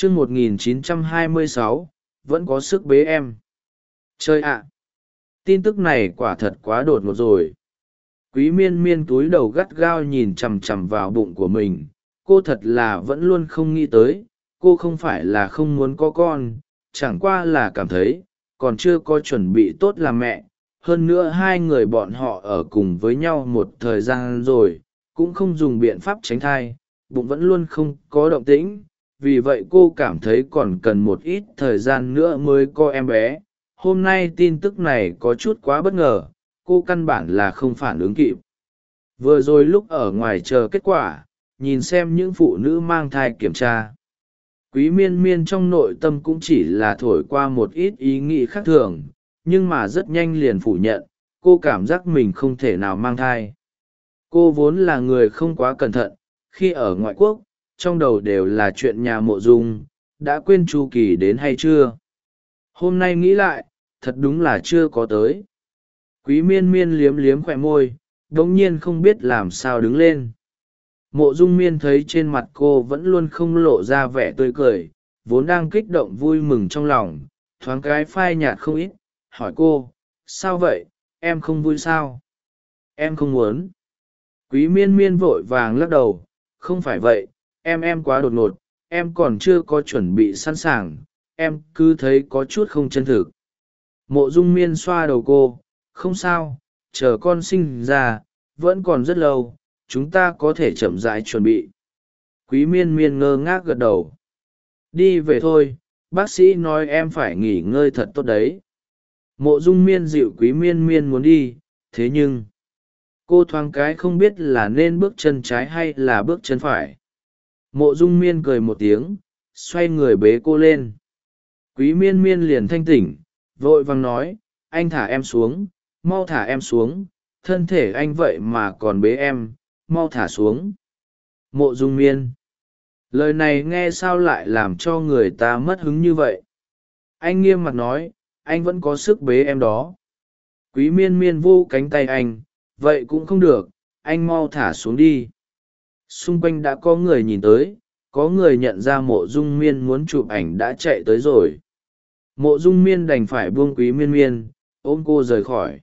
chương một nghìn chín trăm hai mươi sáu, vẫn có sức bế em. Chơi ạ! Tin tức này quả thật quá đột ngột rồi. Quý miên miên túi đầu gắt gao nhìn chằm chằm vào bụng của mình. Cô thật là vẫn luôn không nghĩ tới, cô không phải là không muốn có con, chẳng qua là cảm thấy, còn chưa có chuẩn bị tốt làm mẹ. Hơn nữa hai người bọn họ ở cùng với nhau một thời gian rồi, cũng không dùng biện pháp tránh thai, bụng vẫn luôn không có động tĩnh vì vậy cô cảm thấy còn cần một ít thời gian nữa mới có em bé. Hôm nay tin tức này có chút quá bất ngờ, cô căn bản là không phản ứng kịp. Vừa rồi lúc ở ngoài chờ kết quả, nhìn xem những phụ nữ mang thai kiểm tra. Quý miên miên trong nội tâm cũng chỉ là thổi qua một ít ý nghĩ khác thường, nhưng mà rất nhanh liền phủ nhận, cô cảm giác mình không thể nào mang thai. Cô vốn là người không quá cẩn thận, khi ở ngoại quốc trong đầu đều là chuyện nhà mộ dung, đã quên chu kỳ đến hay chưa? Hôm nay nghĩ lại, thật đúng là chưa có tới. Quý miên miên liếm liếm khoe môi đ ỗ n g nhiên không biết làm sao đứng lên. Mộ dung miên thấy trên mặt cô vẫn luôn không lộ ra vẻ tươi cười, vốn đang kích động vui mừng trong lòng, thoáng cái phai nhạt không ít, hỏi cô, sao vậy? Em không vui sao? Em không muốn. Quý miên miên vội vàng lắc đầu, không phải vậy em em quá đột ngột, em còn chưa có chuẩn bị sẵn sàng, em cứ thấy có chút không chân thực. Mộ dung miên xoa đầu cô, không sao, chờ con sinh ra, vẫn còn rất lâu, chúng ta có thể chậm rãi chuẩn bị. Quý miên miên ngơ ngác gật đầu. Đi về thôi, bác sĩ nói em phải nghỉ ngơi thật tốt đấy. Mộ dung miên dịu quý miên miên muốn đi, thế nhưng, cô thoáng cái không biết là nên bước chân trái hay là bước chân phải mộ dung miên cười một tiếng, xoay người bế cô lên. Quý miên miên liền thanh tỉnh, vội vàng nói, anh thả em xuống, mau thả em xuống, thân thể anh vậy mà còn bế em, mau thả xuống. Mộ dung miên, lời này nghe sao lại làm cho người ta mất hứng như vậy? Anh nghiêm mặt nói, anh vẫn có sức bế em đó. Quý miên miên vô cánh tay anh, vậy cũng không được, anh mau thả xuống đi xung quanh đã có người nhìn tới, có người nhận ra mộ dung miên muốn chụp ảnh đã chạy tới rồi. Mộ dung miên đành phải buông quý miên miên, ôm cô rời khỏi.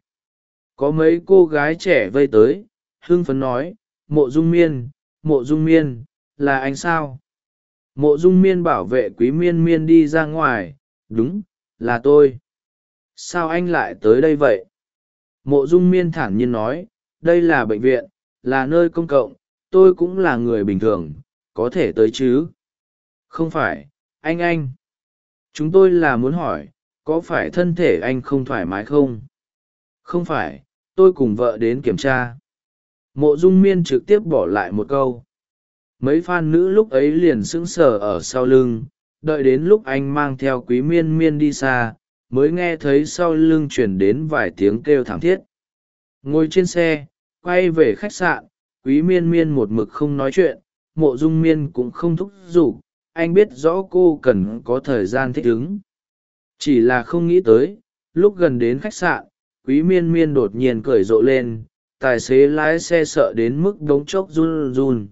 Có mấy cô gái trẻ vây tới, hưng phấn nói, mộ dung miên, mộ dung miên, là anh sao? Mộ dung miên bảo vệ quý miên miên đi ra ngoài, đúng, là tôi. Sao anh lại tới đây vậy? Mộ dung miên thản nhiên nói, đây là bệnh viện, là nơi công cộng tôi cũng là người bình thường, có thể tới chứ? Không phải, anh anh. Chúng tôi là muốn hỏi, có phải thân thể anh không thoải mái không? Không phải, tôi cùng vợ đến kiểm tra. Mộ dung miên trực tiếp bỏ lại một câu. Mấy f a n nữ lúc ấy liền sững sờ ở sau lưng, đợi đến lúc anh mang theo quý miên miên đi xa, mới nghe thấy sau lưng chuyển đến vài tiếng kêu thảm thiết. Ngồi trên xe, quay về khách sạn quý miên miên một mực không nói chuyện, mộ dung miên cũng không thúc giục, anh biết rõ cô cần có thời gian thích ứng. Chỉ là không nghĩ tới, lúc gần đến khách sạn, quý miên miên đột nhiên cười rộ lên, tài xế lái xe sợ đến mức đống chốc run run.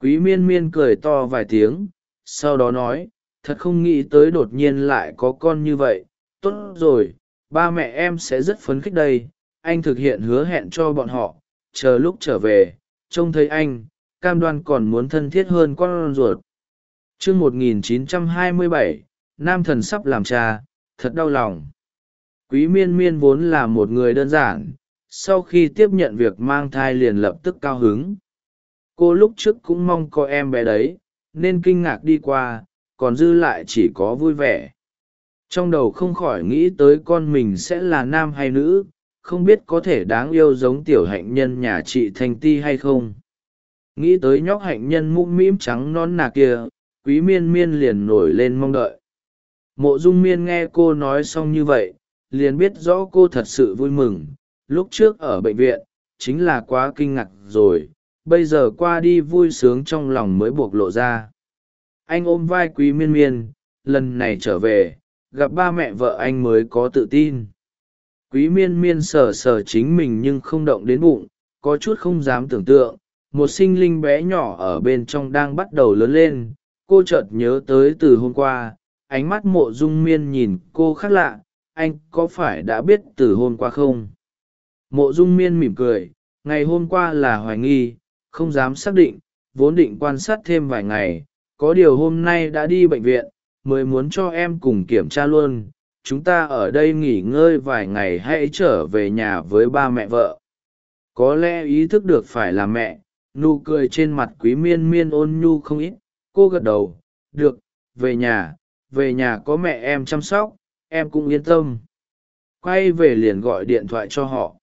Quý miên miên cười to vài tiếng, sau đó nói, thật không nghĩ tới đột nhiên lại có con như vậy. Tốt rồi, ba mẹ em sẽ rất phấn khích đây. Anh thực hiện hứa hẹn cho bọn họ. Chờ lúc trở về trông thấy anh, cam đoan còn muốn thân thiết hơn con ruột. Chương một nghìn chín trăm hai mươi bảy, nam thần sắp làm cha, thật đau lòng. Quý miên miên vốn là một người đơn giản, sau khi tiếp nhận việc mang thai liền lập tức cao hứng. Cô lúc trước cũng mong có em bé đấy, nên kinh ngạc đi qua, còn dư lại chỉ có vui vẻ. Trong đầu không khỏi nghĩ tới con mình sẽ là nam hay nữ không biết có thể đáng yêu giống tiểu hạnh nhân nhà chị thanh ti hay không. Nghĩ tới nhóc hạnh nhân mũm mĩm trắng non nà kia, quý miên miên liền nổi lên mong đợi. Mộ dung miên nghe cô nói xong như vậy, liền biết rõ cô thật sự vui mừng. Lúc trước ở bệnh viện, chính là quá kinh ngạc rồi, bây giờ qua đi vui sướng trong lòng mới buộc lộ ra. Anh ôm vai quý miên miên, lần này trở về, gặp ba mẹ vợ anh mới có tự tin quý miên miên sờ sờ chính mình nhưng không động đến bụng, có chút không dám tưởng tượng, một sinh linh bé nhỏ ở bên trong đang bắt đầu lớn lên. Cô chợt nhớ tới từ hôm qua, ánh mắt mộ dung miên nhìn cô khác lạ, anh có phải đã biết từ hôm qua không? Mộ dung miên mỉm cười, ngày hôm qua là hoài nghi, không dám xác định, vốn định quan sát thêm vài ngày, có điều hôm nay đã đi bệnh viện, mới muốn cho em cùng kiểm tra luôn chúng ta ở đây nghỉ ngơi vài ngày hãy trở về nhà với ba mẹ vợ. Có lẽ ý thức được phải là mẹ, nụ cười trên mặt quý miên miên ôn nhu không ít. Cô gật đầu, được, về nhà về nhà có mẹ em chăm sóc, em cũng yên tâm. Quay về liền gọi điện thoại cho họ.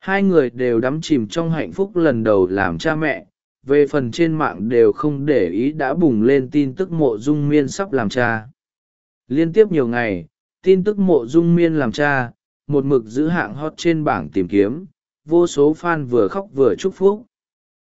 Hai người đều đắm chìm trong hạnh phúc lần đầu làm cha mẹ. Về phần trên mạng đều không để ý đã bùng lên tin tức mộ dung miên sắp làm cha. Liên tiếp nhiều ngày tin tức mộ dung miên làm cha, một mực giữ hạng hot trên bảng tìm kiếm, vô số fan vừa khóc vừa chúc phúc.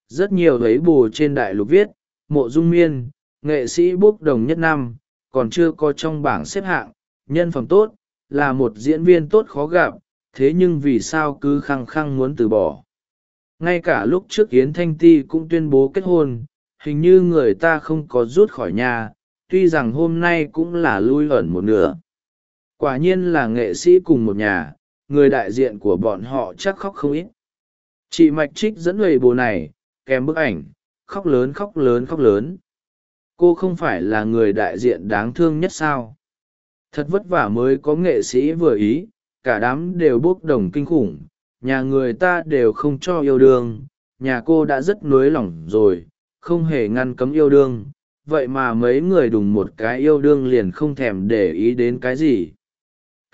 Rất nhiều thấy bù trên đại lục viết, mộ dung miên, nghệ sĩ bốc đồng nhất năm, còn chưa có trong bảng xếp hạng, nhân phẩm tốt, là một diễn viên tốt khó gặp, thế nhưng vì sao cứ khăng khăng muốn từ bỏ? Ngay cả lúc trước yến thanh ti cũng tuyên bố kết hôn, hình như người ta không có rút khỏi nhà, tuy rằng hôm nay cũng là lui ẩn một nửa quả nhiên là nghệ sĩ cùng một nhà, người đại diện của bọn họ chắc khóc không ít. Chị mạch trích dẫn lầy bồ này, kèm bức ảnh, khóc lớn khóc lớn khóc lớn. Cô không phải là người đại diện đáng thương nhất sao? Thật vất vả mới có nghệ sĩ vừa ý, cả đám đều bốc đồng kinh khủng, nhà người ta đều không cho yêu đương, nhà cô đã rất nuối lỏng rồi, không hề ngăn cấm yêu đương. Vậy mà mấy người đùng một cái yêu đương liền không thèm để ý đến cái gì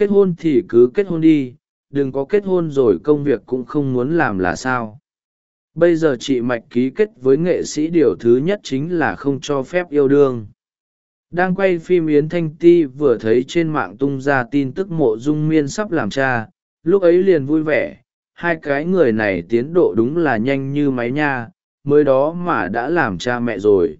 kết hôn thì cứ kết hôn đi, đừng có kết hôn rồi công việc cũng không muốn làm là sao. Bây giờ chị mạch ký kết với nghệ sĩ điều thứ nhất chính là không cho phép yêu đương. Đang quay phim yến thanh ti vừa thấy trên mạng tung ra tin tức mộ dung miên sắp làm cha, lúc ấy liền vui vẻ, hai cái người này tiến độ đúng là nhanh như máy nha, mới đó mà đã làm cha mẹ rồi.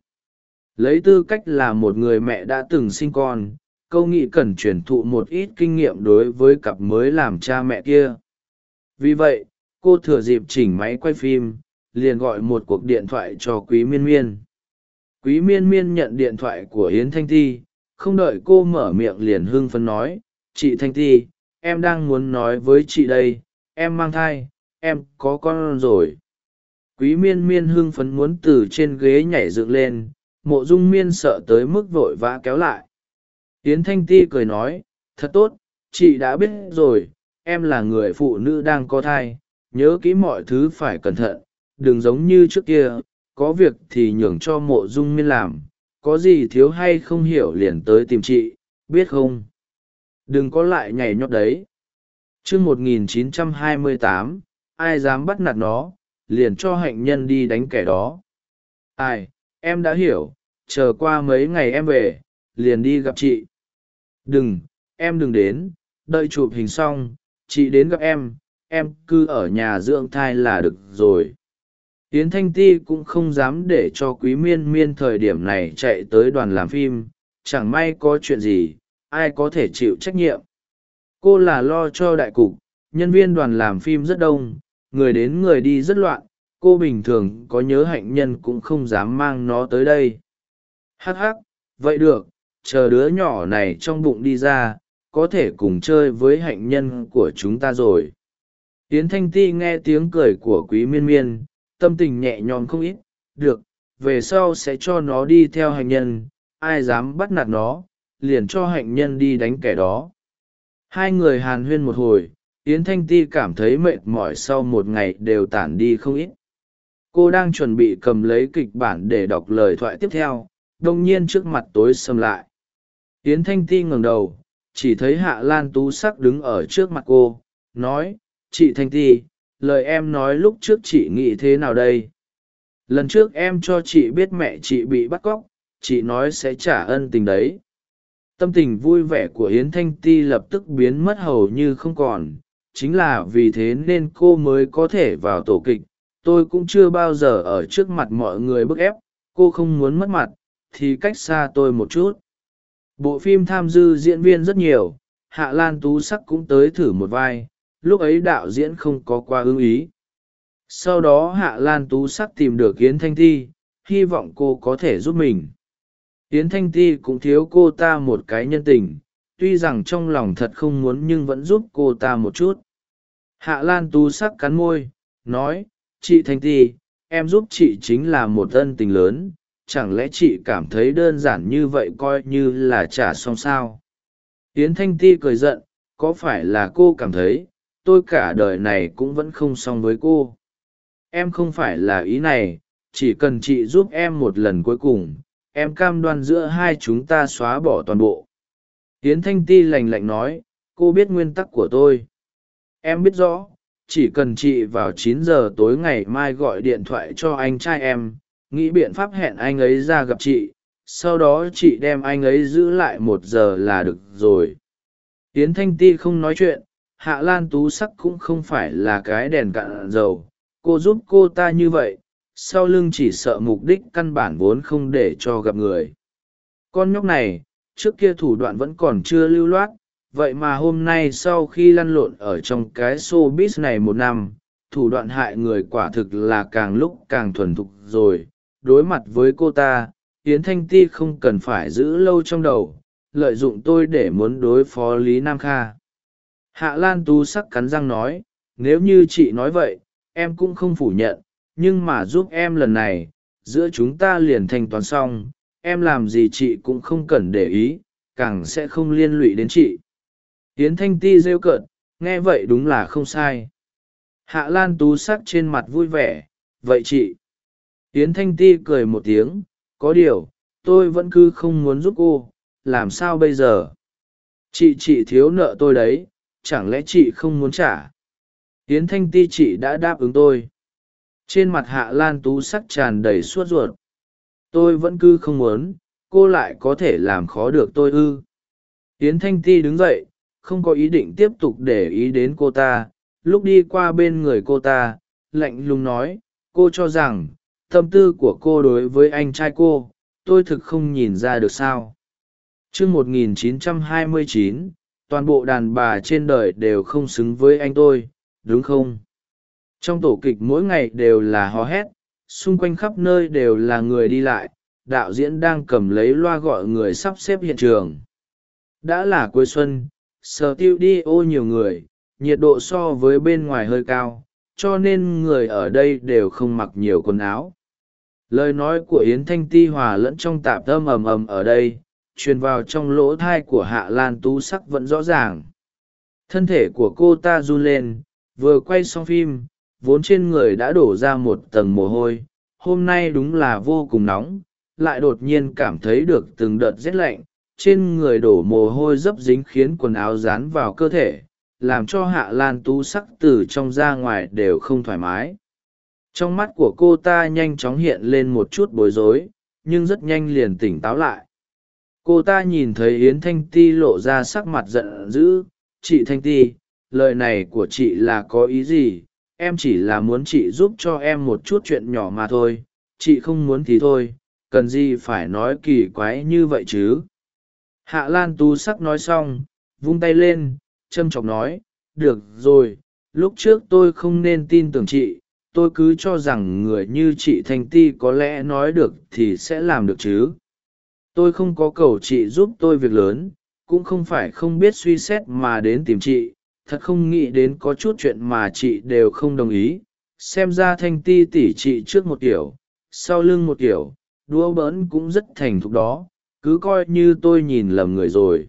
Lấy tư cách là một người mẹ đã từng sinh con câu nghị cần truyền thụ một ít kinh nghiệm đối với cặp mới làm cha mẹ kia. Vì vậy, cô thừa dịp chỉnh máy quay phim, liền gọi một cuộc điện thoại cho quý miên miên. Quý miên miên nhận điện thoại của yến thanh ti, không đợi cô mở miệng liền hưng phấn nói, chị thanh ti, em đang muốn nói với chị đây, em mang thai, em có con rồi. Quý miên miên hưng phấn muốn từ trên ghế nhảy dựng lên, mộ dung miên sợ tới mức vội vã kéo lại yến thanh ti cười nói, thật tốt, chị đã biết rồi, em là người phụ nữ đang có thai, nhớ kỹ mọi thứ phải cẩn thận, đừng giống như trước kia, có việc thì nhường cho mộ dung miên làm, có gì thiếu hay không hiểu liền tới tìm chị, biết không? Đừng có lại nhảy nhót đấy. Chương một nghìn chín trăm hai mươi tám, ai dám bắt nạt nó, liền cho hạnh nhân đi đánh kẻ đó. Ai, em đã hiểu, chờ qua mấy ngày em về, liền đi gặp chị đừng, em đừng đến, đợi chụp hình xong, chị đến gặp em em cứ ở nhà dưỡng thai là được rồi. Yến thanh ti cũng không dám để cho quý miên miên thời điểm này chạy tới đoàn làm phim, chẳng may có chuyện gì, ai có thể chịu trách nhiệm. Cô là lo cho đại cục, nhân viên đoàn làm phim rất đông, người đến người đi rất loạn, cô bình thường có nhớ hạnh nhân cũng không dám mang nó tới đây. Hắc hắc, vậy được chờ đứa nhỏ này trong bụng đi ra, có thể cùng chơi với hạnh nhân của chúng ta rồi. Yến thanh ti nghe tiếng cười của quý miên miên, tâm tình nhẹ nhõm không ít, được, về sau sẽ cho nó đi theo hạnh nhân, ai dám bắt nạt nó, liền cho hạnh nhân đi đánh kẻ đó. Hai người hàn huyên một hồi, yến thanh ti cảm thấy mệt mỏi sau một ngày đều tản đi không ít. Cô đang chuẩn bị cầm lấy kịch bản để đọc lời thoại tiếp theo, đông nhiên trước mặt tối xâm lại yến thanh ti ngẩng đầu, chỉ thấy hạ lan tú sắc đứng ở trước mặt cô, nói, chị thanh ti, lời em nói lúc trước chị nghĩ thế nào đây? Lần trước em cho chị biết mẹ chị bị bắt cóc, chị nói sẽ trả ân tình đấy. Tâm tình vui vẻ của yến thanh ti lập tức biến mất hầu như không còn, chính là vì thế nên cô mới có thể vào tổ kịch. Tôi cũng chưa bao giờ ở trước mặt mọi người bức ép, cô không muốn mất mặt, thì cách xa tôi một chút bộ phim tham dư diễn viên rất nhiều, hạ lan tú sắc cũng tới thử một vai, lúc ấy đạo diễn không có qua ưng ý. Sau đó hạ lan tú sắc tìm được yến thanh thi hy vọng cô có thể giúp mình. Yến thanh ti cũng thiếu cô ta một cái nhân tình, tuy rằng trong lòng thật không muốn nhưng vẫn giúp cô ta một chút. Hạ lan tú sắc cắn môi, nói, chị thanh ti, em giúp chị chính là một ân tình lớn chẳng lẽ chị cảm thấy đơn giản như vậy coi như là trả xong sao? Yến thanh ti cười giận, có phải là cô cảm thấy, tôi cả đời này cũng vẫn không xong với cô? Em không phải là ý này, chỉ cần chị giúp em một lần cuối cùng, em cam đoan giữa hai chúng ta xóa bỏ toàn bộ. Yến thanh ti lành lạnh nói, cô biết nguyên tắc của tôi. Em biết rõ, chỉ cần chị vào chín giờ tối ngày mai gọi điện thoại cho anh trai em nghĩ biện pháp hẹn anh ấy ra gặp chị, sau đó chị đem anh ấy giữ lại một giờ là được rồi. Tiến thanh ti không nói chuyện, hạ lan tú sắc cũng không phải là cái đèn cạn dầu. Cô giúp cô ta như vậy, sau lưng chỉ sợ mục đích căn bản vốn không để cho gặp người. Con nhóc này, trước kia thủ đoạn vẫn còn chưa lưu loát, vậy mà hôm nay sau khi lăn lộn ở trong cái showbiz này một năm, thủ đoạn hại người quả thực là càng lúc càng thuần thục rồi đối mặt với cô ta, yến thanh ti không cần phải giữ lâu trong đầu, lợi dụng tôi để muốn đối phó lý nam kha. Hạ lan tú sắc cắn răng nói, nếu như chị nói vậy, em cũng không phủ nhận, nhưng mà giúp em lần này, giữa chúng ta liền thanh toán xong, em làm gì chị cũng không cần để ý, càng sẽ không liên lụy đến chị. Yến thanh ti rêu cợt, nghe vậy đúng là không sai. Hạ lan tú sắc trên mặt vui vẻ, vậy chị Yến thanh ti cười một tiếng, có điều, tôi vẫn cứ không muốn giúp cô, làm sao bây giờ? Chị chị thiếu nợ tôi đấy, chẳng lẽ chị không muốn trả? Yến thanh ti, chị đã đáp ứng tôi. Trên mặt hạ lan tú sắc tràn đầy suốt ruột. Tôi vẫn cứ không muốn, cô lại có thể làm khó được tôi ư? Yến thanh ti đứng dậy, không có ý định tiếp tục để ý đến cô ta. Lúc đi qua bên người cô ta, lạnh lùng nói, cô cho rằng tâm tư của cô đối với anh trai cô, tôi thực không nhìn ra được sao. Chương một nghìn chín trăm hai toàn bộ đàn bà trên đời đều không xứng với anh tôi, đúng không? Trong tổ kịch mỗi ngày đều là hò hét, xung quanh khắp nơi đều là người đi lại, đạo diễn đang cầm lấy loa gọi người sắp xếp hiện trường. Đã là cuối xuân sở tiêu đi ô nhiều người, nhiệt độ so với bên ngoài hơi cao, cho nên người ở đây đều không mặc nhiều quần áo lời nói của yến thanh ti hòa lẫn trong tạp thơm ầm ầm ở đây, truyền vào trong lỗ thai của hạ lan tú sắc vẫn rõ ràng. Thân thể của cô ta run lên, vừa quay xong phim, vốn trên người đã đổ ra một tầng mồ hôi, hôm nay đúng là vô cùng nóng, lại đột nhiên cảm thấy được từng đợt rét lạnh, trên người đổ mồ hôi dấp dính khiến quần áo dán vào cơ thể, làm cho hạ lan tú sắc từ trong ra ngoài đều không thoải mái trong mắt của cô ta nhanh chóng hiện lên một chút bối rối, nhưng rất nhanh liền tỉnh táo lại. Cô ta nhìn thấy yến thanh ti lộ ra sắc mặt giận dữ. Chị thanh ti, lời này của chị là có ý gì? Em chỉ là muốn chị giúp cho em một chút chuyện nhỏ mà thôi. Chị không muốn thì thôi. Cần gì phải nói kỳ quái như vậy chứ? Hạ lan tú sắc nói xong, vung tay lên, châm chọc nói, được rồi, lúc trước tôi không nên tin tưởng chị tôi cứ cho rằng người như chị thanh ti có lẽ nói được thì sẽ làm được chứ. Tôi không có cầu chị giúp tôi việc lớn, cũng không phải không biết suy xét mà đến tìm chị. Thật không nghĩ đến có chút chuyện mà chị đều không đồng ý. Xem ra thanh ti tỉ chị trước một kiểu, sau lưng một kiểu đua bỡn cũng rất thành thục đó. Cứ coi như tôi nhìn lầm người rồi.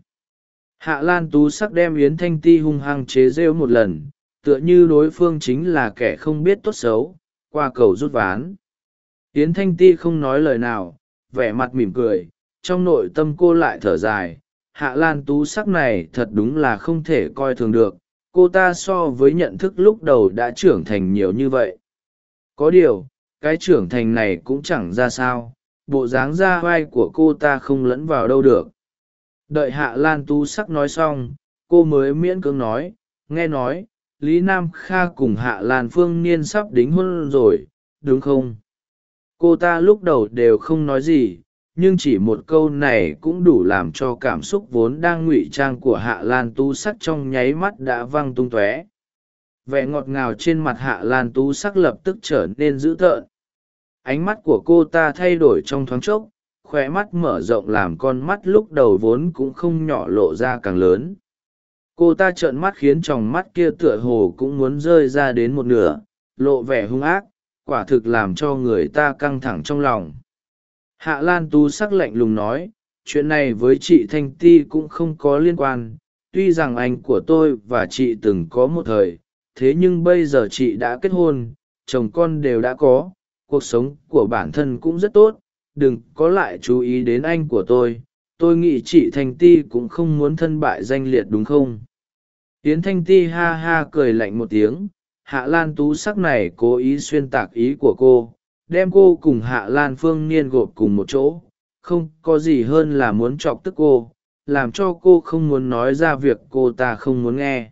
Hạ lan tú sắc đem yến thanh ti hung hăng chế rêu một lần tựa như đối phương chính là kẻ không biết tốt xấu, qua cầu rút ván. Yến thanh ti không nói lời nào, vẻ mặt mỉm cười, trong nội tâm cô lại thở dài, hạ lan tú sắc này thật đúng là không thể coi thường được, cô ta so với nhận thức lúc đầu đã trưởng thành nhiều như vậy. Có điều, cái trưởng thành này cũng chẳng ra sao, bộ dáng da vai của cô ta không lẫn vào đâu được. Đợi hạ lan tú sắc nói xong, cô mới miễn cưỡng nói, nghe nói lý nam kha cùng hạ lan phương niên sắp đính hôn rồi, đúng không? Cô ta lúc đầu đều không nói gì, nhưng chỉ một câu này cũng đủ làm cho cảm xúc vốn đang ngụy trang của hạ lan Tu sắc trong nháy mắt đã văng tung tóe. Vẻ ngọt ngào trên mặt hạ lan Tu sắc lập tức trở nên dữ tợn. Ánh mắt của cô ta thay đổi trong thoáng chốc khoe mắt mở rộng làm con mắt lúc đầu vốn cũng không nhỏ lộ ra càng lớn cô ta trợn mắt khiến tròng mắt kia tựa hồ cũng muốn rơi ra đến một nửa, lộ vẻ hung ác, quả thực làm cho người ta căng thẳng trong lòng. Hạ lan tú sắc lạnh lùng nói, chuyện này với chị thanh ti cũng không có liên quan, tuy rằng anh của tôi và chị từng có một thời, thế nhưng bây giờ chị đã kết hôn, chồng con đều đã có, cuộc sống của bản thân cũng rất tốt, đừng có lại chú ý đến anh của tôi tôi nghĩ chị thanh ti cũng không muốn thân bại danh liệt đúng không? Yến thanh ti ha ha cười lạnh một tiếng. Hạ lan tú sắc này cố ý xuyên tạc ý của cô, đem cô cùng hạ lan phương niên gộp cùng một chỗ. Không có gì hơn là muốn chọc tức cô, làm cho cô không muốn nói ra việc cô ta không muốn nghe.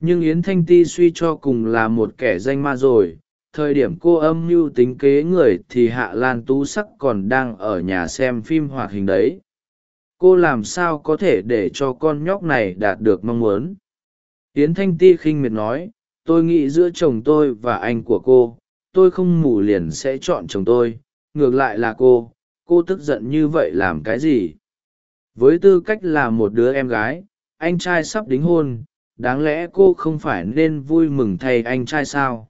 Nhưng yến thanh ti suy cho cùng là một kẻ danh ma rồi. Thời điểm cô âm mưu tính kế người thì hạ lan tú sắc còn đang ở nhà xem phim hoạt hình đấy cô làm sao có thể để cho con nhóc này đạt được mong muốn? Yến thanh ti khinh miệt nói, tôi nghĩ giữa chồng tôi và anh của cô, tôi không mù liền sẽ chọn chồng tôi, ngược lại là cô cô tức giận như vậy làm cái gì? Với tư cách là một đứa em gái, anh trai sắp đính hôn, đáng lẽ cô không phải nên vui mừng thay anh trai sao?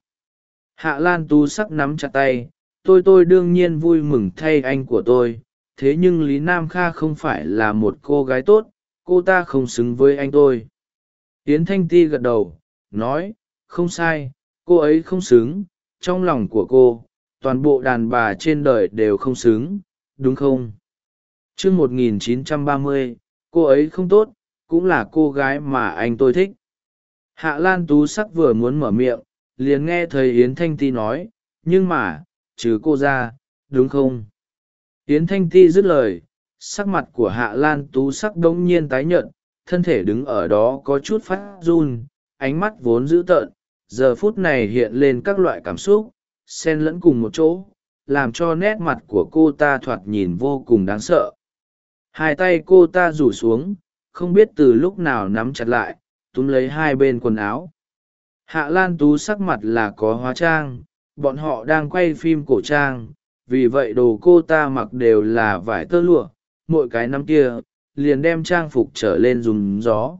Hạ lan tú sắc nắm chặt tay, tôi tôi đương nhiên vui mừng thay anh của tôi thế nhưng lý nam kha không phải là một cô gái tốt cô ta không xứng với anh tôi. Yến thanh ti gật đầu nói không sai cô ấy không xứng trong lòng của cô toàn bộ đàn bà trên đời đều không xứng đúng không? T r ư ớ c 1930, cô ấy không tốt cũng là cô gái mà anh tôi thích. Hạ lan tú sắc vừa muốn mở miệng liền nghe thấy yến thanh ti nói nhưng mà trừ cô ra đúng không? Yến thanh ti dứt lời, sắc mặt của hạ lan tú sắc đ n g nhiên tái nhợt, thân thể đứng ở đó có chút phát run, ánh mắt vốn dữ tợn, giờ phút này hiện lên các loại cảm xúc, xen lẫn cùng một chỗ, làm cho nét mặt của cô ta thoạt nhìn vô cùng đáng sợ. Hai tay cô ta rủ xuống, không biết từ lúc nào nắm chặt lại, túm lấy hai bên quần áo. Hạ lan tú sắc mặt là có hóa trang, bọn họ đang quay phim cổ trang vì vậy đồ cô ta mặc đều là vải tơ lụa, mỗi cái năm kia, liền đem trang phục trở lên dùng gió.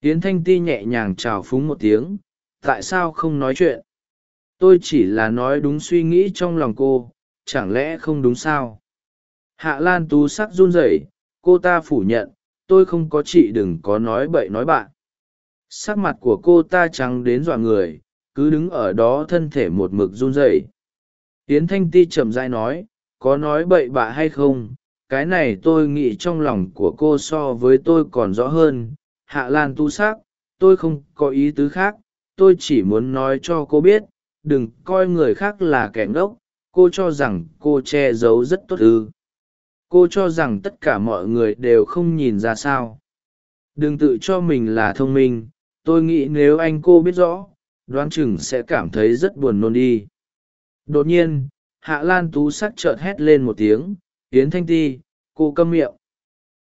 Tiến thanh ti nhẹ nhàng trào phúng một tiếng, tại sao không nói chuyện? Tôi chỉ là nói đúng suy nghĩ trong lòng cô, chẳng lẽ không đúng sao? Hạ lan tú sắc run rẩy, cô ta phủ nhận, tôi không có chị đừng có nói bậy nói bạn. Sắc mặt của cô ta trắng đến dọa người, cứ đứng ở đó thân thể một mực run rẩy yến thanh ti chậm rãi nói, có nói bậy bạ hay không? Cái này tôi nghĩ trong lòng của cô so với tôi còn rõ hơn. Hạ lan tu sắc, tôi không có ý tứ khác. Tôi chỉ muốn nói cho cô biết, đừng coi người khác là kẻ ngốc. Cô cho rằng cô che giấu rất tốt ư. Cô cho rằng tất cả mọi người đều không nhìn ra sao. Đừng tự cho mình là thông minh. Tôi nghĩ nếu anh cô biết rõ, đoán chừng sẽ cảm thấy rất buồn nôn đi đột nhiên, hạ lan tú sắc chợt hét lên một tiếng, yến thanh ti, cô câm miệng.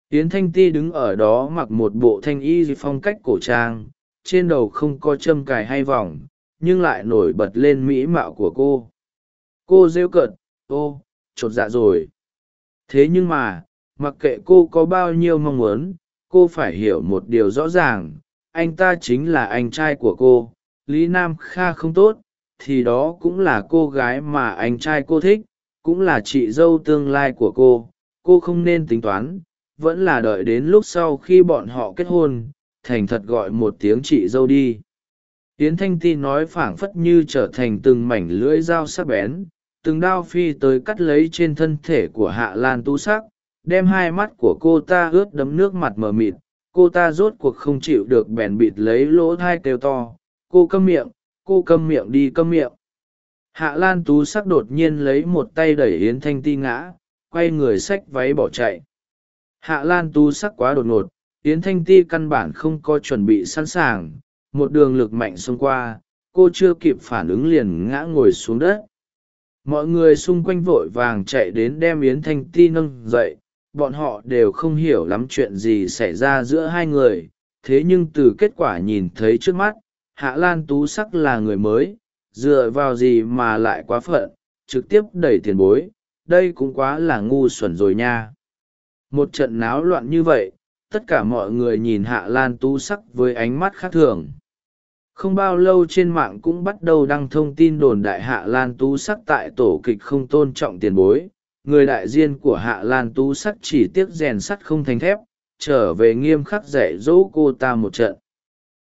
Yến thanh ti đứng ở đó mặc một bộ thanh y phong cách cổ trang, trên đầu không có châm cài hay vòng, nhưng lại nổi bật lên mỹ mạo của cô. Cô rêu cợt, ô, chột dạ rồi. Thế nhưng mà, mặc kệ cô có bao nhiêu mong muốn, cô phải hiểu một điều rõ ràng, anh ta chính là anh trai của cô, lý nam kha không tốt thì đó cũng là cô gái mà anh trai cô thích, cũng là chị dâu tương lai của cô. Cô không nên tính toán, vẫn là đợi đến lúc sau khi bọn họ kết hôn, thành thật gọi một tiếng chị dâu đi. Yến thanh ti nói phảng phất như trở thành từng mảnh lưỡi dao sắc bén, từng đao phi tới cắt lấy trên thân thể của hạ lan tu sắc, đem hai mắt của cô ta ướt đấm nước mặt mờ mịt. Cô ta rốt cuộc không chịu được bèn bịt lấy lỗ thai kêu to. Cô câm miệng cô câm miệng đi câm miệng. Hạ lan tú sắc đột nhiên lấy một tay đẩy yến thanh ti ngã, quay người xách váy bỏ chạy. Hạ lan tú sắc quá đột ngột, yến thanh ti căn bản không có chuẩn bị sẵn sàng, một đường lực mạnh xông qua, cô chưa kịp phản ứng liền ngã ngồi xuống đất. Mọi người xung quanh vội vàng chạy đến đem yến thanh ti nâng dậy, bọn họ đều không hiểu lắm chuyện gì xảy ra giữa hai người, thế nhưng từ kết quả nhìn thấy trước mắt hạ lan tú sắc là người mới, dựa vào gì mà lại quá phận, trực tiếp đẩy tiền bối, đây cũng quá là ngu xuẩn rồi nha. Một trận náo loạn như vậy, tất cả mọi người nhìn hạ lan tú sắc với ánh mắt khác thường. Không bao lâu trên mạng cũng bắt đầu đăng thông tin đồn đại hạ lan tú sắc tại tổ kịch không tôn trọng tiền bối. Người đại diện của hạ lan tú sắc chỉ tiếc rèn sắt không thành thép, trở về nghiêm khắc dạy dỗ cô ta một trận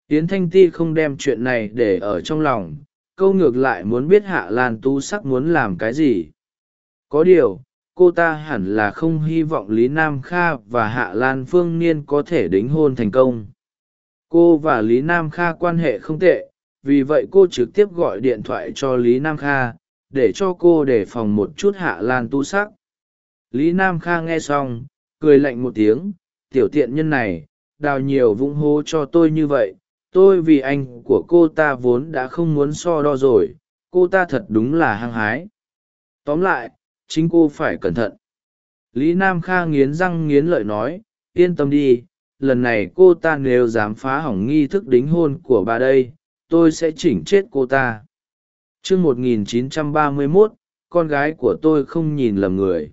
yến thanh ti không đem chuyện này để ở trong lòng, câu ngược lại muốn biết hạ lan Tu sắc muốn làm cái gì. Có điều, cô ta hẳn là không hy vọng lý nam kha và hạ lan phương niên có thể đính hôn thành công. Cô và lý nam kha quan hệ không tệ, vì vậy cô trực tiếp gọi điện thoại cho lý nam kha, để cho cô đề phòng một chút hạ lan tu sắc. Lý nam kha nghe xong, cười lạnh một tiếng, tiểu tiện nhân này, đào nhiều vũng hố cho tôi như vậy tôi vì anh của cô ta vốn đã không muốn so đo rồi cô ta thật đúng là hăng hái. Tóm lại chính cô phải cẩn thận. Lý nam kha nghiến răng nghiến lợi nói yên tâm đi lần này cô ta nếu dám phá hỏng nghi thức đính hôn của bà đây tôi sẽ chỉnh chết cô ta. T r ư ớ c 1931, con gái của tôi không nhìn lầm người.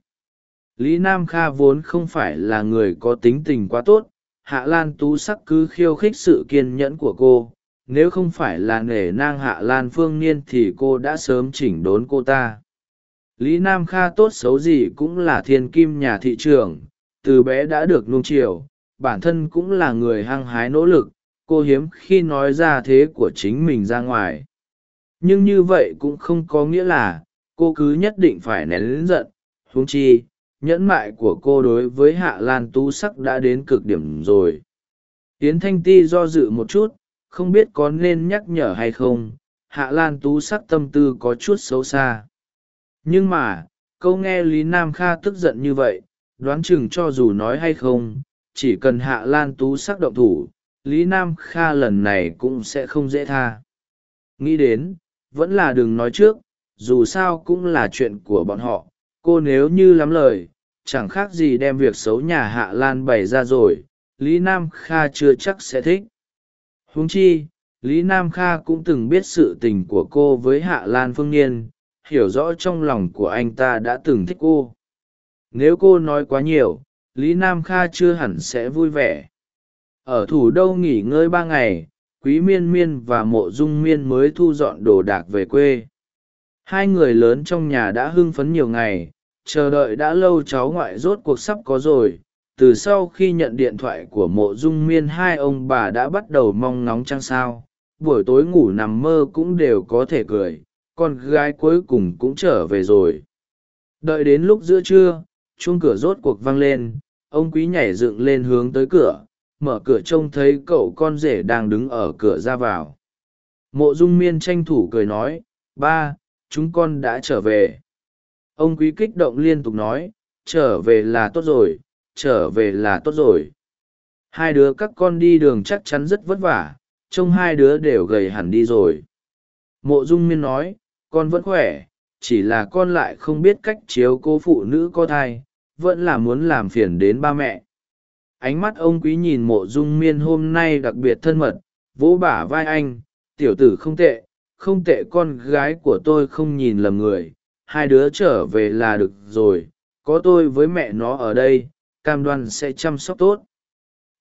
Lý nam kha vốn không phải là người có tính tình quá tốt hạ lan tú sắc cứ khiêu khích sự kiên nhẫn của cô. Nếu không phải là nể nang hạ lan phương niên thì cô đã sớm chỉnh đốn cô ta. Lý nam kha tốt xấu gì cũng là thiên kim nhà thị trường. Từ bé đã được nuông chiều. Bản thân cũng là người hăng hái nỗ lực. Cô hiếm khi nói ra thế của chính mình ra ngoài. Nhưng như vậy cũng không có nghĩa là cô cứ nhất định phải nén lính giận. Huống chi nhẫn mại của cô đối với hạ lan tú sắc đã đến cực điểm rồi. Tiến thanh ti do dự một chút, không biết có nên nhắc nhở hay không, hạ lan tú sắc tâm tư có chút xấu xa. Nhưng mà, câu nghe lý nam kha tức giận như vậy, đoán chừng cho dù nói hay không, chỉ cần hạ lan tú sắc động thủ, lý nam kha lần này cũng sẽ không dễ tha. Nghĩ đến, vẫn là đừng nói trước, dù sao cũng là chuyện của bọn họ cô nếu như lắm lời, chẳng khác gì đem việc xấu nhà hạ lan bày ra rồi, lý nam kha chưa chắc sẽ thích. Huống chi, lý nam kha cũng từng biết sự tình của cô với hạ lan phương niên, hiểu rõ trong lòng của anh ta đã từng thích cô. Nếu cô nói quá nhiều, lý nam kha chưa hẳn sẽ vui vẻ. Ở thủ đô nghỉ ngơi ba ngày, quý miên miên và mộ dung miên mới thu dọn đồ đạc về quê. Hai người lớn trong nhà đã hưng phấn nhiều ngày chờ đợi đã lâu cháu ngoại rốt cuộc sắp có rồi. Từ sau khi nhận điện thoại của mộ dung miên hai ông bà đã bắt đầu mong ngóng chăng sao. Buổi tối ngủ nằm mơ cũng đều có thể cười. Con gái cuối cùng cũng trở về rồi. Đợi đến lúc giữa trưa, chuông cửa rốt cuộc vang lên. Ông quý nhảy dựng lên hướng tới cửa. Mở cửa trông thấy cậu con rể đang đứng ở cửa ra vào. Mộ dung miên tranh thủ cười nói, ba, chúng con đã trở về ông quý kích động liên tục nói, trở về là tốt rồi, trở về là tốt rồi. Hai đứa các con đi đường chắc chắn rất vất vả, trông hai đứa đều gầy hẳn đi rồi. Mộ dung miên nói, con vẫn khỏe, chỉ là con lại không biết cách chiếu cố phụ nữ có thai, vẫn là muốn làm phiền đến ba mẹ. Ánh mắt ông quý nhìn mộ dung miên hôm nay đặc biệt thân mật, vỗ bả vai anh, tiểu tử không tệ không tệ con gái của tôi không nhìn lầm người hai đứa trở về là được rồi, có tôi với mẹ nó ở đây, cam đoan sẽ chăm sóc tốt.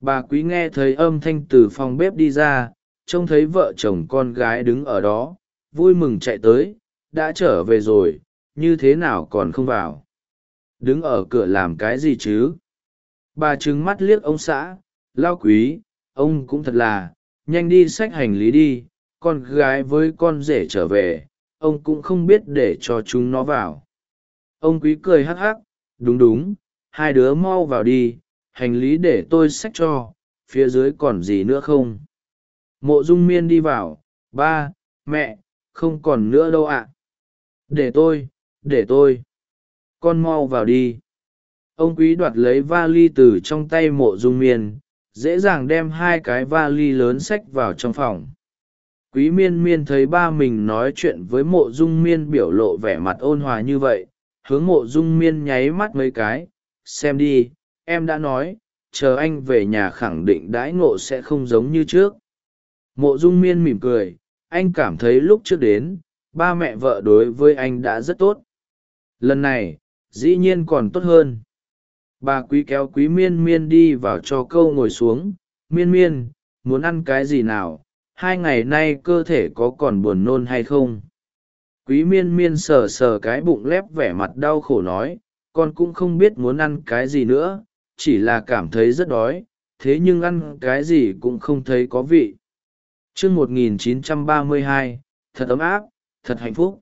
Bà quý nghe thấy âm thanh từ phòng bếp đi ra, trông thấy vợ chồng con gái đứng ở đó, vui mừng chạy tới, đã trở về rồi, như thế nào còn không vào? Đứng ở cửa làm cái gì chứ? Bà trừng mắt liếc ông xã, lao quý, ông cũng thật là, nhanh đi xách hành lý đi, con gái với con rể trở về ông cũng không biết để cho chúng nó vào. Ông quý cười hắc hắc, đúng đúng, hai đứa mau vào đi, hành lý để tôi xách cho, phía dưới còn gì nữa không? Mộ dung miên đi vào, ba, mẹ, không còn nữa đâu ạ. Để tôi để tôi, con mau vào đi. Ông quý đoạt lấy vali từ trong tay mộ dung miên, dễ dàng đem hai cái vali lớn xách vào trong phòng quý miên miên thấy ba mình nói chuyện với mộ dung miên biểu lộ vẻ mặt ôn hòa như vậy, hướng mộ dung miên nháy mắt mấy cái, xem đi, em đã nói, chờ anh về nhà khẳng định đãi ngộ sẽ không giống như trước. Mộ dung miên mỉm cười, anh cảm thấy lúc trước đến, ba mẹ vợ đối với anh đã rất tốt. Lần này, dĩ nhiên còn tốt hơn. Bà quý kéo quý miên miên đi vào cho câu ngồi xuống, miên miên, muốn ăn cái gì nào hai ngày nay cơ thể có còn buồn nôn hay không? Quý miên miên sờ sờ cái bụng lép vẻ mặt đau khổ nói, con cũng không biết muốn ăn cái gì nữa, chỉ là cảm thấy rất đói, thế nhưng ăn cái gì cũng không thấy có vị. Chương một nghìn chín trăm ba mươi hai, thật ấm áp, thật hạnh phúc.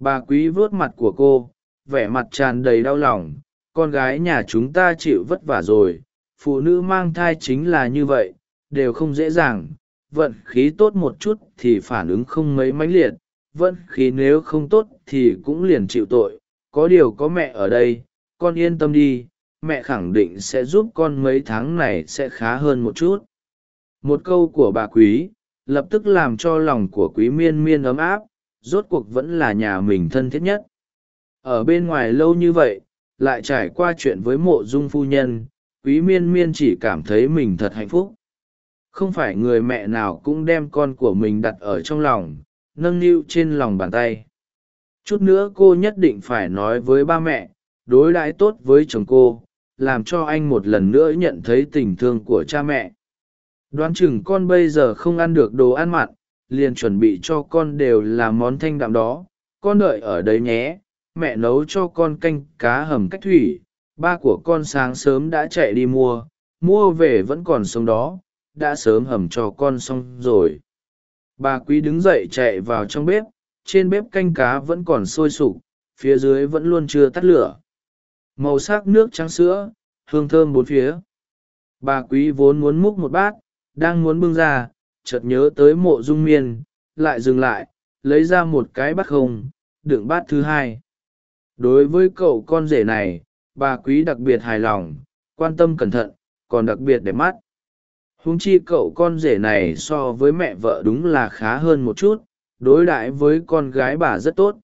Bà quý vớt mặt của cô, vẻ mặt tràn đầy đau lòng, con gái nhà chúng ta chịu vất vả rồi, phụ nữ mang thai chính là như vậy, đều không dễ dàng vận khí tốt một chút thì phản ứng không mấy mãnh liệt, vận khí nếu không tốt thì cũng liền chịu tội, có điều có mẹ ở đây, con yên tâm đi, mẹ khẳng định sẽ giúp con mấy tháng này sẽ khá hơn một chút. Một câu của bà quý, lập tức làm cho lòng của quý miên miên ấm áp, rốt cuộc vẫn là nhà mình thân thiết nhất. Ở bên ngoài lâu như vậy, lại trải qua chuyện với mộ dung phu nhân, quý miên miên chỉ cảm thấy mình thật hạnh phúc không phải người mẹ nào cũng đem con của mình đặt ở trong lòng, nâng niu trên lòng bàn tay. Chút nữa cô nhất định phải nói với ba mẹ, đối đãi tốt với chồng cô, làm cho anh một lần nữa nhận thấy tình thương của cha mẹ. Đoán chừng con bây giờ không ăn được đồ ăn mặn, liền chuẩn bị cho con đều là món thanh đạm đó. Con đợi ở đấy nhé, mẹ nấu cho con canh cá hầm cách thủy. Ba của con sáng sớm đã chạy đi mua mua về vẫn còn sống đó đã sớm hầm cho con xong rồi. Bà quý đứng dậy chạy vào trong bếp, trên bếp canh cá vẫn còn sôi sục, phía dưới vẫn luôn chưa tắt lửa. Màu sắc nước trắng sữa, hương thơm bốn phía. Bà quý vốn muốn múc một bát, đang muốn bưng ra, chợt nhớ tới mộ dung miên, lại dừng lại, lấy ra một cái bát không, đựng bát thứ hai. Đối với cậu con rể này, bà quý đặc biệt hài lòng, quan tâm cẩn thận, còn đặc biệt để mắt huống chi cậu con rể này so với mẹ vợ đúng là khá hơn một chút, đối đãi với con gái bà rất tốt.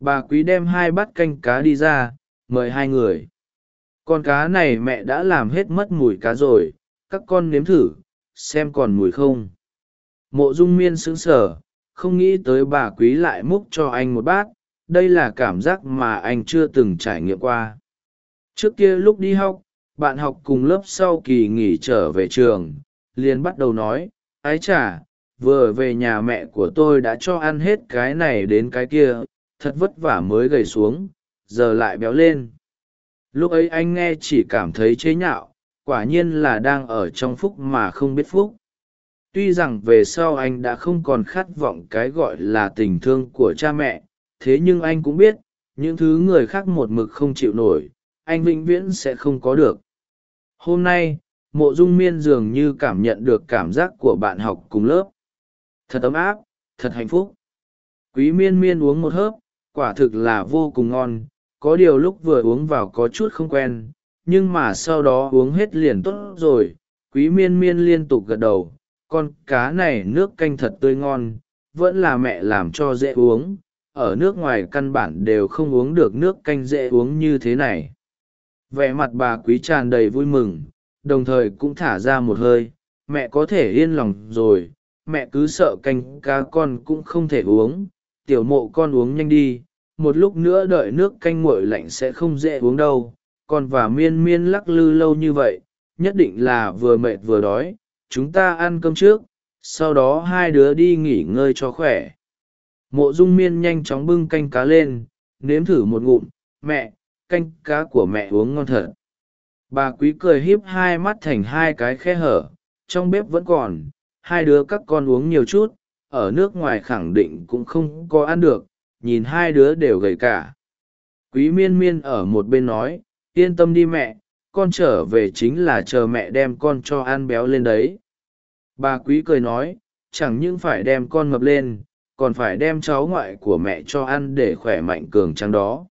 Bà quý đem hai bát canh cá đi ra, mời hai người. Con cá này mẹ đã làm hết mất mùi cá rồi, các con nếm thử, xem còn mùi không. Mộ dung miên sững sờ, không nghĩ tới bà quý lại múc cho anh một bát, đây là cảm giác mà anh chưa từng trải nghiệm qua. Trước kia lúc đi học bạn học cùng lớp sau kỳ nghỉ trở về trường, liền bắt đầu nói, ái chả vừa về nhà mẹ của tôi đã cho ăn hết cái này đến cái kia, thật vất vả mới gầy xuống, giờ lại béo lên. Lúc ấy anh nghe chỉ cảm thấy chế nhạo, quả nhiên là đang ở trong phúc mà không biết phúc. Tuy rằng về sau anh đã không còn khát vọng cái gọi là tình thương của cha mẹ, thế nhưng anh cũng biết, những thứ người khác một mực không chịu nổi, anh vĩnh viễn sẽ không có được hôm nay, mộ dung miên dường như cảm nhận được cảm giác của bạn học cùng lớp. Thật ấm áp, thật hạnh phúc. Quý miên miên uống một hớp, quả thực là vô cùng ngon. Có điều lúc vừa uống vào có chút không quen, nhưng mà sau đó uống hết liền tốt rồi. Quý miên miên liên tục gật đầu, con cá này nước canh thật tươi ngon, vẫn là mẹ làm cho dễ uống. Ở nước ngoài căn bản đều không uống được nước canh dễ uống như thế này vẻ mặt bà quý tràn đầy vui mừng, đồng thời cũng thả ra một hơi, mẹ có thể yên lòng rồi, mẹ cứ sợ canh cá con cũng không thể uống, tiểu mộ con uống nhanh đi, một lúc nữa đợi nước canh nguội lạnh sẽ không dễ uống đâu, con và miên miên lắc lư lâu như vậy, nhất định là vừa mệt vừa đói, chúng ta ăn cơm trước, sau đó hai đứa đi nghỉ ngơi cho khỏe. Mộ dung miên nhanh chóng bưng canh cá lên, nếm thử một ngụm, mẹ canh cá của mẹ uống ngon thật. Bà quý cười híp hai mắt thành hai cái khe hở, trong bếp vẫn còn, hai đứa các con uống nhiều chút, ở nước ngoài khẳng định cũng không có ăn được, nhìn hai đứa đều gầy cả. Quý miên miên ở một bên nói, yên tâm đi mẹ, con trở về chính là chờ mẹ đem con cho ăn béo lên đấy. Bà quý cười nói, chẳng những phải đem con mập lên, còn phải đem cháu ngoại của mẹ cho ăn để khỏe mạnh cường trắng đó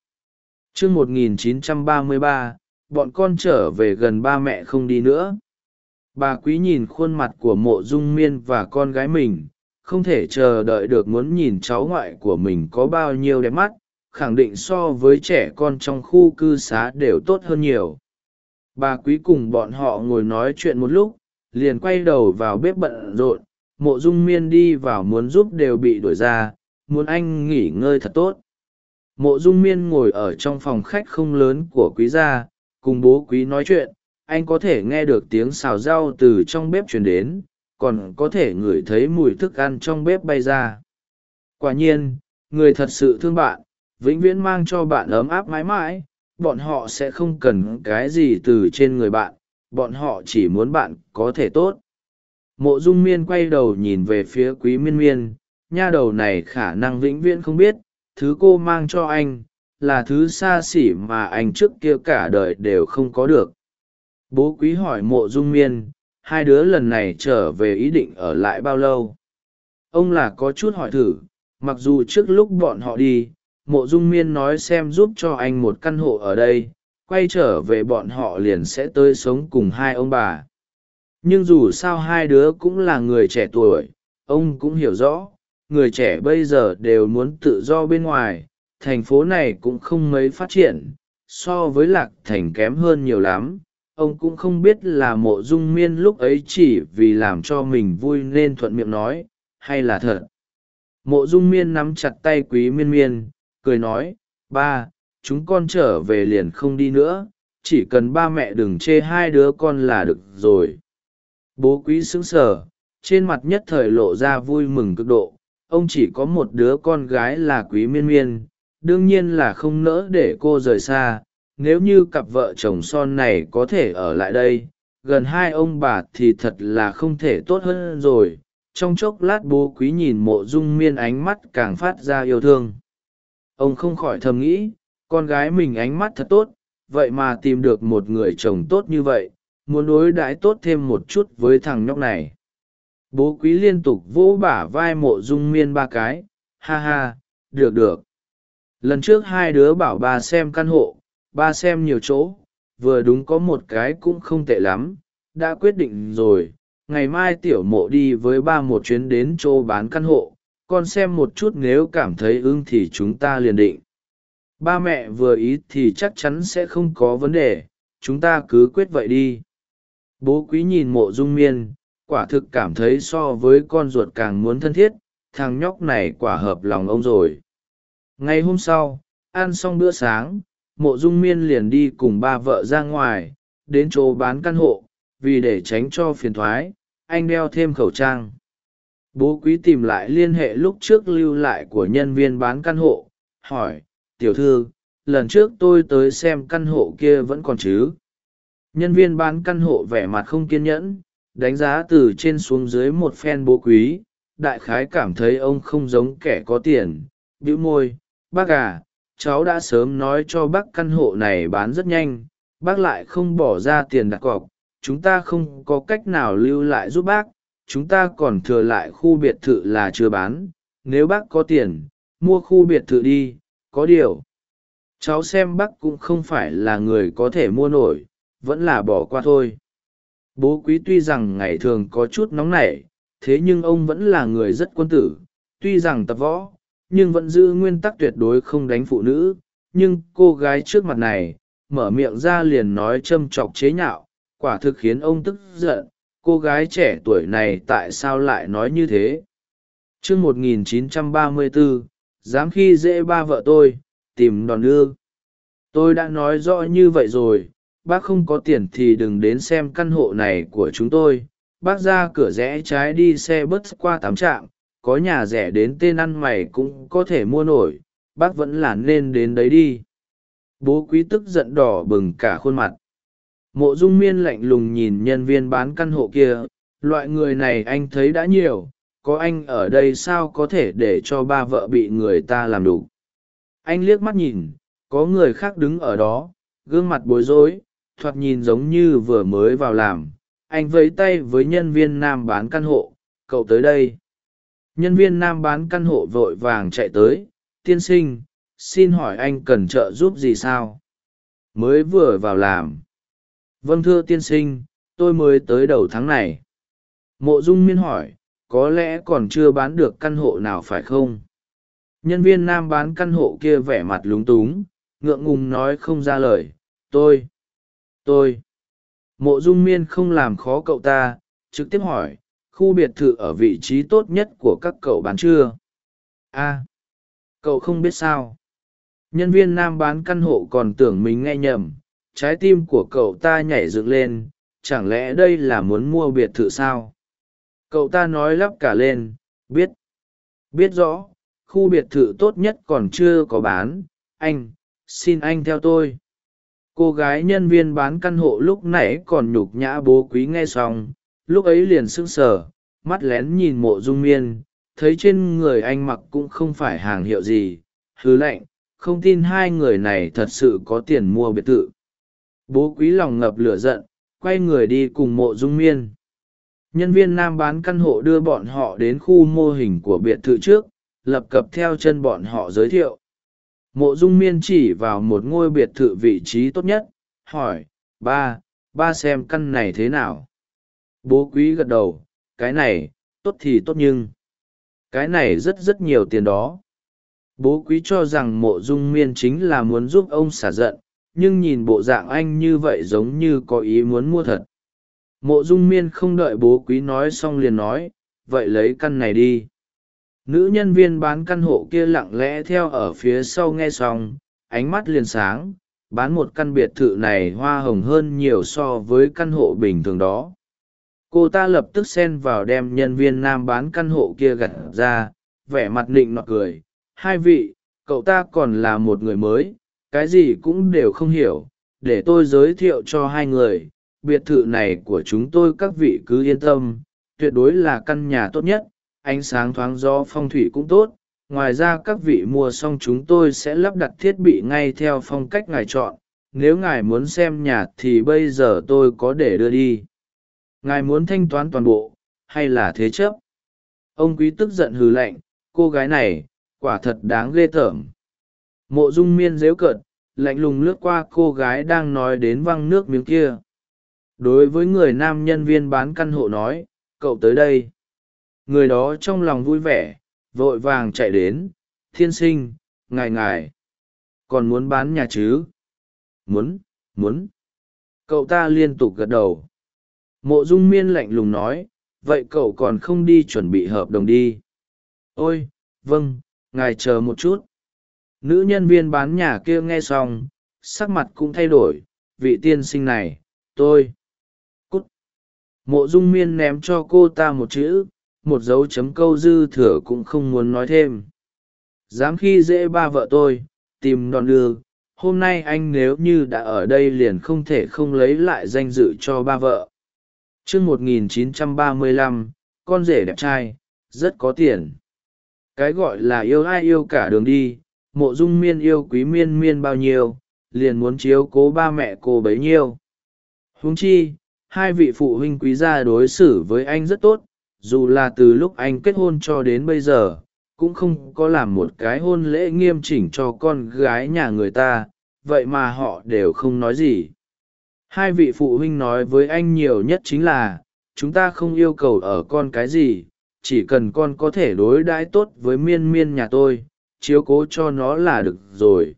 chương một nghìn chín trăm ba mươi 1933, bọn con trở về gần ba mẹ không đi nữa. Bà quý nhìn khuôn mặt của mộ dung miên và con gái mình không thể chờ đợi được muốn nhìn cháu ngoại của mình có bao nhiêu đẹp mắt khẳng định so với trẻ con trong khu cư xá đều tốt hơn nhiều. Bà quý cùng bọn họ ngồi nói chuyện một lúc liền quay đầu vào bếp bận rộn mộ dung miên đi vào muốn giúp đều bị đuổi ra muốn anh nghỉ ngơi thật tốt mộ dung miên ngồi ở trong phòng khách không lớn của quý gia, cùng bố quý nói chuyện. Anh có thể nghe được tiếng xào rau từ trong bếp truyền đến, còn có thể ngửi thấy mùi thức ăn trong bếp bay ra. Quả nhiên, người thật sự thương bạn, vĩnh viễn mang cho bạn ấm áp mãi mãi. Bọn họ sẽ không cần cái gì từ trên người bạn, bọn họ chỉ muốn bạn có thể tốt. Mộ dung miên quay đầu nhìn về phía quý miên miên, nha đầu này khả năng vĩnh viễn không biết thứ cô mang cho anh, là thứ xa xỉ mà anh trước kia cả đời đều không có được. Bố quý hỏi mộ dung miên, hai đứa lần này trở về ý định ở lại bao lâu? Ông là có chút hỏi thử, mặc dù trước lúc bọn họ đi, mộ dung miên nói xem giúp cho anh một căn hộ ở đây, quay trở về bọn họ liền sẽ tới sống cùng hai ông bà. Nhưng dù sao hai đứa cũng là người trẻ tuổi, ông cũng hiểu rõ người trẻ bây giờ đều muốn tự do bên ngoài, thành phố này cũng không mấy phát triển, so với lạc thành kém hơn nhiều lắm. Ông cũng không biết là mộ dung miên lúc ấy chỉ vì làm cho mình vui nên thuận miệng nói, hay là thật. Mộ dung miên nắm chặt tay quý miên miên, cười nói, ba, chúng con trở về liền không đi nữa, chỉ cần ba mẹ đừng chê hai đứa con là được rồi. Bố quý xứng sở trên mặt nhất thời lộ ra vui mừng cực độ ông chỉ có một đứa con gái là quý miên miên, đương nhiên là không nỡ để cô rời xa, nếu như cặp vợ chồng son này có thể ở lại đây, gần hai ông bà thì thật là không thể tốt hơn rồi. Trong chốc lát bố quý nhìn mộ dung miên ánh mắt càng phát ra yêu thương. Ông không khỏi thầm nghĩ, con gái mình ánh mắt thật tốt, vậy mà tìm được một người chồng tốt như vậy, muốn đối đãi tốt thêm một chút với thằng nhóc này bố quý liên tục vỗ bả vai mộ dung miên ba cái. Ha ha, được được. Lần trước hai đứa bảo ba xem căn hộ ba xem nhiều chỗ. Vừa đúng có một cái cũng không tệ lắm. Đã quyết định rồi. Ngày mai tiểu mộ đi với ba một chuyến đến chỗ bán căn hộ. Con xem một chút nếu cảm thấy ưng thì chúng ta liền định. Ba mẹ vừa ý thì chắc chắn sẽ không có vấn đề. Chúng ta cứ quyết vậy đi. Bố quý nhìn mộ dung miên quả thực cảm thấy so với con ruột càng muốn thân thiết, thằng nhóc này quả hợp lòng ông rồi. Ngày hôm sau, ăn xong bữa sáng, mộ dung miên liền đi cùng ba vợ ra ngoài, đến chỗ bán căn hộ, vì để tránh cho phiền thoái, anh đeo thêm khẩu trang. Bố quý tìm lại liên hệ lúc trước lưu lại của nhân viên bán căn hộ, hỏi, tiểu thư, lần trước tôi tới xem căn hộ kia vẫn còn chứ? Nhân viên bán căn hộ vẻ mặt không kiên nhẫn đánh giá từ trên xuống dưới một phen bố quý, đại khái cảm thấy ông không giống kẻ có tiền. Bĩu môi, bác à cháu đã sớm nói cho bác căn hộ này bán rất nhanh, bác lại không bỏ ra tiền đặt cọc, chúng ta không có cách nào lưu lại giúp bác, chúng ta còn thừa lại khu biệt thự là chưa bán, nếu bác có tiền, mua khu biệt thự đi, có điều. Cháu xem bác cũng không phải là người có thể mua nổi, vẫn là bỏ qua thôi bố quý tuy rằng ngày thường có chút nóng nảy, thế nhưng ông vẫn là người rất quân tử, tuy rằng tập võ, nhưng vẫn giữ nguyên tắc tuyệt đối không đánh phụ nữ. Nhưng cô gái trước mặt này, mở miệng ra liền nói châm chọc chế nhạo, quả thực khiến ông tức giận, cô gái trẻ tuổi này tại sao lại nói như thế? Chương một nghìn chín trăm ba mươi bốn dám khi dễ ba vợ tôi, tìm đòn ư? Tôi đã nói rõ như vậy rồi bác không có tiền thì đừng đến xem căn hộ này của chúng tôi. Bác ra cửa rẽ trái đi xe bớt qua tám trạm, có nhà rẻ đến tên ăn mày cũng có thể mua nổi, bác vẫn là nên đến đấy đi. Bố quý tức giận đỏ bừng cả khuôn mặt. Mộ dung miên lạnh lùng nhìn nhân viên bán căn hộ kia, loại người này anh thấy đã nhiều, có anh ở đây sao có thể để cho ba vợ bị người ta làm đủ anh liếc mắt nhìn, có người khác đứng ở đó, gương mặt bối rối thoạt nhìn giống như vừa mới vào làm. Anh vẫy tay với nhân viên nam bán căn hộ, cậu tới đây. Nhân viên nam bán căn hộ vội vàng chạy tới, tiên sinh, xin hỏi anh cần trợ giúp gì sao? Mới vừa vào làm. Vâng thưa tiên sinh, tôi mới tới đầu tháng này. Mộ dung miên hỏi, có lẽ còn chưa bán được căn hộ nào phải không? Nhân viên nam bán căn hộ kia vẻ mặt lúng túng, ngượng ngùng nói không ra lời, tôi tôi. Mộ dung miên không làm khó cậu ta, trực tiếp hỏi, khu biệt thự ở vị trí tốt nhất của các cậu bán chưa? A. Cậu không biết sao. Nhân viên nam bán căn hộ còn tưởng mình nghe nhầm, trái tim của cậu ta nhảy dựng lên, chẳng lẽ đây là muốn mua biệt thự sao? Cậu ta nói lắp cả lên, biết. Biết rõ, khu biệt thự tốt nhất còn chưa có bán, anh, xin anh theo tôi cô gái nhân viên bán căn hộ lúc nãy còn nhục nhã bố quý nghe xong, lúc ấy liền sững sờ, mắt lén nhìn mộ dung miên, thấy trên người anh mặc cũng không phải hàng hiệu gì, hứ lạnh, không tin hai người này thật sự có tiền mua biệt thự. Bố quý lòng ngập lửa giận, quay người đi cùng mộ dung miên. Nhân viên nam bán căn hộ đưa bọn họ đến khu mô hình của biệt thự trước, lập cập theo chân bọn họ giới thiệu mộ dung miên chỉ vào một ngôi biệt thự vị trí tốt nhất, hỏi, ba ba xem căn này thế nào? Bố quý gật đầu, cái này, tốt thì tốt nhưng cái này rất rất nhiều tiền đó. Bố quý cho rằng mộ dung miên chính là muốn giúp ông xả giận, nhưng nhìn bộ dạng anh như vậy giống như có ý muốn mua thật. Mộ dung miên không đợi bố quý nói xong liền nói, vậy lấy căn này đi nữ nhân viên bán căn hộ kia lặng lẽ theo ở phía sau nghe xong, ánh mắt liền sáng, bán một căn biệt thự này hoa hồng hơn nhiều so với căn hộ bình thường đó. Cô ta lập tức xen vào đem nhân viên nam bán căn hộ kia gặt ra, vẻ mặt nịnh nọt cười. Hai vị, cậu ta còn là một người mới, cái gì cũng đều không hiểu, để tôi giới thiệu cho hai người. Biệt thự này của chúng tôi các vị cứ yên tâm, tuyệt đối là căn nhà tốt nhất ánh sáng thoáng gió phong thủy cũng tốt, ngoài ra các vị mua xong chúng tôi sẽ lắp đặt thiết bị ngay theo phong cách ngài chọn, nếu ngài muốn xem nhà thì bây giờ tôi có để đưa đi. Ngài muốn thanh toán toàn bộ, hay là thế chấp? Ông quý tức giận hừ lạnh, cô gái này, quả thật đáng ghê tởm. Mộ dung miên dếu cợt, lạnh lùng lướt qua cô gái đang nói đến văng nước miếng kia. Đối với người nam nhân viên bán căn hộ nói, cậu tới đây người đó trong lòng vui vẻ, vội vàng chạy đến, thiên sinh, ngài ngài, còn muốn bán nhà chứ? Muốn muốn. Cậu ta liên tục gật đầu. Mộ dung miên lạnh lùng nói, vậy cậu còn không đi chuẩn bị hợp đồng đi? Ôi vâng ngài chờ một chút. Nữ nhân viên bán nhà kia nghe xong, sắc mặt cũng thay đổi, vị tiên sinh này, tôi. Cút. Mộ dung miên ném cho cô ta một chữ một dấu chấm câu dư thừa cũng không muốn nói thêm. Dám khi dễ ba vợ tôi, tìm đòn đưa hôm nay anh nếu như đã ở đây liền không thể không lấy lại danh dự cho ba vợ. T r ư ơ n g một nghìn chín trăm ba mươi lăm, con rể đẹp trai, rất có tiền. Cái gọi là yêu ai yêu cả đường đi, mộ dung miên yêu quý miên miên bao nhiêu, liền muốn chiếu cố ba mẹ cô bấy nhiêu. Huống chi, hai vị phụ huynh quý gia đối xử với anh rất tốt dù là từ lúc anh kết hôn cho đến bây giờ, cũng không có làm một cái hôn lễ nghiêm chỉnh cho con gái nhà người ta, vậy mà họ đều không nói gì. Hai vị phụ huynh nói với anh nhiều nhất chính là, chúng ta không yêu cầu ở con cái gì, chỉ cần con có thể đối đãi tốt với miên miên nhà tôi, chiếu cố cho nó là được rồi.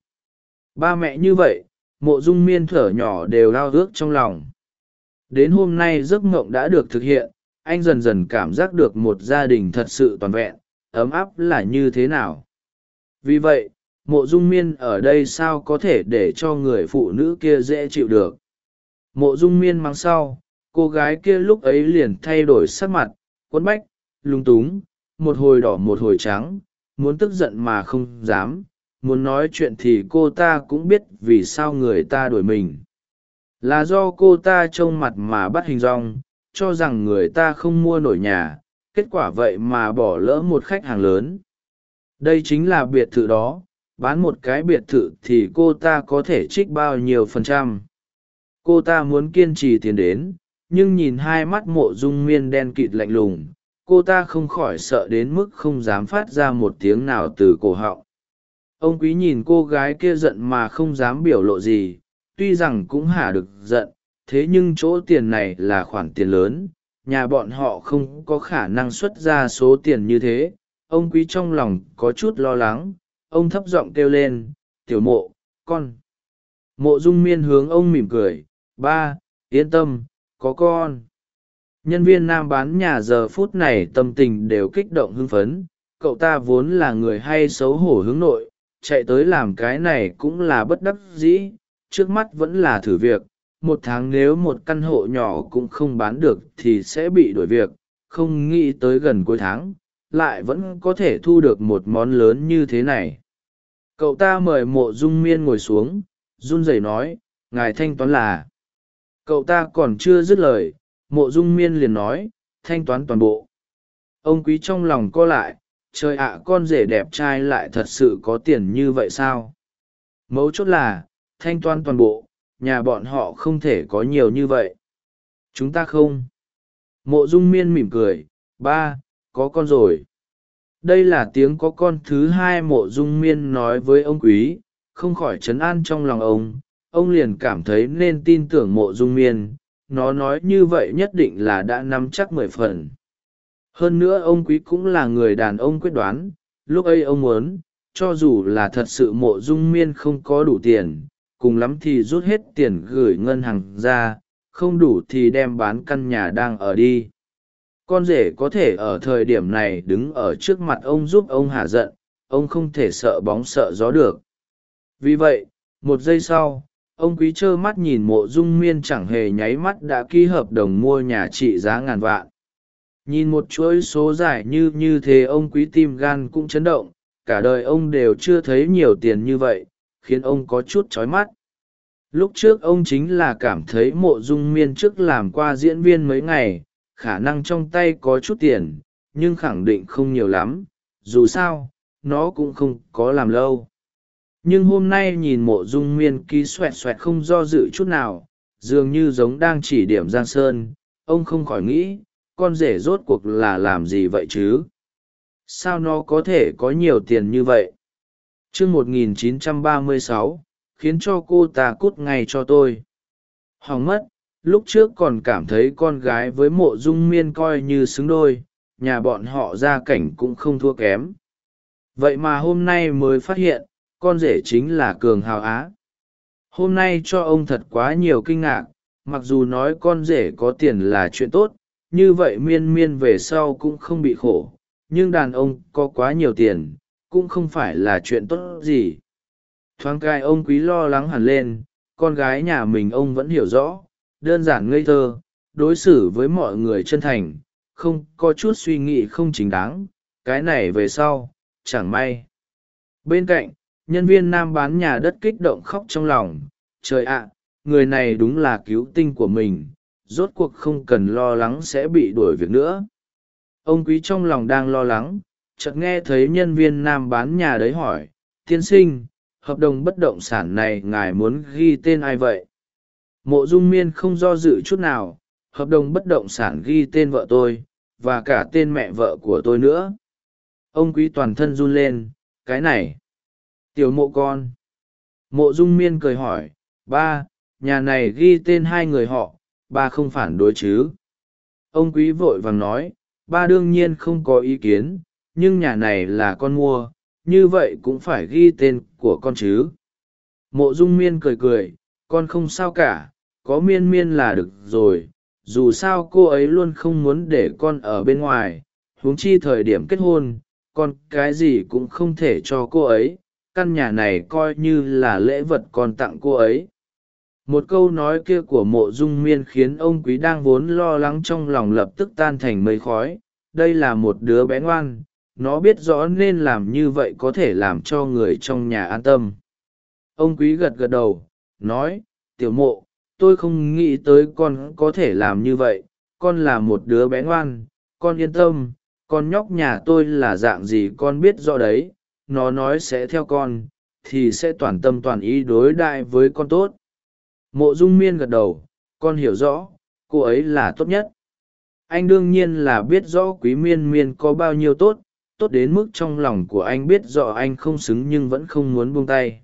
Ba mẹ như vậy, mộ dung miên thở nhỏ đều lao ước trong lòng. Đến hôm nay giấc mộng đã được thực hiện anh dần dần cảm giác được một gia đình thật sự toàn vẹn, ấm áp là như thế nào? Vì vậy, mộ dung miên ở đây sao có thể để cho người phụ nữ kia dễ chịu được? Mộ dung miên mang sau, cô gái kia lúc ấy liền thay đổi sắc mặt, quấn bách lung túng, một hồi đỏ một hồi trắng, muốn tức giận mà không dám, muốn nói chuyện thì cô ta cũng biết vì sao người ta đuổi mình. Là do cô ta trông mặt mà bắt hình rong cho rằng người ta không mua nổi nhà, kết quả vậy mà bỏ lỡ một khách hàng lớn. Đây chính là biệt thự đó, bán một cái biệt thự thì cô ta có thể trích bao nhiêu phần trăm. Cô ta muốn kiên trì tiền đến, nhưng nhìn hai mắt mộ dung miên đen kịt lạnh lùng, cô ta không khỏi sợ đến mức không dám phát ra một tiếng nào từ cổ họng. Ông quý nhìn cô gái kia giận mà không dám biểu lộ gì, tuy rằng cũng hả được giận thế nhưng chỗ tiền này là khoản tiền lớn, nhà bọn họ không có khả năng xuất ra số tiền như thế. Ông quý trong lòng có chút lo lắng, ông thấp giọng kêu lên, tiểu mộ, con. Mộ dung miên hướng ông mỉm cười, ba, yên tâm, có con. Nhân viên nam bán nhà giờ phút này tâm tình đều kích động hưng phấn, cậu ta vốn là người hay xấu hổ hướng nội, chạy tới làm cái này cũng là bất đắc dĩ, trước mắt vẫn là thử việc một tháng nếu một căn hộ nhỏ cũng không bán được thì sẽ bị đổi việc, không nghĩ tới gần cuối tháng, lại vẫn có thể thu được một món lớn như thế này. Cậu ta mời mộ dung miên ngồi xuống, run rẩy nói, ngài thanh toán là. Cậu ta còn chưa dứt lời, mộ dung miên liền nói, thanh toán toàn bộ. Ông quý trong lòng co lại, trời ạ, con rể đẹp trai lại thật sự có tiền như vậy sao? Mấu chốt là, thanh toán toàn bộ nhà bọn họ không thể có nhiều như vậy. Chúng ta không. Mộ dung miên mỉm cười, ba, có con rồi. Đây là tiếng có con thứ hai mộ dung miên nói với ông quý, không khỏi chấn an trong lòng ông. Ông liền cảm thấy nên tin tưởng mộ dung miên. Nó nói như vậy nhất định là đã nắm chắc mười phần. Hơn nữa ông quý cũng là người đàn ông quyết đoán. Lúc ấy ông muốn, cho dù là thật sự mộ dung miên không có đủ tiền cùng lắm thì rút hết tiền gửi ngân hàng ra, không đủ thì đem bán căn nhà đang ở đi. Con rể có thể ở thời điểm này đứng ở trước mặt ông giúp ông hạ giận, ông không thể sợ bóng sợ gió được. Vì vậy, một giây sau, ông quý trơ mắt nhìn mộ dung miên chẳng hề nháy mắt đã ký hợp đồng mua nhà trị giá ngàn vạn. Nhìn một chuỗi số dài như như thế ông quý tim gan cũng chấn động, cả đời ông đều chưa thấy nhiều tiền như vậy khiến ông có chút trói mắt. Lúc trước ông chính là cảm thấy mộ dung miên trước làm qua diễn viên mấy ngày, khả năng trong tay có chút tiền, nhưng khẳng định không nhiều lắm. Dù sao, nó cũng không có làm lâu. Nhưng hôm nay nhìn mộ dung miên ký xoẹt xoẹt không do dự chút nào, dường như giống đang chỉ điểm giang sơn. Ông không khỏi nghĩ, con rể rốt cuộc là làm gì vậy chứ? Sao nó có thể có nhiều tiền như vậy? T 1936, khiến cho cô ta cút ngay cho tôi. Hỏng mất lúc trước còn cảm thấy con gái với mộ dung miên coi như xứng đôi nhà bọn họ gia cảnh cũng không thua kém. Vậy mà hôm nay mới phát hiện con rể chính là cường hào á. Hôm nay cho ông thật quá nhiều kinh ngạc mặc dù nói con rể có tiền là chuyện tốt như vậy miên miên về sau cũng không bị khổ nhưng đàn ông có quá nhiều tiền cũng không phải là chuyện tốt gì. Thoáng cai ông quý lo lắng hẳn lên, con gái nhà mình ông vẫn hiểu rõ, đơn giản ngây thơ, đối xử với mọi người chân thành, không có chút suy nghĩ không chính đáng, cái này về sau, chẳng may. Bên cạnh, nhân viên nam bán nhà đất kích động khóc trong lòng, trời ạ, người này đúng là cứu tinh của mình, rốt cuộc không cần lo lắng sẽ bị đuổi việc nữa. Ông quý trong lòng đang lo lắng chợt nghe thấy nhân viên nam bán nhà đấy hỏi, tiên sinh, hợp đồng bất động sản này ngài muốn ghi tên ai vậy? Mộ dung miên không do dự chút nào, hợp đồng bất động sản ghi tên vợ tôi, và cả tên mẹ vợ của tôi nữa. Ông quý toàn thân run lên, cái này, tiểu mộ con. Mộ dung miên cười hỏi, ba, nhà này ghi tên hai người họ, ba không phản đối chứ? Ông quý vội vàng nói, ba đương nhiên không có ý kiến nhưng nhà này là con mua, như vậy cũng phải ghi tên của con chứ. Mộ dung miên cười cười, con không sao cả, có miên miên là được rồi, dù sao cô ấy luôn không muốn để con ở bên ngoài, huống chi thời điểm kết hôn, con cái gì cũng không thể cho cô ấy, căn nhà này coi như là lễ vật con tặng cô ấy. Một câu nói kia của mộ dung miên khiến ông quý đang vốn lo lắng trong lòng lập tức tan thành mây khói, đây là một đứa bé ngoan nó biết rõ nên làm như vậy có thể làm cho người trong nhà an tâm. Ông quý gật gật đầu, nói, tiểu mộ, tôi không nghĩ tới con có thể làm như vậy. Con là một đứa bé ngoan, con yên tâm. Con nhóc nhà tôi là dạng gì con biết rõ đấy. Nó nói sẽ theo con, thì sẽ toàn tâm toàn ý đối đại với con tốt. Mộ dung miên gật đầu, con hiểu rõ, cô ấy là tốt nhất. Anh đương nhiên là biết rõ quý miên miên có bao nhiêu tốt tốt đến mức trong lòng của anh biết rõ anh không xứng nhưng vẫn không muốn buông tay.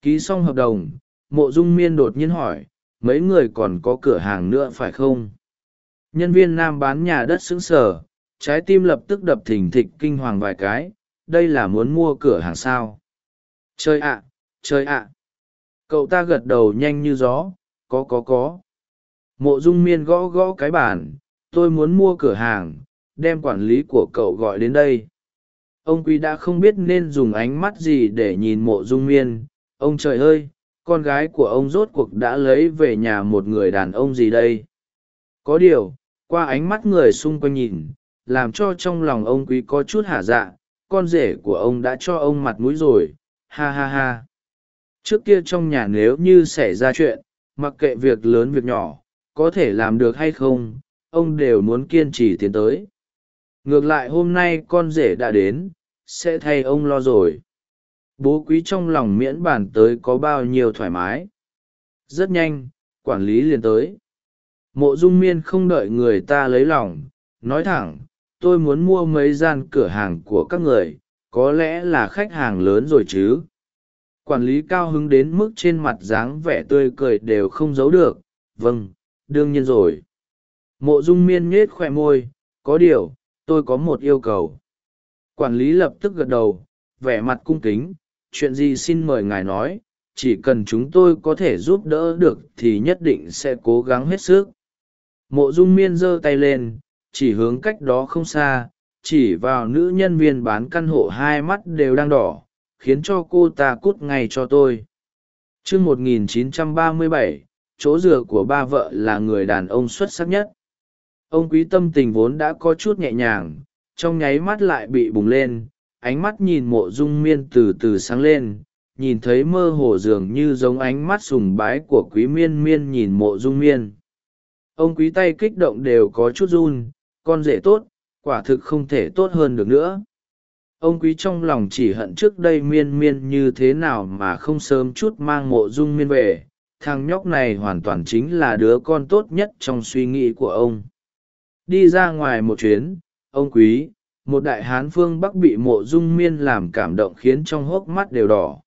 Ký xong hợp đồng mộ dung miên đột nhiên hỏi mấy người còn có cửa hàng nữa phải không? Nhân viên nam bán nhà đất xứng sở trái tim lập tức đập thình thịch kinh hoàng vài cái đây là muốn mua cửa hàng sao? Chơi ạ à, chơi ạ. Cậu ta gật đầu nhanh như gió có có có. Mộ dung miên gõ gõ cái bản tôi muốn mua cửa hàng đem quản lý của cậu gọi đến đây ông quý đã không biết nên dùng ánh mắt gì để nhìn mộ dung miên. Ông trời ơi, con gái của ông rốt cuộc đã lấy về nhà một người đàn ông gì đây? Có điều, qua ánh mắt người xung quanh nhìn, làm cho trong lòng ông quý có chút hả dạ con rể của ông đã cho ông mặt mũi rồi. Ha ha ha. Trước kia trong nhà nếu như xảy ra chuyện, mặc kệ việc lớn việc nhỏ, có thể làm được hay không, ông đều muốn kiên trì tiến tới ngược lại hôm nay con rể đã đến, sẽ thay ông lo rồi. Bố quý trong lòng miễn bàn tới có bao nhiêu thoải mái. Rất nhanh, quản lý liền tới. Mộ dung miên không đợi người ta lấy lòng, nói thẳng, tôi muốn mua mấy gian cửa hàng của các người, có lẽ là khách hàng lớn rồi chứ. Quản lý cao hứng đến mức trên mặt dáng vẻ tươi cười đều không giấu được vâng đương nhiên rồi. Mộ dung miên nhết khoe môi, có điều tôi có một yêu cầu. Quản lý lập tức gật đầu vẻ mặt cung kính chuyện gì xin mời ngài nói chỉ cần chúng tôi có thể giúp đỡ được thì nhất định sẽ cố gắng hết sức. Mộ dung miên giơ tay lên chỉ hướng cách đó không xa chỉ vào nữ nhân viên bán căn hộ hai mắt đều đang đỏ khiến cho cô ta cút ngay cho tôi. T r ư ơ n g 1937, chỗ dựa của ba vợ là người đàn ông xuất sắc nhất ông quý tâm tình vốn đã có chút nhẹ nhàng, trong nháy mắt lại bị bùng lên, ánh mắt nhìn mộ dung miên từ từ sáng lên, nhìn thấy mơ hồ dường như giống ánh mắt sùng bái của quý miên miên nhìn mộ dung miên. Ông quý tay kích động đều có chút run, con rể tốt, quả thực không thể tốt hơn được nữa. Ông quý trong lòng chỉ hận trước đây miên miên như thế nào mà không sớm chút mang mộ dung miên về, thằng nhóc này hoàn toàn chính là đứa con tốt nhất trong suy nghĩ của ông đi ra ngoài một chuyến, ông quý, một đại hán phương bắc bị mộ dung miên làm cảm động khiến trong hốc mắt đều đỏ.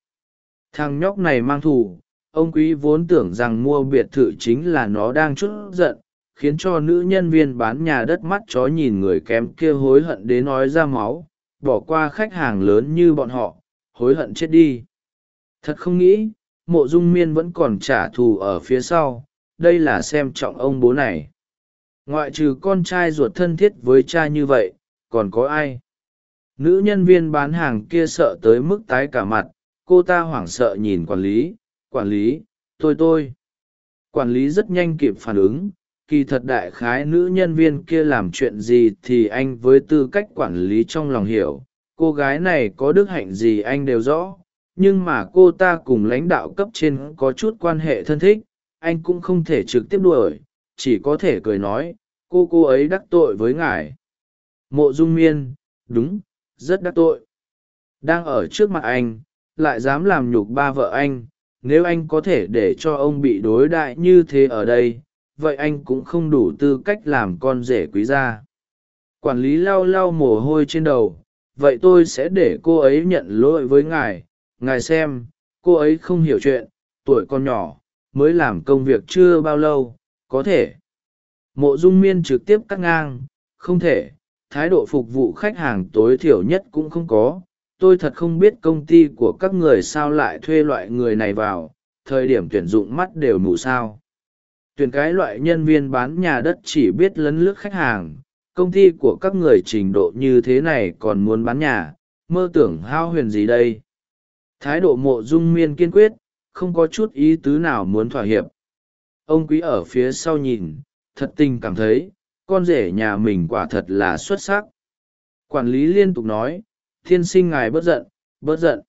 Thằng nhóc này mang thù, ông quý vốn tưởng rằng mua biệt thự chính là nó đang chút giận, khiến cho nữ nhân viên bán nhà đất mắt chó nhìn người kém kia hối hận đến nói ra máu, bỏ qua khách hàng lớn như bọn họ, hối hận chết đi. Thật không nghĩ, mộ dung miên vẫn còn trả thù ở phía sau, đây là xem trọng ông bố này ngoại trừ con trai ruột thân thiết với cha như vậy, còn có ai? Nữ nhân viên bán hàng kia sợ tới mức tái cả mặt, cô ta hoảng sợ nhìn quản lý quản lý, tôi tôi. Quản lý rất nhanh kịp phản ứng, kỳ thật đại khái nữ nhân viên kia làm chuyện gì thì anh với tư cách quản lý trong lòng hiểu, cô gái này có đức hạnh gì anh đều rõ, nhưng mà cô ta cùng lãnh đạo cấp trên có chút quan hệ thân thích, anh cũng không thể trực tiếp đuổi chỉ có thể cười nói, cô cô ấy đắc tội với ngài. Mộ dung miên, đúng, rất đắc tội. Đang ở trước mặt anh, lại dám làm nhục ba vợ anh, nếu anh có thể để cho ông bị đối đại như thế ở đây, vậy anh cũng không đủ tư cách làm con rể quý gia. Quản lý lau lau mồ hôi trên đầu, vậy tôi sẽ để cô ấy nhận lỗi với ngài. Ngài xem, cô ấy không hiểu chuyện, tuổi con nhỏ, mới làm công việc chưa bao lâu có thể. Mộ dung miên trực tiếp cắt ngang, không thể, thái độ phục vụ khách hàng tối thiểu nhất cũng không có. Tôi thật không biết công ty của các người sao lại thuê loại người này vào, thời điểm tuyển dụng mắt đều mù sao. Tuyển cái loại nhân viên bán nhà đất chỉ biết lấn lướt khách hàng, công ty của các người trình độ như thế này còn muốn bán nhà, mơ tưởng hao huyền gì đây? Thái độ mộ dung miên kiên quyết, không có chút ý tứ nào muốn thỏa hiệp ông quý ở phía sau nhìn, thật tình cảm thấy, con rể nhà mình quả thật là xuất sắc. Quản lý liên tục nói, thiên sinh ngài bớt giận bớt giận.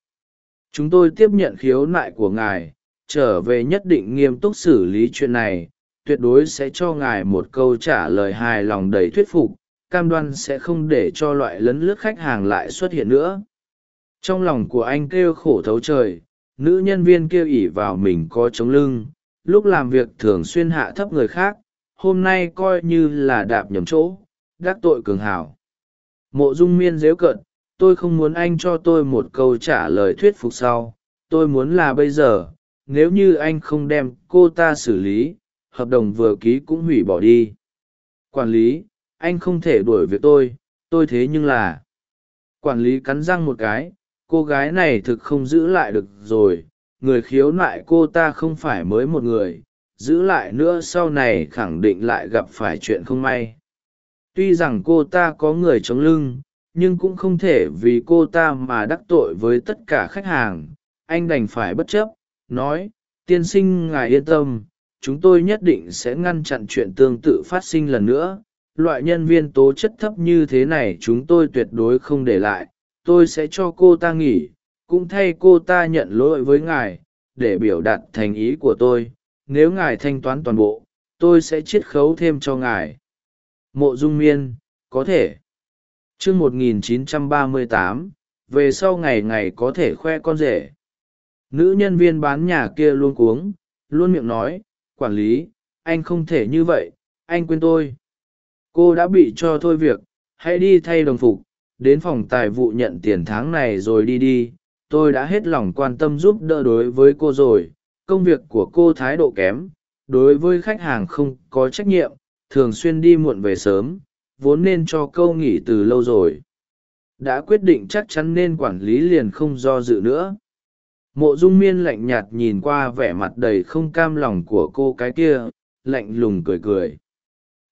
Chúng tôi tiếp nhận khiếu nại của ngài, trở về nhất định nghiêm túc xử lý chuyện này, tuyệt đối sẽ cho ngài một câu trả lời hài lòng đầy thuyết phục, cam đoan sẽ không để cho loại lấn lướt khách hàng lại xuất hiện nữa. Trong lòng của anh kêu khổ thấu trời, nữ nhân viên kêu ỉ vào mình có chống lưng lúc làm việc thường xuyên hạ thấp người khác, hôm nay coi như là đạp nhầm chỗ, đắc tội cường hảo. Mộ dung miên dếu cận, tôi không muốn anh cho tôi một câu trả lời thuyết phục sau, tôi muốn là bây giờ, nếu như anh không đem cô ta xử lý, hợp đồng vừa ký cũng hủy bỏ đi. Quản lý, anh không thể đuổi việc tôi tôi thế nhưng là quản lý cắn răng một cái, cô gái này thực không giữ lại được rồi người khiếu nại cô ta không phải mới một người, giữ lại nữa sau này khẳng định lại gặp phải chuyện không may. Tuy rằng cô ta có người chống lưng, nhưng cũng không thể vì cô ta mà đắc tội với tất cả khách hàng. Anh đành phải bất chấp, nói, tiên sinh, ngài yên tâm, chúng tôi nhất định sẽ ngăn chặn chuyện tương tự phát sinh lần nữa. Loại nhân viên tố chất thấp như thế này chúng tôi tuyệt đối không để lại. Tôi sẽ cho cô ta nghỉ cũng thay cô ta nhận lỗi với ngài để biểu đạt thành ý của tôi. Nếu ngài thanh toán toàn bộ, tôi sẽ chiết khấu thêm cho ngài. Mộ dung miên, có thể. Chương một nghìn chín trăm ba mươi tám, về sau ngày ngày có thể khoe con rể. Nữ nhân viên bán nhà kia luôn cuống, luôn miệng nói, quản lý, anh không thể như vậy, anh quên tôi. Cô đã bị cho thôi việc, hãy đi thay đồng phục, đến phòng tài vụ nhận tiền tháng này rồi đi đi tôi đã hết lòng quan tâm giúp đỡ đối với cô rồi. Công việc của cô thái độ kém. Đối với khách hàng không có trách nhiệm. Thường xuyên đi muộn về sớm. Vốn nên cho câu nghỉ từ lâu rồi. Đã quyết định chắc chắn nên quản lý liền không do dự nữa. Mộ dung miên lạnh nhạt nhìn qua vẻ mặt đầy không cam lòng của cô cái kia, lạnh lùng cười cười.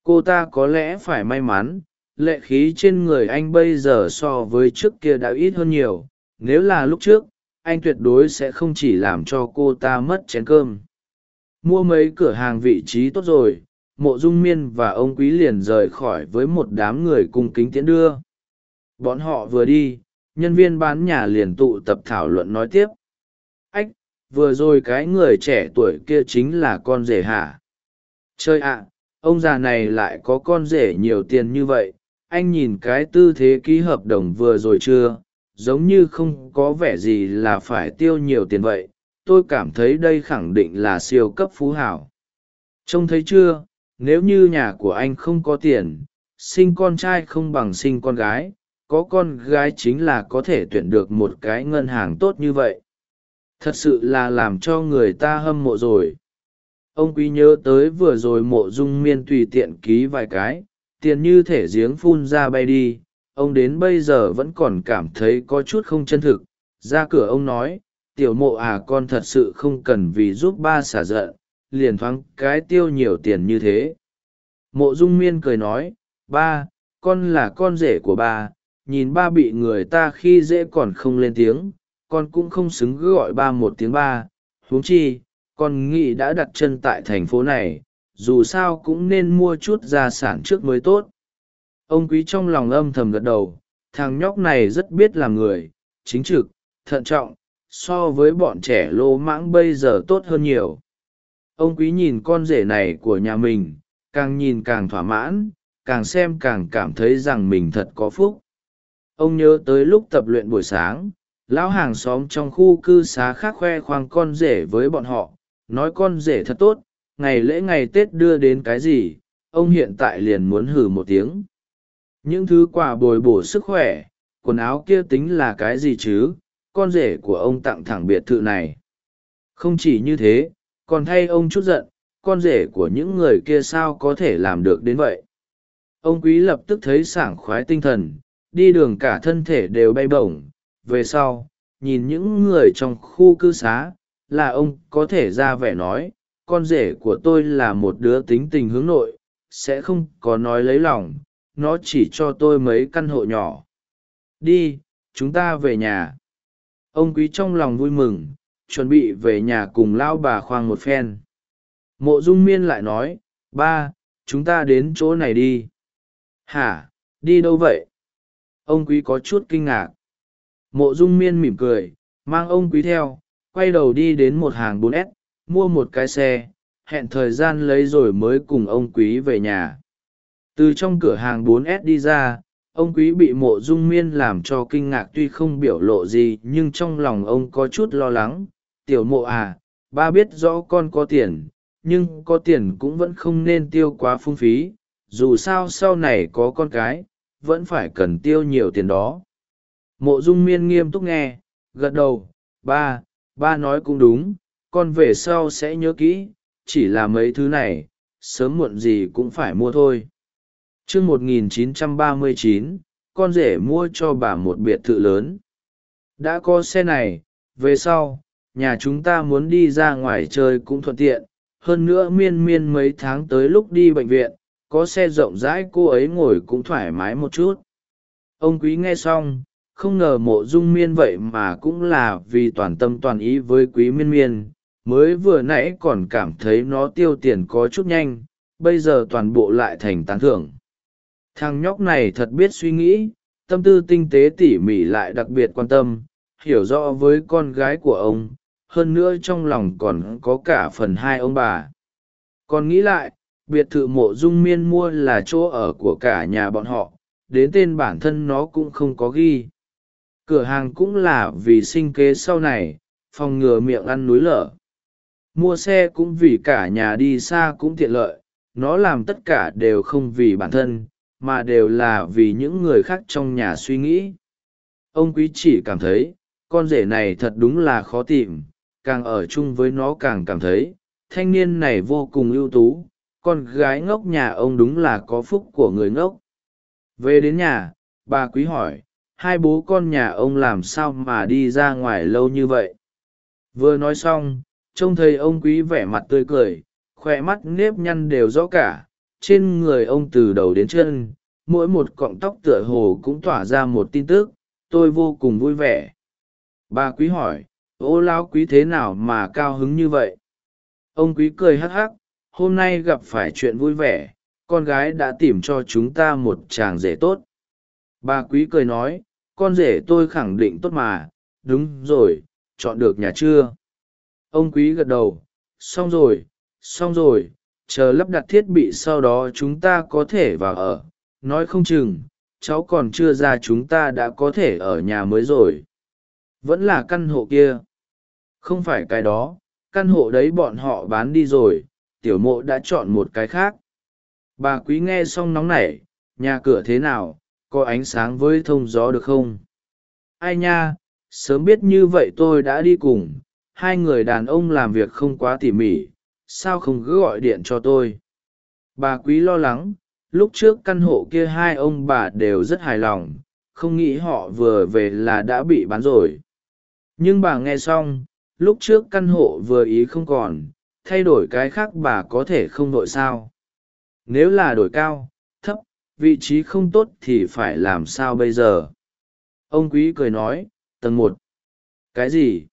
Cô ta có lẽ phải may mắn, lệ khí trên người anh bây giờ so với trước kia đã ít hơn nhiều nếu là lúc trước, anh tuyệt đối sẽ không chỉ làm cho cô ta mất chén cơm. Mua mấy cửa hàng vị trí tốt rồi, mộ dung miên và ông quý liền rời khỏi với một đám người cung kính tiễn đưa. Bọn họ vừa đi, nhân viên bán nhà liền tụ tập thảo luận nói tiếp. Ách, vừa rồi cái người trẻ tuổi kia chính là con rể hả? Chơi ạ, ông già này lại có con rể nhiều tiền như vậy, anh nhìn cái tư thế ký hợp đồng vừa rồi chưa? Giống như không có vẻ gì là phải tiêu nhiều tiền vậy, tôi cảm thấy đây khẳng định là siêu cấp phú hảo. Trông thấy chưa, nếu như nhà của anh không có tiền, sinh con trai không bằng sinh con gái, có con gái chính là có thể tuyển được một cái ngân hàng tốt như vậy. Thật sự là làm cho người ta hâm mộ rồi. Ông quý nhớ tới vừa rồi mộ dung miên tùy tiện ký vài cái, tiền như thể giếng phun ra bay đi ông đến bây giờ vẫn còn cảm thấy có chút không chân thực. Ra cửa ông nói, tiểu mộ à con thật sự không cần vì giúp ba xả giận, liền thoáng cái tiêu nhiều tiền như thế. Mộ dung miên cười nói, ba, con là con rể của ba, nhìn ba bị người ta khi dễ còn không lên tiếng, con cũng không xứng gọi ba một tiếng ba. Huống chi, con nghĩ đã đặt chân tại thành phố này, dù sao cũng nên mua chút gia sản trước mới tốt ông quý trong lòng âm thầm gật đầu, thằng nhóc này rất biết làm người, chính trực, thận trọng, so với bọn trẻ lô mãng bây giờ tốt hơn nhiều. Ông quý nhìn con rể này của nhà mình, càng nhìn càng thỏa mãn, càng xem càng cảm thấy rằng mình thật có phúc. Ông nhớ tới lúc tập luyện buổi sáng, lão hàng xóm trong khu cư xá khác khoe khoang con rể với bọn họ, nói con rể thật tốt, ngày lễ ngày tết đưa đến cái gì, ông hiện tại liền muốn hử một tiếng những thứ quà bồi bổ sức khỏe, quần áo kia tính là cái gì chứ? Con rể của ông tặng thẳng biệt thự này. Không chỉ như thế, còn thay ông chút giận, con rể của những người kia sao có thể làm được đến vậy? Ông quý lập tức thấy sảng khoái tinh thần, đi đường cả thân thể đều bay bổng. Về sau, nhìn những người trong khu cư xá, là ông có thể ra vẻ nói, con rể của tôi là một đứa tính tình hướng nội, sẽ không có nói lấy lòng nó chỉ cho tôi mấy căn hộ nhỏ. Đi chúng ta về nhà. Ông quý trong lòng vui mừng chuẩn bị về nhà cùng lão bà khoang một phen. Mộ dung miên lại nói ba chúng ta đến chỗ này đi. Hả? Đi đâu vậy? Ông quý có chút kinh ngạc. Mộ dung miên mỉm cười mang ông quý theo quay đầu đi đến một hàng 4S, mua một cái xe hẹn thời gian lấy rồi mới cùng ông quý về nhà từ trong cửa hàng 4S đi ra, ông quý bị mộ dung miên làm cho kinh ngạc tuy không biểu lộ gì, nhưng trong lòng ông có chút lo lắng. Tiểu mộ à ba biết rõ con có tiền, nhưng có tiền cũng vẫn không nên tiêu quá phung phí. Dù sao sau này có con cái, vẫn phải cần tiêu nhiều tiền đó. Mộ dung miên nghiêm túc nghe, gật đầu. Ba ba nói cũng đúng, con về sau sẽ nhớ kỹ, chỉ là mấy thứ này, sớm muộn gì cũng phải mua thôi chương một nghìn chín trăm ba mươi chín, con rể mua cho bà một biệt thự lớn. Đã có xe này, về sau, nhà chúng ta muốn đi ra ngoài chơi cũng thuận tiện. Hơn nữa miên miên mấy tháng tới lúc đi bệnh viện, có xe rộng rãi cô ấy ngồi cũng thoải mái một chút. Ông quý nghe xong, không ngờ mộ dung miên vậy mà cũng là vì toàn tâm toàn ý với quý miên miên. Mới vừa nãy còn cảm thấy nó tiêu tiền có chút nhanh, bây giờ toàn bộ lại thành tán thưởng thằng nhóc này thật biết suy nghĩ, tâm tư tinh tế tỉ mỉ lại đặc biệt quan tâm, hiểu rõ với con gái của ông, hơn nữa trong lòng còn có cả phần hai ông bà. Còn nghĩ lại, biệt thự mộ dung miên mua là chỗ ở của cả nhà bọn họ, đến tên bản thân nó cũng không có ghi. Cửa hàng cũng là vì sinh kế sau này, phòng ngừa miệng ăn núi lở. Mua xe cũng vì cả nhà đi xa cũng tiện lợi, nó làm tất cả đều không vì bản thân mà đều là vì những người khác trong nhà suy nghĩ. Ông quý chỉ cảm thấy, con rể này thật đúng là khó tìm, càng ở chung với nó càng cảm thấy, thanh niên này vô cùng ưu tú, con gái ngốc nhà ông đúng là có phúc của người ngốc. Về đến nhà, bà quý hỏi, hai bố con nhà ông làm sao mà đi ra ngoài lâu như vậy? Vừa nói xong, trông thấy ông quý vẻ mặt tươi cười khoe mắt nếp nhăn đều rõ cả trên người ông từ đầu đến chân, mỗi một cọng tóc tựa hồ cũng tỏa ra một tin tức, tôi vô cùng vui vẻ. Bà quý hỏi, ô lão quý thế nào mà cao hứng như vậy? Ông quý cười hắc hắc, hôm nay gặp phải chuyện vui vẻ, con gái đã tìm cho chúng ta một chàng rể tốt. Bà quý cười nói, con rể tôi khẳng định tốt mà, đúng rồi, chọn được nhà chưa? Ông quý gật đầu, xong rồi xong rồi chờ lắp đặt thiết bị sau đó chúng ta có thể vào ở. Nói không chừng, cháu còn chưa ra chúng ta đã có thể ở nhà mới rồi. Vẫn là căn hộ kia. Không phải cái đó, căn hộ đấy bọn họ bán đi rồi, tiểu mộ đã chọn một cái khác. Bà quý nghe xong nóng nảy, nhà cửa thế nào, có ánh sáng với thông gió được không? Ai nha, sớm biết như vậy tôi đã đi cùng, hai người đàn ông làm việc không quá tỉ mỉ sao không cứ gọi điện cho tôi? Bà quý lo lắng, lúc trước căn hộ kia hai ông bà đều rất hài lòng, không nghĩ họ vừa về là đã bị bán rồi. Nhưng bà nghe xong, lúc trước căn hộ vừa ý không còn, thay đổi cái khác bà có thể không đội sao? Nếu là đổi cao, thấp, vị trí không tốt thì phải làm sao bây giờ? Ông quý cười nói, tầng một. Cái gì?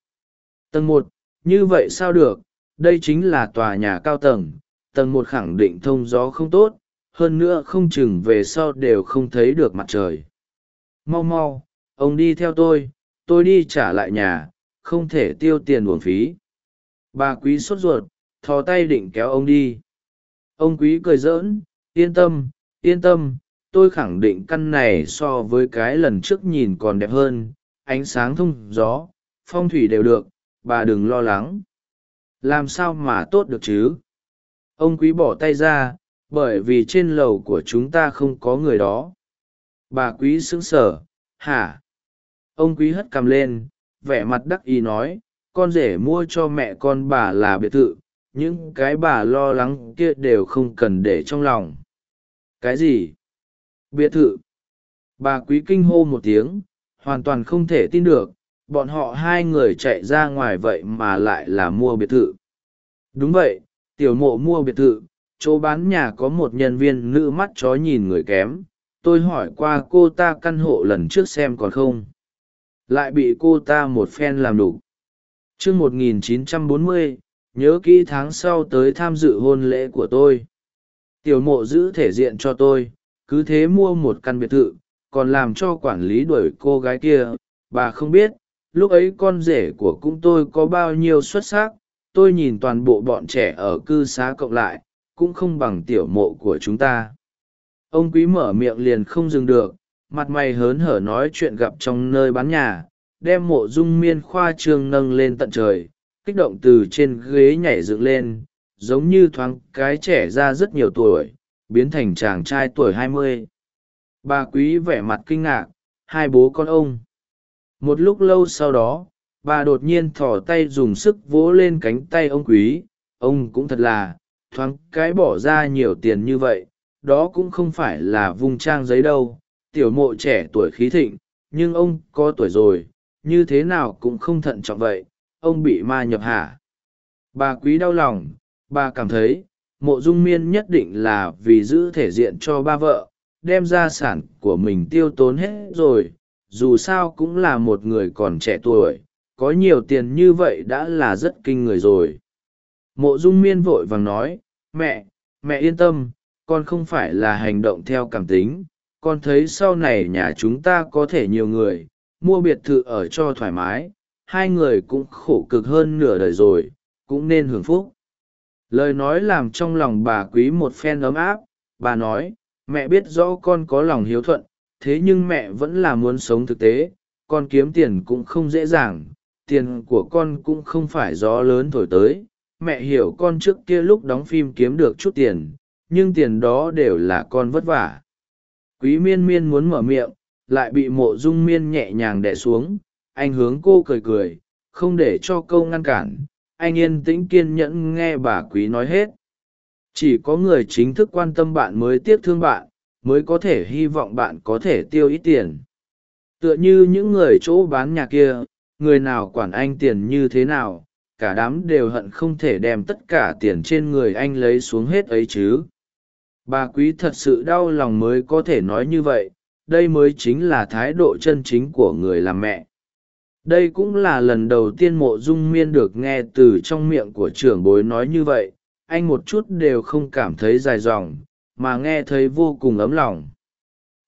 Tầng một, như vậy sao được? Đây chính là tòa nhà cao tầng tầng một khẳng định thông gió không tốt, hơn nữa không chừng về sau đều không thấy được mặt trời. Mau mau, ông đi theo tôi tôi đi trả lại nhà, không thể tiêu tiền buồn phí. Bà quý sốt ruột, thò tay định kéo ông đi. Ông quý cười giỡn, yên tâm yên tâm, tôi khẳng định căn này so với cái lần trước nhìn còn đẹp hơn, ánh sáng thông gió, phong thủy đều được, bà đừng lo lắng làm sao mà tốt được chứ? Ông quý bỏ tay ra, bởi vì trên lầu của chúng ta không có người đó. Bà quý sững sờ, hả? Ông quý hất cằm lên, vẻ mặt đắc ý nói, con rể mua cho mẹ con bà là biệt thự, những cái bà lo lắng kia đều không cần để trong lòng. Cái gì? Biệt thự. Bà quý kinh hô một tiếng, hoàn toàn không thể tin được bọn họ hai người chạy ra ngoài vậy mà lại là mua biệt thự. Đúng vậy tiểu mộ mua biệt thự chỗ bán nhà có một nhân viên nữ mắt chó nhìn người kém. Tôi hỏi qua cô ta căn hộ lần trước xem còn không? Lại bị cô ta một phen làm đủ t r ư ớ c 1940, nhớ kỹ tháng sau tới tham dự hôn lễ của tôi. Tiểu mộ giữ thể diện cho tôi cứ thế mua một căn biệt thự còn làm cho quản lý đuổi cô gái kia bà không biết lúc ấy con rể của cung tôi có bao nhiêu xuất sắc, tôi nhìn toàn bộ bọn trẻ ở cư xá cộng lại, cũng không bằng tiểu mộ của chúng ta. Ông quý mở miệng liền không dừng được, mặt mày hớn hở nói chuyện gặp trong nơi bán nhà, đem mộ dung miên khoa trương nâng lên tận trời, kích động từ trên ghế nhảy dựng lên, giống như thoáng cái trẻ ra rất nhiều tuổi, biến thành chàng trai tuổi hai mươi. Bà quý vẻ mặt kinh ngạc, hai bố con ông một lúc lâu sau đó, bà đột nhiên thỏ tay dùng sức vỗ lên cánh tay ông quý. Ông cũng thật là, thoáng cái bỏ ra nhiều tiền như vậy, đó cũng không phải là vung trang giấy đâu. Tiểu mộ trẻ tuổi khí thịnh, nhưng ông có tuổi rồi, như thế nào cũng không thận trọng vậy, ông bị ma nhập hả? Bà quý đau lòng, bà cảm thấy, mộ dung miên nhất định là vì giữ thể diện cho ba vợ, đem gia sản của mình tiêu tốn hết rồi dù sao cũng là một người còn trẻ tuổi, có nhiều tiền như vậy đã là rất kinh người rồi. Mộ dung miên vội vàng nói, mẹ mẹ yên tâm, con không phải là hành động theo cảm tính. Con thấy sau này nhà chúng ta có thể nhiều người, mua biệt thự ở cho thoải mái, hai người cũng khổ cực hơn nửa đời rồi, cũng nên hưởng phúc. Lời nói làm trong lòng bà quý một phen ấm áp, bà nói, mẹ biết rõ con có lòng hiếu thuận thế nhưng mẹ vẫn là muốn sống thực tế, con kiếm tiền cũng không dễ dàng, tiền của con cũng không phải gió lớn thổi tới. Mẹ hiểu con trước kia lúc đóng phim kiếm được chút tiền, nhưng tiền đó đều là con vất vả. Quý miên miên muốn mở miệng, lại bị mộ dung miên nhẹ nhàng đẻ xuống. Anh hướng cô cười cười, không để cho câu ngăn cản. Anh yên tĩnh kiên nhẫn nghe bà quý nói hết. Chỉ có người chính thức quan tâm bạn mới tiếc thương bạn mới có thể hy vọng bạn có thể tiêu ít tiền. Tựa như những người chỗ bán nhà kia, người nào quản anh tiền như thế nào, cả đám đều hận không thể đem tất cả tiền trên người anh lấy xuống hết ấy chứ. Bà quý thật sự đau lòng mới có thể nói như vậy, đây mới chính là thái độ chân chính của người làm mẹ. Đây cũng là lần đầu tiên mộ dung miên được nghe từ trong miệng của trưởng bối nói như vậy, anh một chút đều không cảm thấy dài dòng mà nghe thấy vô cùng ấm lòng.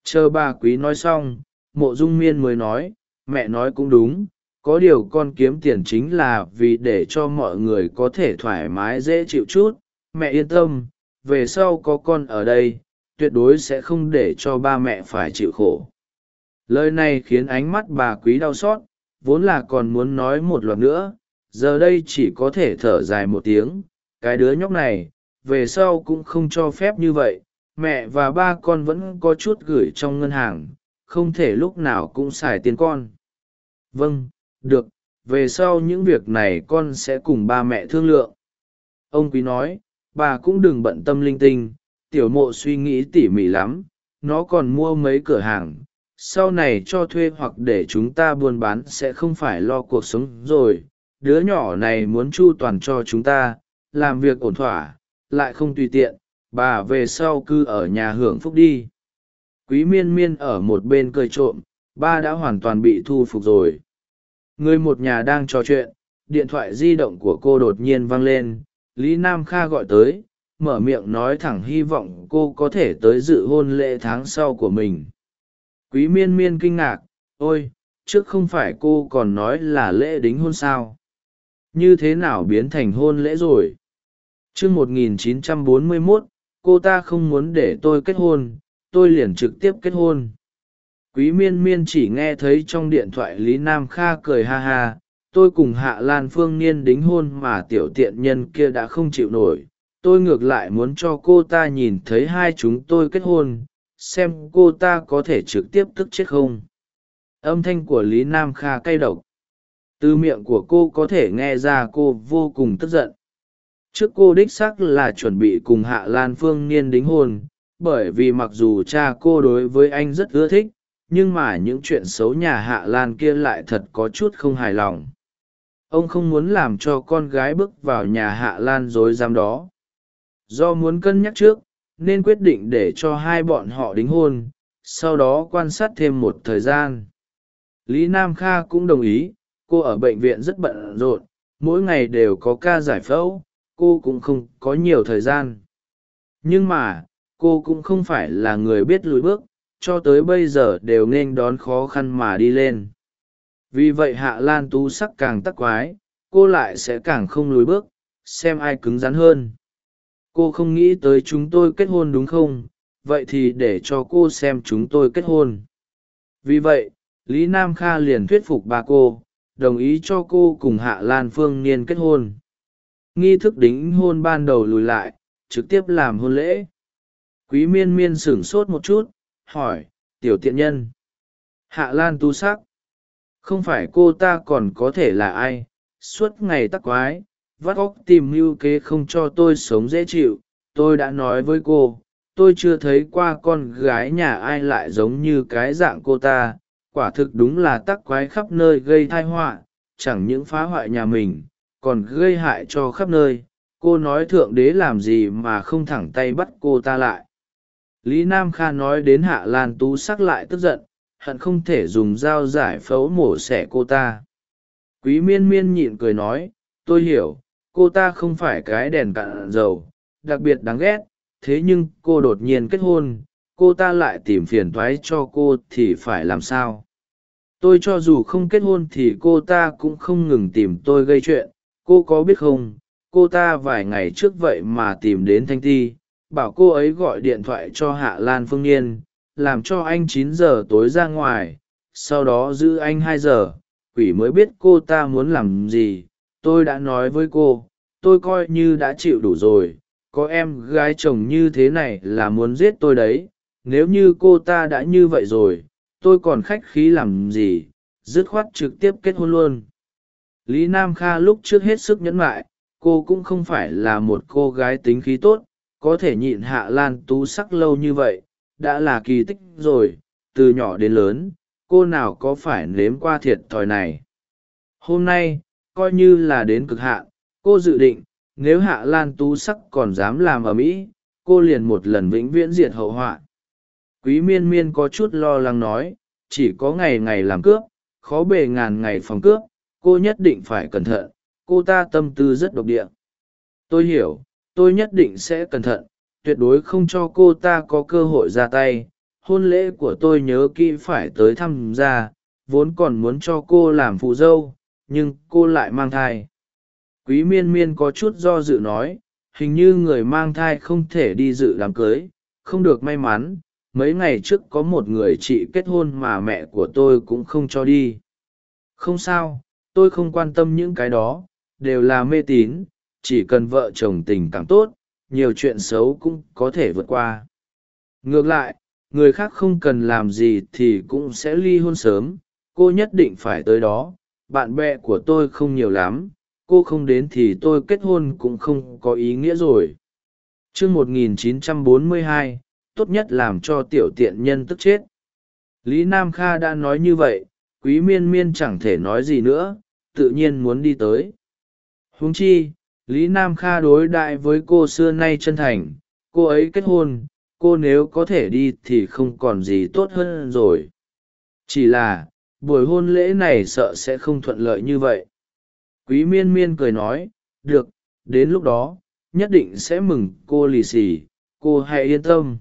Chờ bà quý nói xong, mộ dung miên mới nói, mẹ nói cũng đúng, có điều con kiếm tiền chính là vì để cho mọi người có thể thoải mái dễ chịu chút. Mẹ yên tâm, về sau có con ở đây, tuyệt đối sẽ không để cho ba mẹ phải chịu khổ. Lời này khiến ánh mắt bà quý đau xót, vốn là còn muốn nói một loạt nữa, giờ đây chỉ có thể thở dài một tiếng. Cái đứa nhóc này về sau cũng không cho phép như vậy, mẹ và ba con vẫn có chút gửi trong ngân hàng, không thể lúc nào cũng xài tiền con. Vâng được, về sau những việc này con sẽ cùng ba mẹ thương lượng. Ông quý nói, bà cũng đừng bận tâm linh tinh, tiểu mộ suy nghĩ tỉ mỉ lắm, nó còn mua mấy cửa hàng, sau này cho thuê hoặc để chúng ta buôn bán sẽ không phải lo cuộc sống rồi, đứa nhỏ này muốn chu toàn cho chúng ta, làm việc ổn thỏa lại không tùy tiện, bà về sau cứ ở nhà hưởng phúc đi. Quý miên miên ở một bên cười trộm, ba đã hoàn toàn bị thu phục rồi. Người một nhà đang trò chuyện, điện thoại di động của cô đột nhiên vang lên, lý nam kha gọi tới, mở miệng nói thẳng hy vọng cô có thể tới dự hôn lễ tháng sau của mình. Quý miên miên kinh ngạc, ôi, trước không phải cô còn nói là lễ đính hôn sao? Như thế nào biến thành hôn lễ rồi? Chương một nghìn chín trăm bốn mươi 1941, cô ta không muốn để tôi kết hôn tôi liền trực tiếp kết hôn. Quý miên miên chỉ nghe thấy trong điện thoại lý nam kha cười ha ha tôi cùng hạ lan phương niên đính hôn mà tiểu tiện nhân kia đã không chịu nổi. Tôi ngược lại muốn cho cô ta nhìn thấy hai chúng tôi kết hôn xem cô ta có thể trực tiếp tức chết không. Âm thanh của lý nam kha cay độc. Từ miệng của cô có thể nghe ra cô vô cùng tức giận trước cô đích sắc là chuẩn bị cùng hạ lan phương niên đính hôn, bởi vì mặc dù cha cô đối với anh rất ưa thích, nhưng mà những chuyện xấu nhà hạ lan kia lại thật có chút không hài lòng. Ông không muốn làm cho con gái bước vào nhà hạ lan dối dám đó. Do muốn cân nhắc trước, nên quyết định để cho hai bọn họ đính hôn, sau đó quan sát thêm một thời gian. Lý nam kha cũng đồng ý, cô ở bệnh viện rất bận rộn, mỗi ngày đều có ca giải phẫu cô cũng không có nhiều thời gian. Nhưng mà, cô cũng không phải là người biết lùi bước, cho tới bây giờ đều nên đón khó khăn mà đi lên. Vì vậy hạ lan tú sắc càng tắc quái, cô lại sẽ càng không lùi bước, xem ai cứng rắn hơn. Cô không nghĩ tới chúng tôi kết hôn đúng không? Vậy thì để cho cô xem chúng tôi kết hôn. Vì vậy, lý nam kha liền thuyết phục bà cô, đồng ý cho cô cùng hạ lan phương niên kết hôn nghi thức đính hôn ban đầu lùi lại, trực tiếp làm hôn lễ. Quý miên miên sửng sốt một chút, hỏi, tiểu tiện nhân, hạ lan tu sắc, không phải cô ta còn có thể là ai? Suốt ngày tắc quái, vắt óc tìm mưu kế không cho tôi sống dễ chịu. Tôi đã nói với cô, tôi chưa thấy qua con gái nhà ai lại giống như cái dạng cô ta. Quả thực đúng là tắc quái khắp nơi gây thai họa, chẳng những phá hoại nhà mình còn gây hại cho khắp nơi, cô nói thượng đế làm gì mà không thẳng tay bắt cô ta lại. Lý nam kha nói đến hạ lan tú sắc lại tức giận, hận không thể dùng dao giải phẫu mổ xẻ cô ta. Quý miên miên nhịn cười nói, tôi hiểu, cô ta không phải cái đèn cạn dầu, đặc biệt đáng ghét, thế nhưng cô đột nhiên kết hôn, cô ta lại tìm phiền thoái cho cô thì phải làm sao? Tôi cho dù không kết hôn thì cô ta cũng không ngừng tìm tôi gây chuyện cô có biết không, cô ta vài ngày trước vậy mà tìm đến thanh ti, bảo cô ấy gọi điện thoại cho hạ lan phương n làm cho anh chín giờ tối ra ngoài, sau đó giữ anh hai giờ. Quỷ mới biết cô ta muốn làm gì, tôi đã nói với cô, tôi coi như đã chịu đủ rồi, có em gái chồng như thế này là muốn giết tôi đấy, nếu như cô ta đã như vậy rồi, tôi còn khách khí làm gì, dứt khoát trực tiếp kết hôn luôn lý nam kha lúc trước hết sức nhẫn lại cô cũng không phải là một cô gái tính khí tốt, có thể nhịn hạ lan tú sắc lâu như vậy, đã là kỳ tích rồi, từ nhỏ đến lớn, cô nào có phải nếm qua thiệt thòi này. Hôm nay, coi như là đến cực hạn, cô dự định, nếu hạ lan tú sắc còn dám làm ở mỹ, cô liền một lần vĩnh viễn diệt hậu họa. Quý miên miên có chút lo lắng nói, chỉ có ngày ngày làm cướp, khó bề ngàn ngày phòng cướp cô nhất định phải cẩn thận, cô ta tâm tư rất độc địa. Tôi hiểu, tôi nhất định sẽ cẩn thận, tuyệt đối không cho cô ta có cơ hội ra tay. Hôn lễ của tôi nhớ kỹ phải tới thăm gia, vốn còn muốn cho cô làm phụ dâu, nhưng cô lại mang thai. Quý miên miên có chút do dự nói, hình như người mang thai không thể đi dự đám cưới, không được may mắn. Mấy ngày trước có một người chị kết hôn mà mẹ của tôi cũng không cho đi. Không sao tôi không quan tâm những cái đó đều là mê tín chỉ cần vợ chồng tình cảm tốt nhiều chuyện xấu cũng có thể vượt qua. Ngược lại người khác không cần làm gì thì cũng sẽ ly hôn sớm cô nhất định phải tới đó bạn bè của tôi không nhiều lắm cô không đến thì tôi kết hôn cũng không có ý nghĩa rồi. T r ư ơ n 1942, tốt nhất làm cho tiểu tiện nhân tức chết. Lý nam kha đã nói như vậy quý miên miên chẳng thể nói gì nữa tự nhiên muốn đi tới. Huống chi, lý nam kha đối đại với cô xưa nay chân thành, cô ấy kết hôn, cô nếu có thể đi thì không còn gì tốt hơn rồi. Chỉ là, buổi hôn lễ này sợ sẽ không thuận lợi như vậy. Quý miên miên cười nói, được, đến lúc đó, nhất định sẽ mừng cô lì xì, cô hãy yên tâm.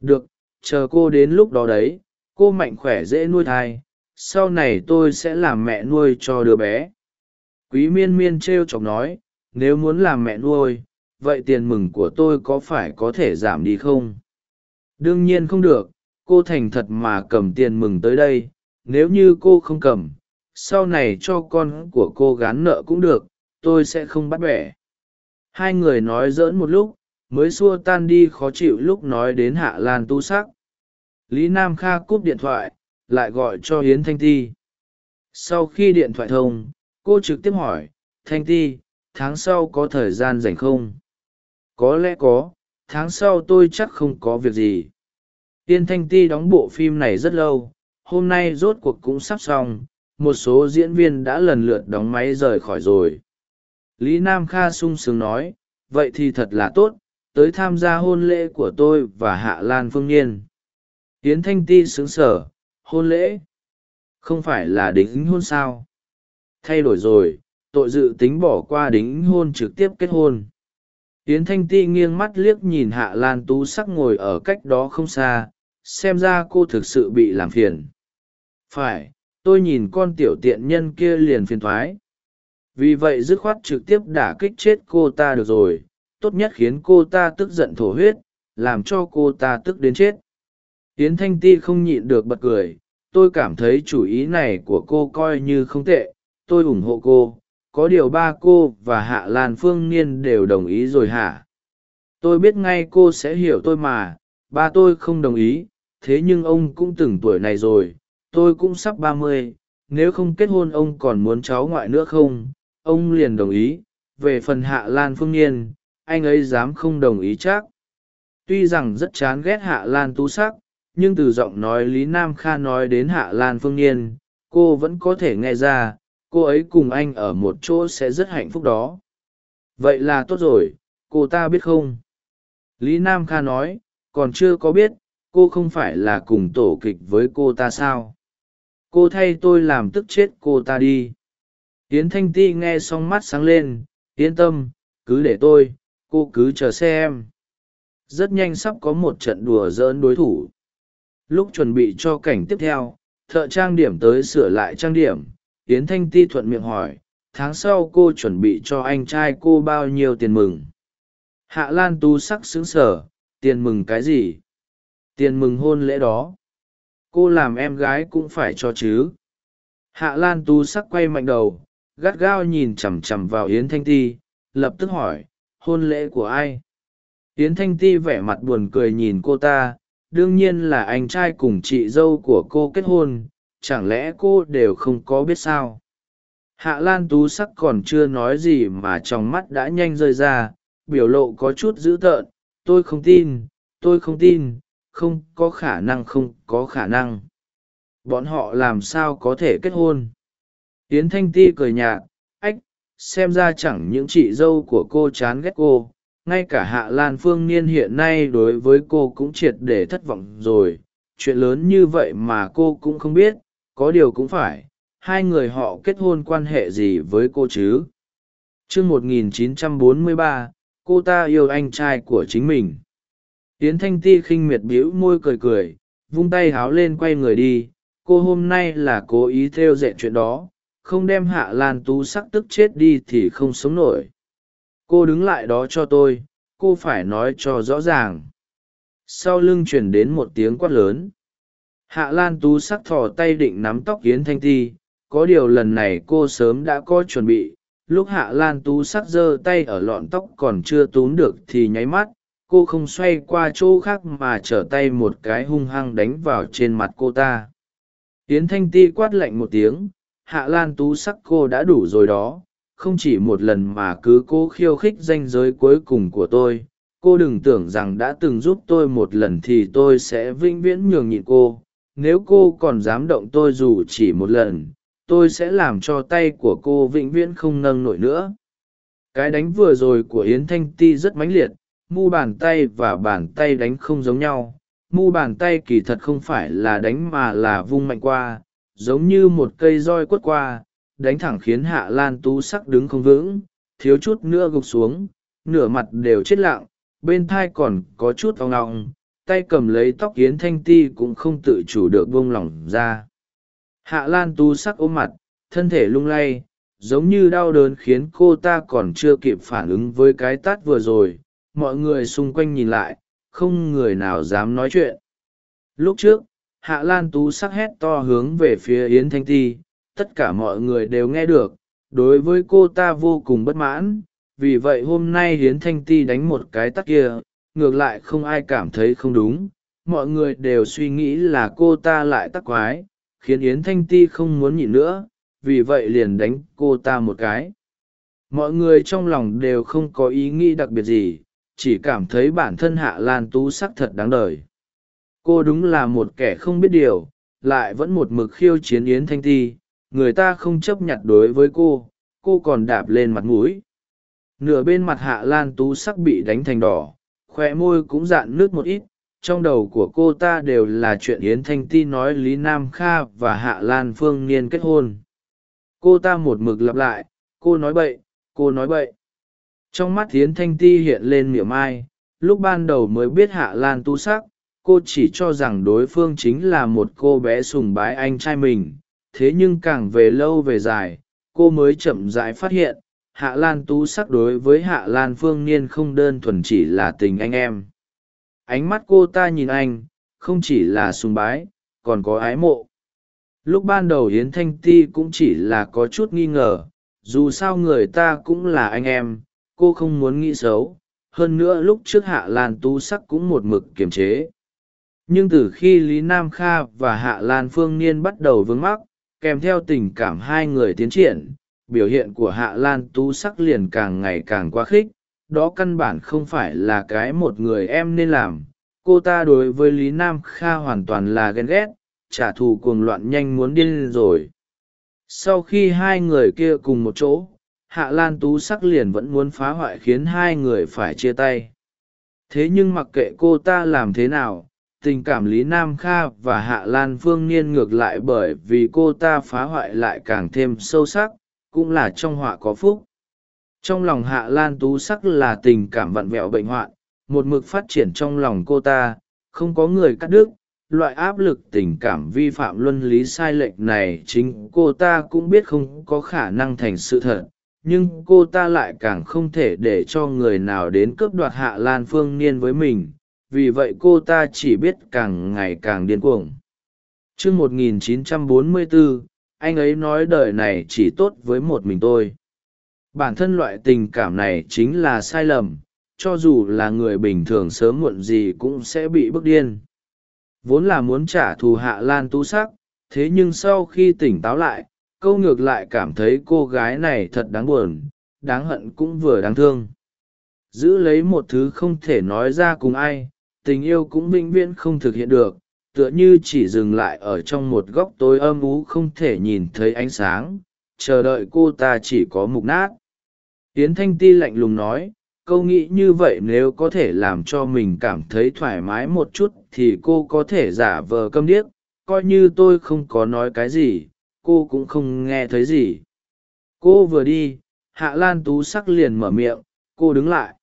Được, chờ cô đến lúc đó đấy, cô mạnh khỏe dễ nuôi thai sau này tôi sẽ làm mẹ nuôi cho đứa bé. Quý miên miên t r e o chọc nói, nếu muốn làm mẹ nuôi, vậy tiền mừng của tôi có phải có thể giảm đi không? Đương nhiên không được, cô thành thật mà cầm tiền mừng tới đây, nếu như cô không cầm, sau này cho con của cô gán nợ cũng được, tôi sẽ không bắt bẻ. Hai người nói dỡn một lúc, mới xua tan đi khó chịu lúc nói đến hạ lan tu sắc. Lý nam kha cúp điện thoại lại gọi cho hiến thanh ti. Sau khi điện thoại thông, cô trực tiếp hỏi, thanh ti, tháng sau có thời gian rảnh không? Có lẽ có, tháng sau tôi chắc không có việc gì. Tiên thanh ti đóng bộ phim này rất lâu, hôm nay rốt cuộc cũng sắp xong, một số diễn viên đã lần lượt đóng máy rời khỏi rồi. Lý nam kha sung sướng nói, vậy thì thật là tốt, tới tham gia hôn lễ của tôi và hạ lan phương nhiên tiến thanh ti xứng sở hôn lễ. Không phải là đính hôn sao? Thay đổi rồi, tội dự tính bỏ qua đính hôn trực tiếp kết hôn. Yến thanh ti nghiêng mắt liếc nhìn hạ lan tú sắc ngồi ở cách đó không xa, xem ra cô thực sự bị làm phiền. Phải, tôi nhìn con tiểu tiện nhân kia liền phiền thoái. Vì vậy dứt khoát trực tiếp đả kích chết cô ta được rồi, tốt nhất khiến cô ta tức giận thổ huyết, làm cho cô ta tức đến chết tiến thanh ti không nhịn được bật cười, tôi cảm thấy chủ ý này của cô coi như không tệ, tôi ủng hộ cô, có điều ba cô và hạ lan phương niên đều đồng ý rồi hả? Tôi biết ngay cô sẽ hiểu tôi mà, ba tôi không đồng ý, thế nhưng ông cũng từng tuổi này rồi, tôi cũng sắp ba mươi, nếu không kết hôn ông còn muốn cháu ngoại nữa không? Ông liền đồng ý, về phần hạ lan phương niên, anh ấy dám không đồng ý chắc. Tuy rằng rất chán ghét hạ lan tú sắc nhưng từ giọng nói lý nam kha nói đến hạ lan phương nhiên, cô vẫn có thể nghe ra, cô ấy cùng anh ở một chỗ sẽ rất hạnh phúc đó. Vậy là tốt rồi, cô ta biết không? Lý nam kha nói, còn chưa có biết, cô không phải là cùng tổ kịch với cô ta sao? Cô thay tôi làm tức chết cô ta đi. Yến thanh ti nghe xong mắt sáng lên, yên tâm, cứ để tôi, cô cứ chờ xem. Rất nhanh sắp có một trận đùa giỡn đối thủ lúc chuẩn bị cho cảnh tiếp theo, thợ trang điểm tới sửa lại trang điểm, yến thanh ti thuận miệng hỏi, tháng sau cô chuẩn bị cho anh trai cô bao nhiêu tiền mừng? Hạ lan tu sắc xứng sở tiền mừng cái gì? Tiền mừng hôn lễ đó. Cô làm em gái cũng phải cho chứ. Hạ lan tu sắc quay mạnh đầu, gắt gao nhìn chằm chằm vào yến thanh ti, lập tức hỏi, hôn lễ của ai? Yến thanh ti vẻ mặt buồn cười nhìn cô ta đương nhiên là anh trai cùng chị dâu của cô kết hôn, chẳng lẽ cô đều không có biết sao? Hạ lan tú sắc còn chưa nói gì mà trong mắt đã nhanh rơi ra, biểu lộ có chút dữ tợn, tôi không tin, tôi không tin, không có khả năng, không có khả năng. Bọn họ làm sao có thể kết hôn? Yến thanh ti cười nhạt, ách, xem ra chẳng những chị dâu của cô chán ghét cô ngay cả hạ lan phương niên hiện nay đối với cô cũng triệt để thất vọng rồi. Chuyện lớn như vậy mà cô cũng không biết có điều cũng phải hai người họ kết hôn quan hệ gì với cô chứ? T r ư ơ n 1943, cô ta yêu anh trai của chính mình. Yến thanh ti khinh miệt bĩu môi cười cười vung tay háo lên quay người đi. Cô hôm nay là cố ý t h e o dệ chuyện đó không đem hạ lan tú sắc tức chết đi thì không sống nổi cô đứng lại đó cho tôi, cô phải nói cho rõ ràng. Sau lưng truyền đến một tiếng quát lớn. Hạ lan tú sắc thò tay định nắm tóc yến thanh ti có điều lần này cô sớm đã có chuẩn bị. Lúc hạ lan tú sắc giơ tay ở lọn tóc còn chưa túm được thì nháy mắt, cô không xoay qua chỗ khác mà trở tay một cái hung hăng đánh vào trên mặt cô ta. Yến thanh ti quát lạnh một tiếng, hạ lan tú sắc cô đã đủ rồi đó không chỉ một lần mà cứ cố khiêu khích danh giới cuối cùng của tôi, cô đừng tưởng rằng đã từng giúp tôi một lần thì tôi sẽ vĩnh viễn nhường nhịn cô. Nếu cô còn dám động tôi dù chỉ một lần, tôi sẽ làm cho tay của cô vĩnh viễn không nâng nổi nữa. Cái đánh vừa rồi của yến thanh ti rất mãnh liệt, mu bàn tay và bàn tay đánh không giống nhau. Mu bàn tay kỳ thật không phải là đánh mà là vung mạnh qua, giống như một cây roi quất qua đánh thẳng khiến hạ lan tú sắc đứng không vững, thiếu chút nữa gục xuống, nửa mặt đều chết lặng, bên thai còn có chút ong ong, tay cầm lấy tóc yến thanh ti cũng không tự chủ được buông lỏng ra. Hạ lan tú sắc ôm mặt, thân thể lung lay, giống như đau đớn khiến cô ta còn chưa kịp phản ứng với cái tát vừa rồi, mọi người xung quanh nhìn lại, không người nào dám nói chuyện. Lúc trước, hạ lan tú sắc hét to hướng về phía yến thanh ti tất cả mọi người đều nghe được, đối với cô ta vô cùng bất mãn, vì vậy hôm nay hiến thanh ti đánh một cái tắt kia, ngược lại không ai cảm thấy không đúng, mọi người đều suy nghĩ là cô ta lại tắc quái, khiến yến thanh ti không muốn nhịn nữa, vì vậy liền đánh cô ta một cái. Mọi người trong lòng đều không có ý nghĩ đặc biệt gì, chỉ cảm thấy bản thân hạ lan tú sắc thật đáng đời. Cô đúng là một kẻ không biết điều, lại vẫn một mực khiêu chiến yến thanh ti người ta không chấp nhận đối với cô cô còn đạp lên mặt mũi. Nửa bên mặt hạ lan tú sắc bị đánh thành đỏ khoe môi cũng dạn nước một ít, trong đầu của cô ta đều là chuyện yến thanh ti nói lý nam kha và hạ lan phương niên kết hôn. Cô ta một mực lặp lại, cô nói bậy, cô nói bậy. Trong mắt yến thanh ti hiện lên miệng mai. lúc ban đầu mới biết hạ lan tu sắc, cô chỉ cho rằng đối phương chính là một cô bé sùng bái anh trai mình thế nhưng càng về lâu về dài, cô mới chậm rãi phát hiện, hạ lan tú sắc đối với hạ lan phương niên không đơn thuần chỉ là tình anh em. Ánh mắt cô ta nhìn anh, không chỉ là sùng bái, còn có ái mộ. Lúc ban đầu hiến thanh ti cũng chỉ là có chút nghi ngờ, dù sao người ta cũng là anh em, cô không muốn nghĩ xấu. Hơn nữa lúc trước hạ lan tú sắc cũng một mực kiềm chế. Nhưng từ khi lý nam kha và hạ lan phương niên bắt đầu vướng mắc kèm theo tình cảm hai người tiến triển, biểu hiện của hạ lan tú sắc liền càng ngày càng quá khích, đó căn bản không phải là cái một người em nên làm. Cô ta đối với lý nam kha hoàn toàn là ghen ghét, trả thù cuồng loạn nhanh muốn điên rồi. Sau khi hai người kia cùng một chỗ, hạ lan tú sắc liền vẫn muốn phá hoại khiến hai người phải chia tay. Thế nhưng mặc kệ cô ta làm thế nào tình cảm lý nam kha và hạ lan phương niên ngược lại bởi vì cô ta phá hoại lại càng thêm sâu sắc, cũng là trong họa có phúc. Trong lòng hạ lan tú sắc là tình cảm vặn vẹo bệnh hoạn, một mực phát triển trong lòng cô ta, không có người cắt đứt. Loại áp lực tình cảm vi phạm luân lý sai lệch này chính cô ta cũng biết không có khả năng thành sự thật, nhưng cô ta lại càng không thể để cho người nào đến cướp đoạt hạ lan phương niên với mình vì vậy cô ta chỉ biết càng ngày càng điên cuồng. T r ư ớ c 1944, anh ấy nói đời này chỉ tốt với một mình tôi. Bản thân loại tình cảm này chính là sai lầm cho dù là người bình thường sớm muộn gì cũng sẽ bị bức điên. Vốn là muốn trả thù hạ lan tu sắc thế nhưng sau khi tỉnh táo lại câu ngược lại cảm thấy cô gái này thật đáng buồn đáng hận cũng vừa đáng thương. Giữ lấy một thứ không thể nói ra cùng ai tình yêu cũng vĩnh viễn không thực hiện được, tựa như chỉ dừng lại ở trong một góc tối âm ú không thể nhìn thấy ánh sáng, chờ đợi cô ta chỉ có mục nát. Yến thanh ti lạnh lùng nói, câu nghĩ như vậy nếu có thể làm cho mình cảm thấy thoải mái một chút thì cô có thể giả vờ câm điếc, coi như tôi không có nói cái gì, cô cũng không nghe thấy gì. Cô vừa đi, hạ lan tú sắc liền mở miệng, cô đứng lại.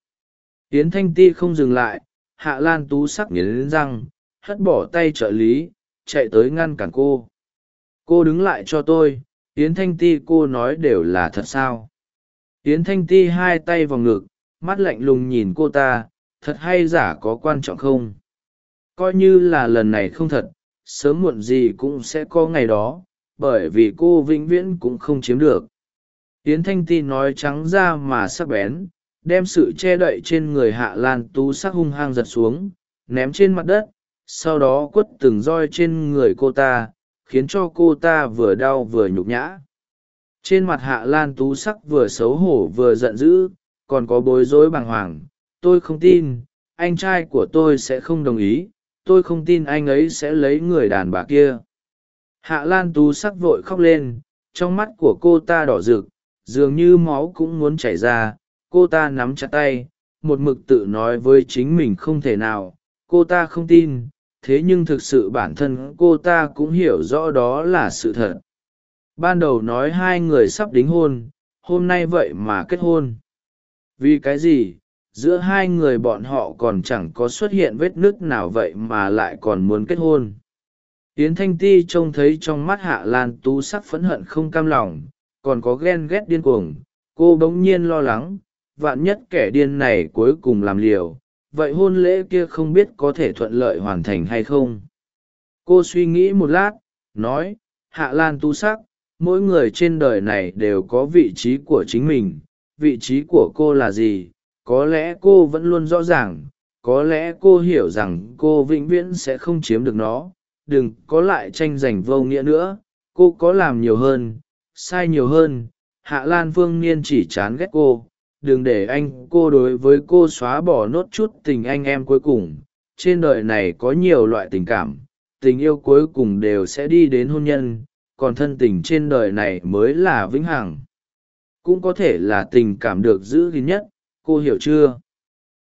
Yến thanh ti không dừng lại hạ lan tú sắc nghiến răng, hất bỏ tay trợ lý, chạy tới ngăn cản cô. Cô đứng lại cho tôi, yến thanh ti cô nói đều là thật sao? Yến thanh ti hai tay vào ngực, mắt lạnh lùng nhìn cô ta, thật hay giả có quan trọng không? Coi như là lần này không thật, sớm muộn gì cũng sẽ có ngày đó, bởi vì cô vĩnh viễn cũng không chiếm được. Yến thanh ti nói trắng ra mà sắc bén đem sự che đậy trên người hạ lan tú sắc hung hăng giật xuống, ném trên mặt đất, sau đó quất từng roi trên người cô ta, khiến cho cô ta vừa đau vừa nhục nhã. Trên mặt hạ lan tú sắc vừa xấu hổ vừa giận dữ, còn có bối rối bàng hoàng, tôi không tin, anh trai của tôi sẽ không đồng ý, tôi không tin anh ấy sẽ lấy người đàn bà kia. Hạ lan tú sắc vội khóc lên, trong mắt của cô ta đỏ rực, dường như máu cũng muốn chảy ra cô ta nắm chặt tay, một mực tự nói với chính mình không thể nào. Cô ta không tin, thế nhưng thực sự bản thân cô ta cũng hiểu rõ đó là sự thật. Ban đầu nói hai người sắp đính hôn, hôm nay vậy mà kết hôn. Vì cái gì? Giữa hai người bọn họ còn chẳng có xuất hiện vết nứt nào vậy mà lại còn muốn kết hôn. Yến thanh ti trông thấy trong mắt hạ lan tú sắc phẫn hận không cam lòng, còn có ghen ghét điên cuồng. Cô bỗng nhiên lo lắng vạn nhất kẻ điên này cuối cùng làm liều, vậy hôn lễ kia không biết có thể thuận lợi hoàn thành hay không? Cô suy nghĩ một lát, nói, hạ lan tu sắc, mỗi người trên đời này đều có vị trí của chính mình, vị trí của cô là gì? Có lẽ cô vẫn luôn rõ ràng, có lẽ cô hiểu rằng cô vĩnh viễn sẽ không chiếm được nó. Đừng có lại tranh giành vô nghĩa nữa, cô có làm nhiều hơn, sai nhiều hơn. Hạ lan phương niên chỉ chán ghét cô đừng để anh cô đối với cô xóa bỏ nốt chút tình anh em cuối cùng. Trên đời này có nhiều loại tình cảm, tình yêu cuối cùng đều sẽ đi đến hôn nhân, còn thân tình trên đời này mới là vĩnh hằng. Cũng có thể là tình cảm được giữ gìn nhất, cô hiểu chưa?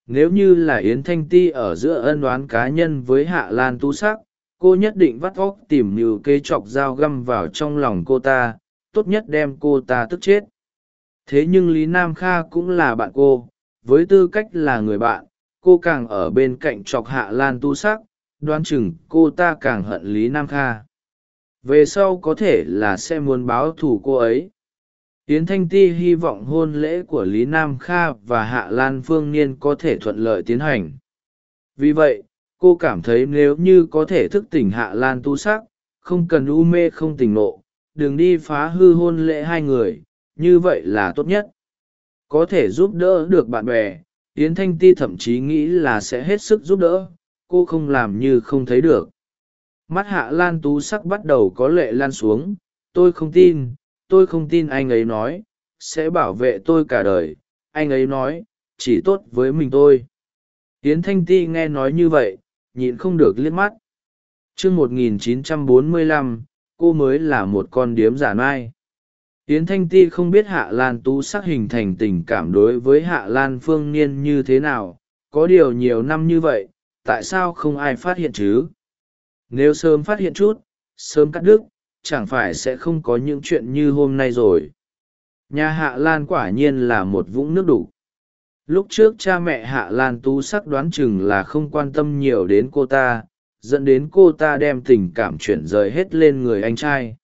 Nếu như là yến thanh ti ở giữa ân đoán cá nhân với hạ lan tu sắc, cô nhất định vắt vóc tìm mưu kê chọc dao găm vào trong lòng cô ta, tốt nhất đem cô ta tức chết thế nhưng lý nam kha cũng là bạn cô, với tư cách là người bạn, cô càng ở bên cạnh chọc hạ lan tu sắc đoan chừng cô ta càng hận lý nam kha. Về sau có thể là sẽ muốn báo thù cô ấy. Yến thanh ti hy vọng hôn lễ của lý nam kha và hạ lan phương niên có thể thuận lợi tiến hành. Vì vậy, cô cảm thấy nếu như có thể thức tỉnh hạ lan tu sắc, không cần u mê không tỉnh nộ đừng đi phá hư hôn lễ hai người như vậy là tốt nhất. Có thể giúp đỡ được bạn bè yến thanh ti thậm chí nghĩ là sẽ hết sức giúp đỡ cô không làm như không thấy được. Mắt hạ lan tú sắc bắt đầu có lệ lan xuống tôi không tin tôi không tin anh ấy nói sẽ bảo vệ tôi cả đời anh ấy nói chỉ tốt với mình tôi. Yến thanh ti nghe nói như vậy nhịn không được liếc mắt. T r ư 1945, cô mới là một con điếm giả mai yến thanh ti không biết hạ lan tú sắc hình thành tình cảm đối với hạ lan phương niên như thế nào, có điều nhiều năm như vậy, tại sao không ai phát hiện chứ? Nếu sớm phát hiện chút, sớm cắt đứt, chẳng phải sẽ không có những chuyện như hôm nay rồi. Nhà hạ lan quả nhiên là một vũng nước đủ. lúc trước cha mẹ hạ lan tú sắc đoán chừng là không quan tâm nhiều đến cô ta, dẫn đến cô ta đem tình cảm chuyển rời hết lên người anh trai.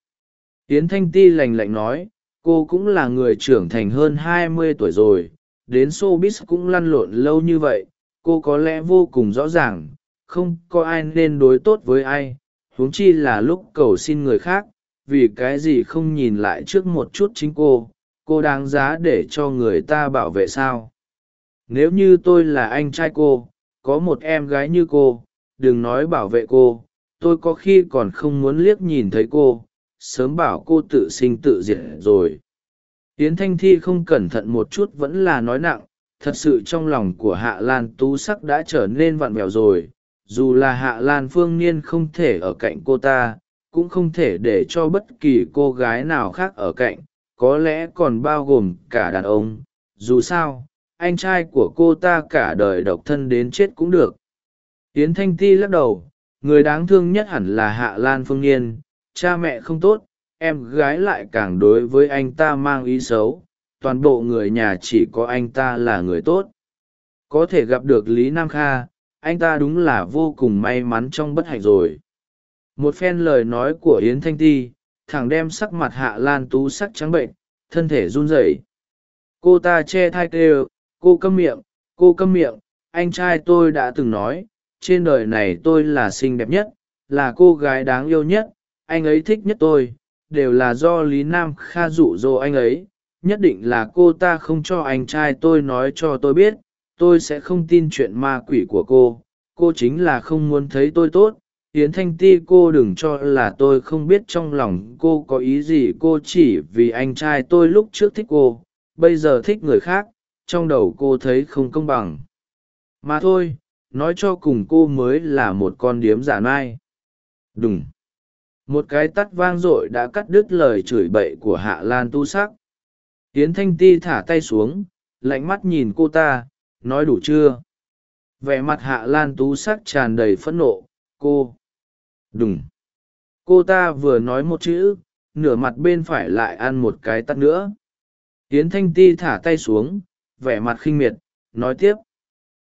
Yến thanh ti lành lạnh nói cô cũng là người trưởng thành hơn hai mươi tuổi rồi, đến showbiz cũng lăn lộn lâu như vậy, cô có lẽ vô cùng rõ ràng, không có ai nên đối tốt với ai, huống chi là lúc cầu xin người khác, vì cái gì không nhìn lại trước một chút chính cô cô đáng giá để cho người ta bảo vệ sao? Nếu như tôi là anh trai cô, có một em gái như cô, đừng nói bảo vệ cô, tôi có khi còn không muốn liếc nhìn thấy cô sớm bảo cô tự sinh tự diệt rồi. Yến thanh thi không cẩn thận một chút vẫn là nói nặng, thật sự trong lòng của hạ lan tú sắc đã trở nên vặn vẹo rồi. Dù là hạ lan phương niên không thể ở cạnh cô ta, cũng không thể để cho bất kỳ cô gái nào khác ở cạnh, có lẽ còn bao gồm cả đàn ông. Dù sao, anh trai của cô ta cả đời độc thân đến chết cũng được. Yến thanh ti lắc đầu, người đáng thương nhất hẳn là hạ lan phương niên cha mẹ không tốt, em gái lại càng đối với anh ta mang ý xấu, toàn bộ người nhà chỉ có anh ta là người tốt. Có thể gặp được lý nam kha, anh ta đúng là vô cùng may mắn trong bất hạnh rồi. Một phen lời nói của yến thanh ti thẳng đem sắc mặt hạ lan tú sắc trắng bệnh, thân thể run rẩy. Cô ta che thai kêu, cô câm miệng, cô câm miệng, anh trai tôi đã từng nói, trên đời này tôi là xinh đẹp nhất, là cô gái đáng yêu nhất anh ấy thích nhất tôi, đều là do lý nam kha dụ dỗ anh ấy. Nhất định là cô ta không cho anh trai tôi nói cho tôi biết, tôi sẽ không tin chuyện ma quỷ của cô. Cô chính là không muốn thấy tôi tốt. Yến thanh ti, cô đừng cho là tôi không biết trong lòng cô có ý gì. Cô chỉ vì anh trai tôi lúc trước thích cô, bây giờ thích người khác, trong đầu cô thấy không công bằng. Mà thôi, nói cho cùng cô mới là một con điếm giả nai. Đúng một cái tắt vang d ộ i đã cắt đứt lời chửi bậy của hạ lan tu sắc. Tiến thanh ti thả tay xuống, lạnh mắt nhìn cô ta, nói đủ chưa? Vẻ mặt hạ lan tú sắc tràn đầy phẫn nộ, cô đúng cô ta vừa nói một chữ, nửa mặt bên phải lại ăn một cái tắt nữa. Tiến thanh ti thả tay xuống, vẻ mặt khinh miệt, nói tiếp.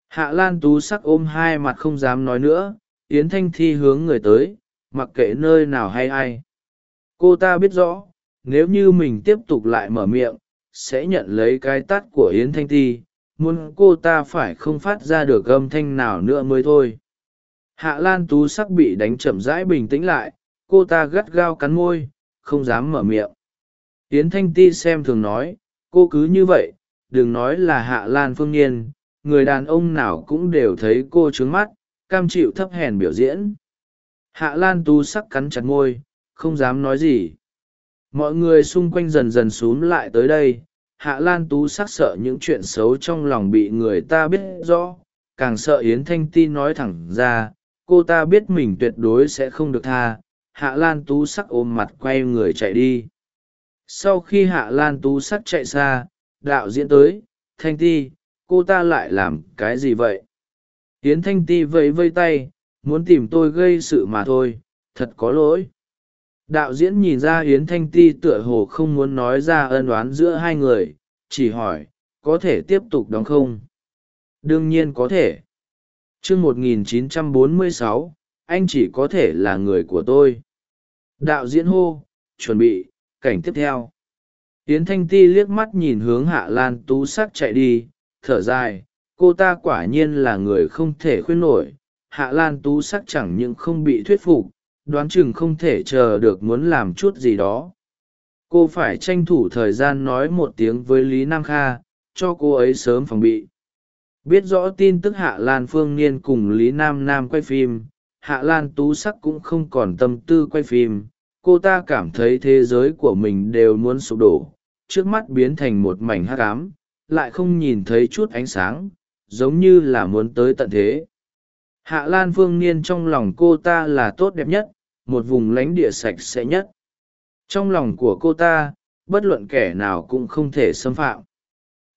Hạ lan tú sắc ôm hai mặt không dám nói nữa, yến thanh thi hướng người tới mặc kệ nơi nào hay ai. Cô ta biết rõ, nếu như mình tiếp tục lại mở miệng, sẽ nhận lấy cái tắt của yến thanh ti, muốn cô ta phải không phát ra được âm thanh nào nữa mới thôi. Hạ lan tú sắc bị đánh chậm rãi bình tĩnh lại, cô ta gắt gao cắn môi, không dám mở miệng. Yến thanh ti xem thường nói, cô cứ như vậy, đừng nói là hạ lan phương nhiên người đàn ông nào cũng đều thấy cô trướng mắt, cam chịu thấp hèn biểu diễn hạ lan tú sắc cắn chặt môi, không dám nói gì. Mọi người xung quanh dần dần x u ố n g lại tới đây. Hạ lan tú sắc sợ những chuyện xấu trong lòng bị người ta biết rõ. Càng sợ yến thanh ti nói thẳng ra, cô ta biết mình tuyệt đối sẽ không được tha. Hạ lan tú sắc ôm mặt quay người chạy đi. Sau khi hạ lan tú sắc chạy xa, đạo diễn tới. Thanh ti, cô ta lại làm cái gì vậy? Yến thanh ti vẫy vây tay muốn tìm tôi gây sự mà thôi thật có lỗi. Đạo diễn nhìn ra hiến thanh ti tựa hồ không muốn nói ra ân oán giữa hai người chỉ hỏi có thể tiếp tục đóng không? Đương nhiên có thể. Chương 1946, anh chỉ có thể là người của tôi. Đạo diễn hô chuẩn bị cảnh tiếp theo. Yến thanh ti liếc mắt nhìn hướng hạ lan tú sắc chạy đi thở dài cô ta quả nhiên là người không thể khuyên nổi hạ lan tú sắc chẳng những không bị thuyết phục, đoán chừng không thể chờ được muốn làm chút gì đó. Cô phải tranh thủ thời gian nói một tiếng với lý nam kha, cho cô ấy sớm phòng bị. Biết rõ tin tức hạ lan phương niên cùng lý nam nam quay phim, hạ lan tú sắc cũng không còn tâm tư quay phim. Cô ta cảm thấy thế giới của mình đều muốn sụp đổ, trước mắt biến thành một mảnh hát cám lại không nhìn thấy chút ánh sáng, giống như là muốn tới tận thế hạ lan phương niên trong lòng cô ta là tốt đẹp nhất, một vùng lánh địa sạch sẽ nhất. Trong lòng của cô ta, bất luận kẻ nào cũng không thể xâm phạm.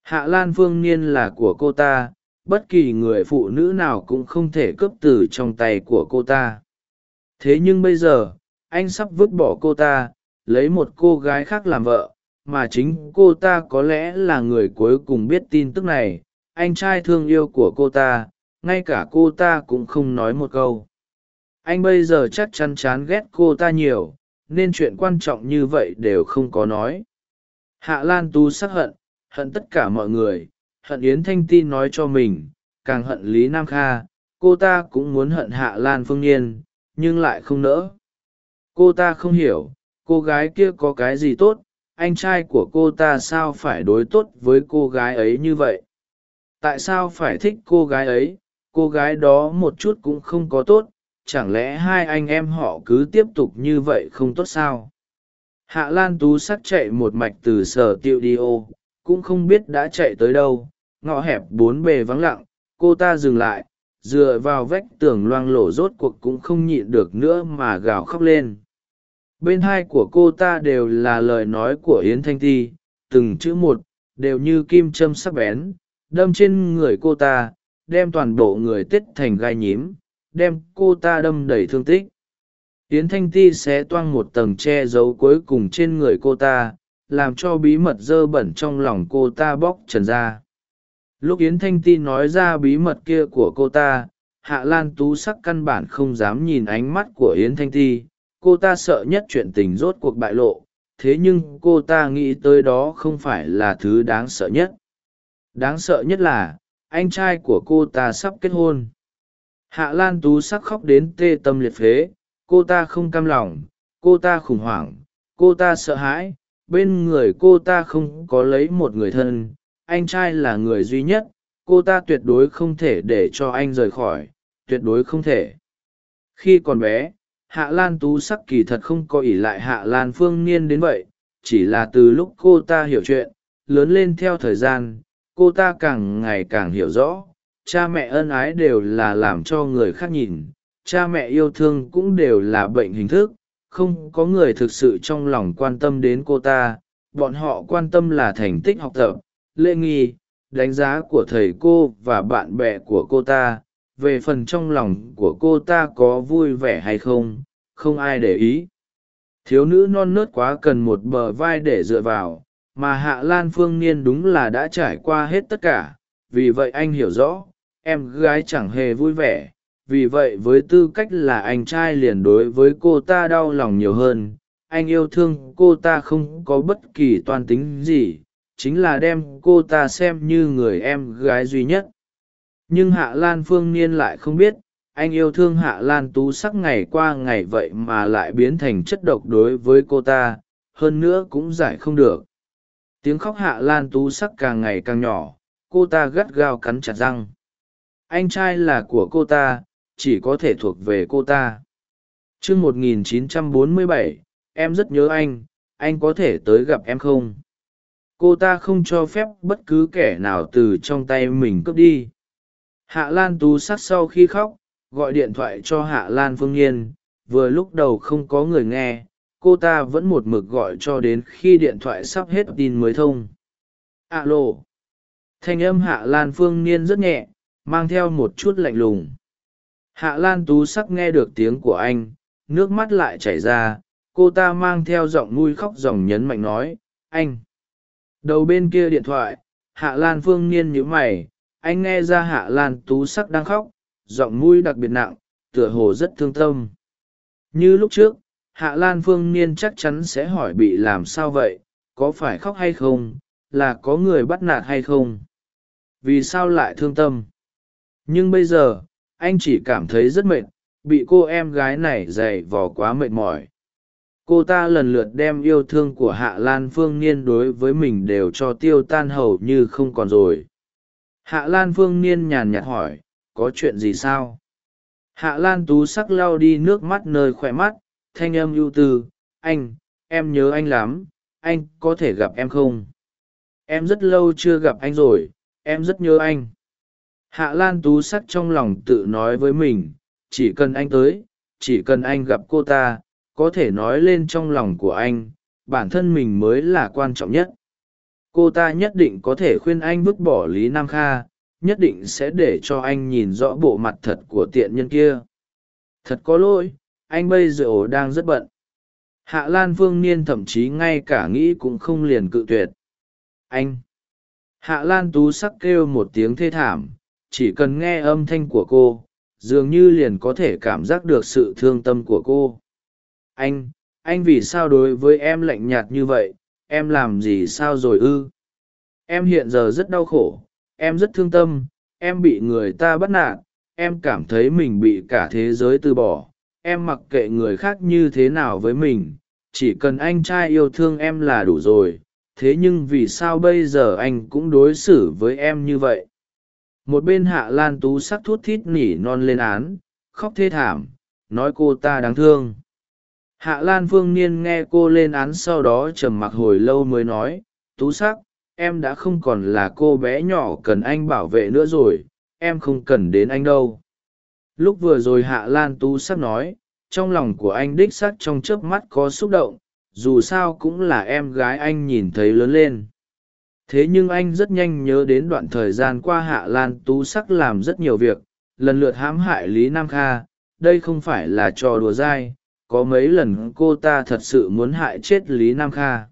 Hạ lan phương niên là của cô ta, bất kỳ người phụ nữ nào cũng không thể cướp từ trong tay của cô ta. Thế nhưng bây giờ, anh sắp vứt bỏ cô ta, lấy một cô gái khác làm vợ, mà chính cô ta có lẽ là người cuối cùng biết tin tức này. Anh trai thương yêu của cô ta ngay cả cô ta cũng không nói một câu. Anh bây giờ chắc chắn chán ghét cô ta nhiều, nên chuyện quan trọng như vậy đều không có nói. Hạ lan Tu sắc hận hận tất cả mọi người, hận yến thanh ti nói cho mình, càng hận lý nam kha, cô ta cũng muốn hận hạ lan phương nhiên, nhưng lại không nỡ. Cô ta không hiểu, cô gái kia có cái gì tốt, anh trai của cô ta sao phải đối tốt với cô gái ấy như vậy? Tại sao phải thích cô gái ấy? Cô gái đó một chút cũng không có tốt, chẳng lẽ hai anh em họ cứ tiếp tục như vậy không tốt sao? Hạ lan tú sắt chạy một mạch từ sở tiệu đi ô, cũng không biết đã chạy tới đâu, ngõ hẹp bốn bề vắng lặng, cô ta dừng lại, dựa vào vách tường loang lổ rốt cuộc cũng không nhịn được nữa mà gào khóc lên. Bên hai của cô ta đều là lời nói của yến thanh ti, từng chữ một, đều như kim châm sắc bén, đâm trên người cô ta đem toàn bộ người tết thành gai nhím, đem cô ta đâm đầy thương tích. Yến thanh ti sẽ toang một tầng che giấu cuối cùng trên người cô ta, làm cho bí mật dơ bẩn trong lòng cô ta bóc trần ra. Lúc yến thanh ti nói ra bí mật kia của cô ta, hạ lan tú sắc căn bản không dám nhìn ánh mắt của yến thanh ti. Cô ta sợ nhất chuyện tình rốt cuộc bại lộ, thế nhưng cô ta nghĩ tới đó không phải là thứ đáng sợ nhất. Đáng sợ nhất là anh trai của cô ta sắp kết hôn. Hạ lan tú sắc khóc đến tê tâm liệt phế. Cô ta không cam lòng, cô ta khủng hoảng, cô ta sợ hãi. Bên người cô ta không có lấy một người thân. Anh trai là người duy nhất. Cô ta tuyệt đối không thể để cho anh rời khỏi. Tuyệt đối không thể. Khi còn bé, hạ lan tú sắc kỳ thật không có ỷ lại hạ lan phương niên đến vậy. Chỉ là từ lúc cô ta hiểu chuyện, lớn lên theo thời gian cô ta càng ngày càng hiểu rõ, cha mẹ ân ái đều là làm cho người khác nhìn, cha mẹ yêu thương cũng đều là bệnh hình thức. Không có người thực sự trong lòng quan tâm đến cô ta, bọn họ quan tâm là thành tích học tập, lễ nghi, đánh giá của thầy cô và bạn bè của cô ta. Về phần trong lòng của cô ta có vui vẻ hay không không ai để ý. Thiếu nữ non nớt quá cần một bờ vai để dựa vào mà hạ lan phương niên đúng là đã trải qua hết tất cả, vì vậy anh hiểu rõ, em gái chẳng hề vui vẻ, vì vậy với tư cách là anh trai liền đối với cô ta đau lòng nhiều hơn. Anh yêu thương cô ta không có bất kỳ toan tính gì, chính là đem cô ta xem như người em gái duy nhất. Nhưng hạ lan phương niên lại không biết, anh yêu thương hạ lan tú sắc ngày qua ngày vậy mà lại biến thành chất độc đối với cô ta, hơn nữa cũng giải không được tiếng khóc hạ lan tú sắc càng ngày càng nhỏ cô ta gắt gao cắn chặt răng. Anh trai là của cô ta chỉ có thể thuộc về cô ta. T r ư ớ c 1947, em rất nhớ anh anh có thể tới gặp em không? Cô ta không cho phép bất cứ kẻ nào từ trong tay mình cướp đi. Hạ lan tú sắc sau khi khóc gọi điện thoại cho hạ lan phương nhiên vừa lúc đầu không có người nghe cô ta vẫn một mực gọi cho đến khi điện thoại sắp hết tin mới thông. Alo. Thanh âm hạ lan phương niên rất nhẹ, mang theo một chút lạnh lùng. Hạ lan tú sắc nghe được tiếng của anh, nước mắt lại chảy ra, cô ta mang theo giọng nuôi khóc dòng nhấn mạnh nói, anh. Đầu bên kia điện thoại, hạ lan phương niên nhíu mày, anh nghe ra hạ lan tú sắc đang khóc, giọng mũi đặc biệt nặng, tựa hồ rất thương tâm. Như lúc trước hạ lan phương niên chắc chắn sẽ hỏi bị làm sao vậy, có phải khóc hay không, là có người bắt nạt hay không? Vì sao lại thương tâm? Nhưng bây giờ, anh chỉ cảm thấy rất mệt, bị cô em gái này dày vò quá mệt mỏi. Cô ta lần lượt đem yêu thương của hạ lan phương niên đối với mình đều cho tiêu tan hầu như không còn rồi. Hạ lan phương niên nhàn nhạt hỏi, có chuyện gì sao? Hạ lan tú sắc lau đi nước mắt nơi khỏe mắt thanh âm ưu tư, anh, em nhớ anh lắm, anh có thể gặp em không? Em rất lâu chưa gặp anh rồi, em rất nhớ anh. Hạ lan tú sắc trong lòng tự nói với mình, chỉ cần anh tới, chỉ cần anh gặp cô ta, có thể nói lên trong lòng của anh, bản thân mình mới là quan trọng nhất. Cô ta nhất định có thể khuyên anh vứt bỏ lý nam kha, nhất định sẽ để cho anh nhìn rõ bộ mặt thật của tiện nhân kia. Thật có lỗi anh bây giờ đang rất bận. Hạ lan phương niên thậm chí ngay cả nghĩ cũng không liền cự tuyệt. Anh! Hạ lan tú sắc kêu một tiếng thê thảm, chỉ cần nghe âm thanh của cô, dường như liền có thể cảm giác được sự thương tâm của cô. Anh! Anh vì sao đối với em lạnh nhạt như vậy? Em làm gì sao rồi ư? Em hiện giờ rất đau khổ, em rất thương tâm, em bị người ta bắt nạt, em cảm thấy mình bị cả thế giới từ bỏ em mặc kệ người khác như thế nào với mình, chỉ cần anh trai yêu thương em là đủ rồi, thế nhưng vì sao bây giờ anh cũng đối xử với em như vậy? Một bên hạ lan tú sắc thút thít nỉ non lên án, khóc thê thảm, nói cô ta đáng thương. Hạ lan phương niên nghe cô lên án sau đó trầm mặc hồi lâu mới nói, tú sắc, em đã không còn là cô bé nhỏ cần anh bảo vệ nữa rồi, em không cần đến anh đâu lúc vừa rồi hạ lan tú sắc nói, trong lòng của anh đích sắc trong chớp mắt có xúc động, dù sao cũng là em gái anh nhìn thấy lớn lên. Thế nhưng anh rất nhanh nhớ đến đoạn thời gian qua hạ lan tú sắc làm rất nhiều việc, lần lượt hãm hại lý nam kha, đây không phải là trò đùa dai, có mấy lần cô ta thật sự muốn hại chết lý nam kha.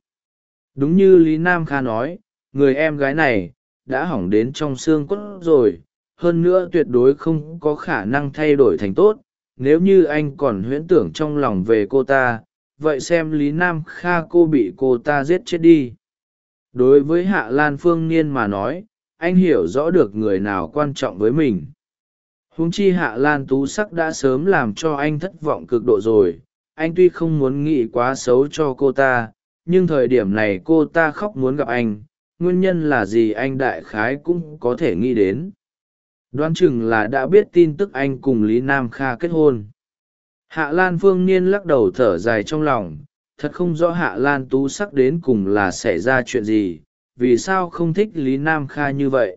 Đúng như lý nam kha nói, người em gái này đã hỏng đến trong xương cốt rồi hơn nữa tuyệt đối không có khả năng thay đổi thành tốt. Nếu như anh còn huyễn tưởng trong lòng về cô ta, vậy xem lý nam kha cô bị cô ta giết chết đi. Đối với hạ lan phương niên mà nói, anh hiểu rõ được người nào quan trọng với mình. Huống chi hạ lan tú sắc đã sớm làm cho anh thất vọng cực độ rồi. Anh tuy không muốn nghĩ quá xấu cho cô ta, nhưng thời điểm này cô ta khóc muốn gặp anh. Nguyên nhân là gì anh đại khái cũng có thể nghĩ đến đoán chừng là đã biết tin tức anh cùng lý nam kha kết hôn. Hạ lan phương niên lắc đầu thở dài trong lòng thật không rõ hạ lan tú sắc đến cùng là xảy ra chuyện gì vì sao không thích lý nam kha như vậy.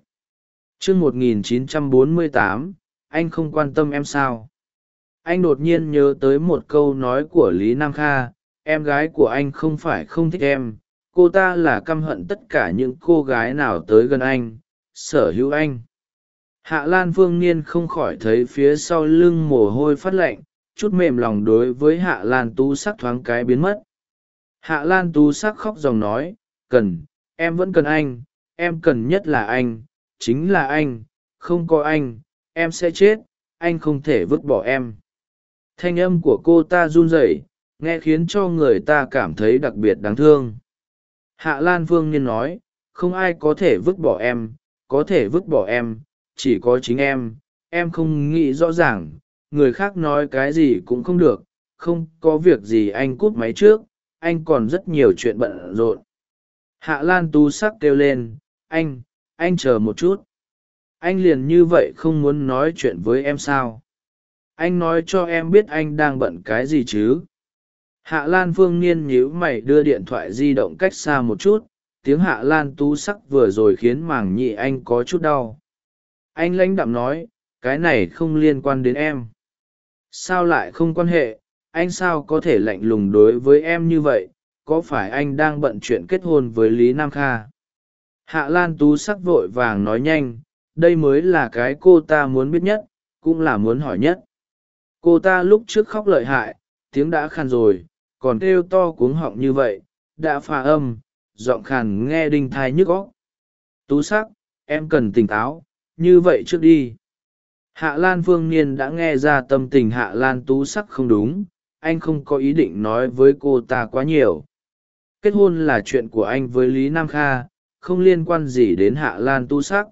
T r ư ơ n g 1948, anh không quan tâm em sao? Anh đột nhiên nhớ tới một câu nói của lý nam kha em gái của anh không phải không thích em cô ta là căm hận tất cả những cô gái nào tới gần anh sở hữu anh hạ lan phương niên không khỏi thấy phía sau lưng mồ hôi phát lạnh, chút mềm lòng đối với hạ lan tú sắc thoáng cái biến mất. Hạ lan tú sắc khóc dòng nói, cần, em vẫn cần anh, em cần nhất là anh, chính là anh, không có anh, em sẽ chết, anh không thể vứt bỏ em. Thanh âm của cô ta run rẩy, nghe khiến cho người ta cảm thấy đặc biệt đáng thương. Hạ lan phương niên nói, không ai có thể vứt bỏ em, có thể vứt bỏ em chỉ có chính em em không nghĩ rõ ràng, người khác nói cái gì cũng không được, không có việc gì anh cút máy trước, anh còn rất nhiều chuyện bận rộn. Hạ lan tú sắc kêu lên, anh anh chờ một chút. Anh liền như vậy không muốn nói chuyện với em sao? Anh nói cho em biết anh đang bận cái gì chứ? Hạ lan phương niên nhíu mày đưa điện thoại di động cách xa một chút, tiếng hạ lan tú sắc vừa rồi khiến mảng nhị anh có chút đau anh lãnh đạm nói, cái này không liên quan đến em. Sao lại không quan hệ? Anh sao có thể lạnh lùng đối với em như vậy? Có phải anh đang bận chuyện kết hôn với lý nam kha? Hạ lan tú sắc vội vàng nói nhanh, đây mới là cái cô ta muốn biết nhất, cũng là muốn hỏi nhất. Cô ta lúc trước khóc lợi hại, tiếng đã khàn rồi, còn kêu to cuống họng như vậy, đã phà âm, giọng khàn nghe đinh thai nhức óc. Tú sắc, em cần tỉnh táo như vậy trước đi. Hạ lan phương niên đã nghe ra tâm tình hạ lan tú sắc không đúng, anh không có ý định nói với cô ta quá nhiều. Kết hôn là chuyện của anh với lý nam kha, không liên quan gì đến hạ lan tu sắc.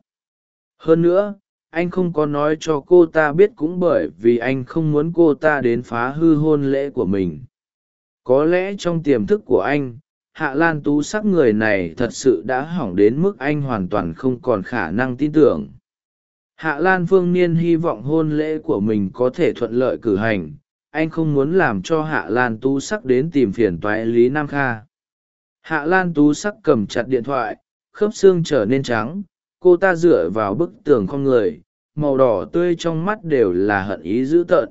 Hơn nữa, anh không có nói cho cô ta biết cũng bởi vì anh không muốn cô ta đến phá hư hôn lễ của mình. Có lẽ trong tiềm thức của anh, hạ lan tú sắc người này thật sự đã hỏng đến mức anh hoàn toàn không còn khả năng tin tưởng hạ lan phương niên hy vọng hôn lễ của mình có thể thuận lợi cử hành. Anh không muốn làm cho hạ lan tú sắc đến tìm phiền toái lý nam kha. Hạ lan tú sắc cầm chặt điện thoại, khớp xương trở nên trắng. Cô ta dựa vào bức tường con người, màu đỏ tươi trong mắt đều là hận ý dữ tợn.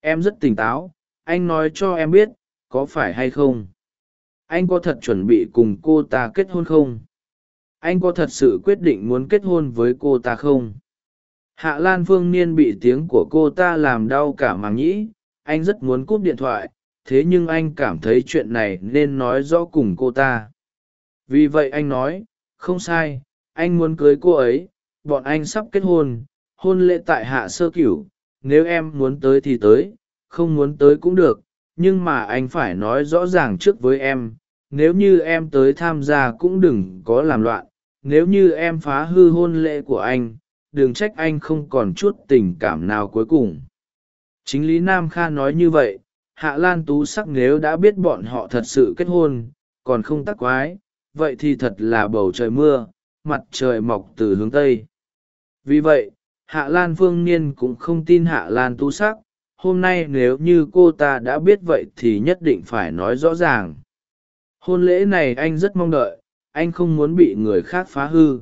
Em rất tỉnh táo, anh nói cho em biết, có phải hay không? Anh có thật chuẩn bị cùng cô ta kết hôn không? Anh có thật sự quyết định muốn kết hôn với cô ta không? Hạ lan phương niên bị tiếng của cô ta làm đau cả màng nhĩ. Anh rất muốn cúp điện thoại, thế nhưng anh cảm thấy chuyện này nên nói rõ cùng cô ta. Vì vậy anh nói, không sai, anh muốn cưới cô ấy, bọn anh sắp kết hôn hôn lễ tại hạ sơ cửu, nếu em muốn tới thì tới, không muốn tới cũng được, nhưng mà anh phải nói rõ ràng trước với em, nếu như em tới tham gia cũng đừng có làm loạn, nếu như em phá hư hôn lễ của anh đừng trách anh không còn chút tình cảm nào cuối cùng. Chính lý nam kha nói như vậy, hạ lan tú sắc nếu đã biết bọn họ thật sự kết hôn, còn không tắc quái, vậy thì thật là bầu trời mưa, mặt trời mọc từ hướng tây. Vì vậy, hạ lan phương niên cũng không tin hạ lan tú sắc, hôm nay nếu như cô ta đã biết vậy thì nhất định phải nói rõ ràng. Hôn lễ này anh rất mong đợi, anh không muốn bị người khác phá hư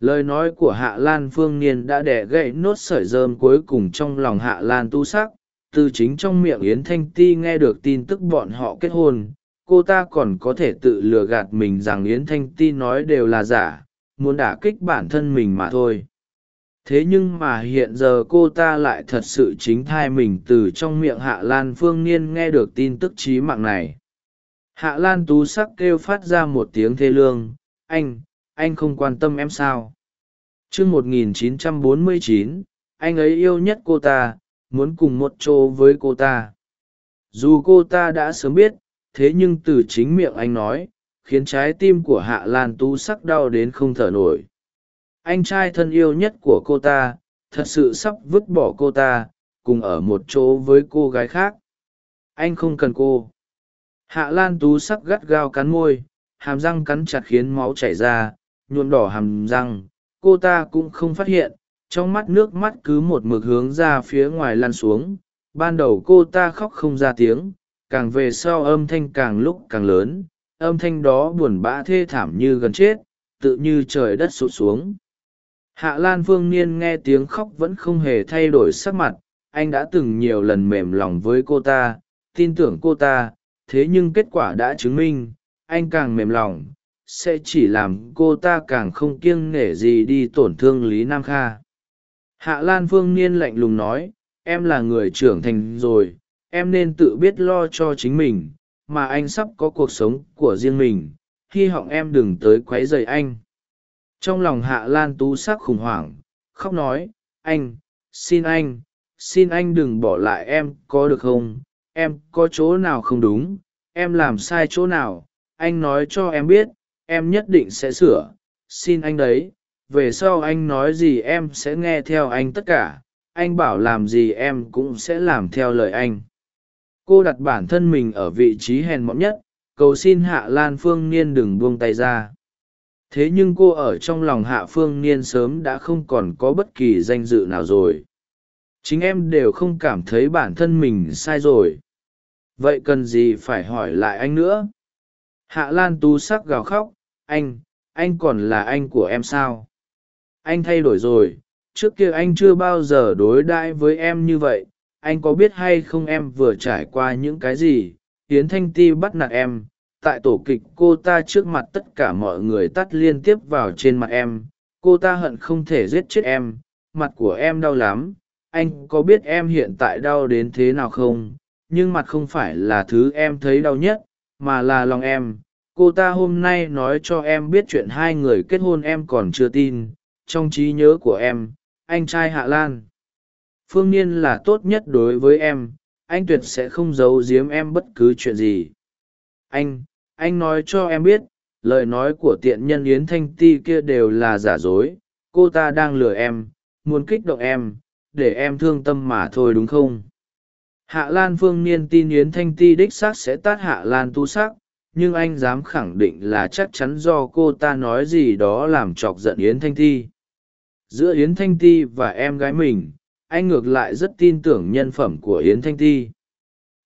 lời nói của hạ lan phương niên đã đẻ gậy nốt sợi rơm cuối cùng trong lòng hạ lan tu sắc. Từ chính trong miệng yến thanh ti nghe được tin tức bọn họ kết hôn, cô ta còn có thể tự lừa gạt mình rằng yến thanh ti nói đều là giả, muốn đả kích bản thân mình mà thôi. Thế nhưng mà hiện giờ cô ta lại thật sự chính thai mình từ trong miệng hạ lan phương niên nghe được tin tức trí mạng này. Hạ lan tú sắc kêu phát ra một tiếng thê lương, anh anh không quan tâm em sao? T r ư ớ c 1949, anh ấy yêu nhất cô ta muốn cùng một chỗ với cô ta. Dù cô ta đã sớm biết thế nhưng từ chính miệng anh nói khiến trái tim của hạ lan tú sắc đau đến không thở nổi. Anh trai thân yêu nhất của cô ta thật sự sắp vứt bỏ cô ta cùng ở một chỗ với cô gái khác. Anh không cần cô. Hạ lan tú sắc gắt gao cắn môi hàm răng cắn chặt khiến máu chảy ra nhuộm đỏ hàm răng, cô ta cũng không phát hiện, trong mắt nước mắt cứ một mực hướng ra phía ngoài lăn xuống. Ban đầu cô ta khóc không ra tiếng, càng về sau âm thanh càng lúc càng lớn, âm thanh đó buồn bã thê thảm như gần chết, tự như trời đất sụt xuống. Hạ lan phương niên nghe tiếng khóc vẫn không hề thay đổi sắc mặt, anh đã từng nhiều lần mềm lòng với cô ta, tin tưởng cô ta, thế nhưng kết quả đã chứng minh, anh càng mềm lòng sẽ chỉ làm cô ta càng không kiêng nể gì đi tổn thương lý nam kha. Hạ lan phương niên lạnh lùng nói, em là người trưởng thành rồi, em nên tự biết lo cho chính mình, mà anh sắp có cuộc sống của riêng mình, hy vọng em đừng tới q u ấ y dày anh. Trong lòng hạ lan tú sắc khủng hoảng, khóc nói, anh, xin anh xin anh đừng bỏ lại em có được không? Em có chỗ nào không đúng? Em làm sai chỗ nào? Anh nói cho em biết em nhất định sẽ sửa. Xin anh đấy, về sau anh nói gì em sẽ nghe theo anh tất cả. Anh bảo làm gì em cũng sẽ làm theo lời anh. Cô đặt bản thân mình ở vị trí hèn mọn nhất. Cầu xin hạ lan phương niên đừng buông tay ra. Thế nhưng cô ở trong lòng hạ phương niên sớm đã không còn có bất kỳ danh dự nào rồi. Chính em đều không cảm thấy bản thân mình sai rồi. Vậy cần gì phải hỏi lại anh nữa? Hạ lan tú sắc gào khóc anh anh còn là anh của em sao? Anh thay đổi rồi, trước kia anh chưa bao giờ đối đãi với em như vậy. Anh có biết hay không em vừa trải qua những cái gì? Hiến thanh ti bắt nạt em. Tại tổ kịch, cô ta trước mặt tất cả mọi người tắt liên tiếp vào trên mặt em. Cô ta hận không thể giết chết em. Mặt của em đau lắm. Anh có biết em hiện tại đau đến thế nào không? Nhưng mặt không phải là thứ em thấy đau nhất, mà là lòng em cô ta hôm nay nói cho em biết chuyện hai người kết hôn em còn chưa tin. Trong trí nhớ của em, anh trai hạ lan. Phương niên là tốt nhất đối với em. Anh tuyệt sẽ không giấu giếm em bất cứ chuyện gì. Anh anh nói cho em biết, lời nói của tiện nhân yến thanh ti kia đều là giả dối. Cô ta đang lừa em, muốn kích động em, để em thương tâm mà thôi đúng không? Hạ lan phương niên tin yến thanh ti đích xác sẽ tát hạ lan tu sắc nhưng anh dám khẳng định là chắc chắn do cô ta nói gì đó làm chọc giận yến thanh ti giữa yến thanh ti và em gái mình, anh ngược lại rất tin tưởng nhân phẩm của yến thanh ti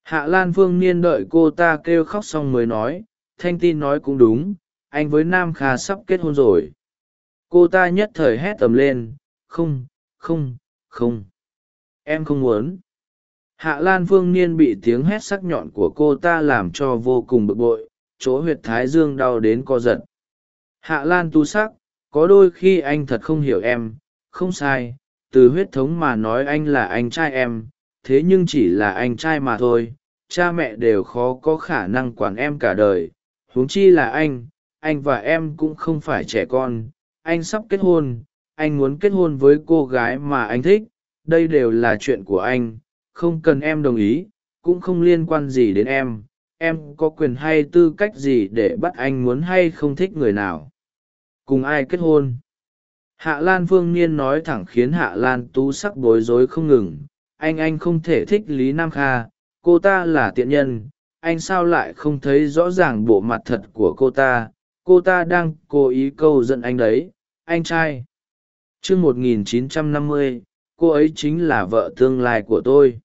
hạ lan phương niên đợi cô ta kêu khóc xong mới nói, thanh ti nói cũng đúng, anh với nam kha sắp kết hôn rồi. Cô ta nhất thời hét tầm lên, không không không, em không muốn. Hạ lan phương niên bị tiếng hét sắc nhọn của cô ta làm cho vô cùng bực bội chỗ huyệt thái dương đau đến co giật. Hạ lan tu sắc, có đôi khi anh thật không hiểu em, không sai, từ huyết thống mà nói anh là anh trai em, thế nhưng chỉ là anh trai mà thôi, cha mẹ đều khó có khả năng quản em cả đời, huống chi là anh anh và em cũng không phải trẻ con, anh sắp kết hôn, anh muốn kết hôn với cô gái mà anh thích, đây đều là chuyện của anh, không cần em đồng ý, cũng không liên quan gì đến em em có quyền hay tư cách gì để bắt anh muốn hay không thích người nào? Cùng ai kết hôn? Hạ lan phương niên nói thẳng khiến hạ lan tú sắc bối rối không ngừng. Anh anh không thể thích lý nam kha. Cô ta là tiện nhân. Anh sao lại không thấy rõ ràng bộ mặt thật của cô ta? Cô ta đang cố ý câu dẫn anh đấy. Anh trai. Chương một nghìn chín trăm năm mươi, cô ấy chính là vợ tương lai của tôi.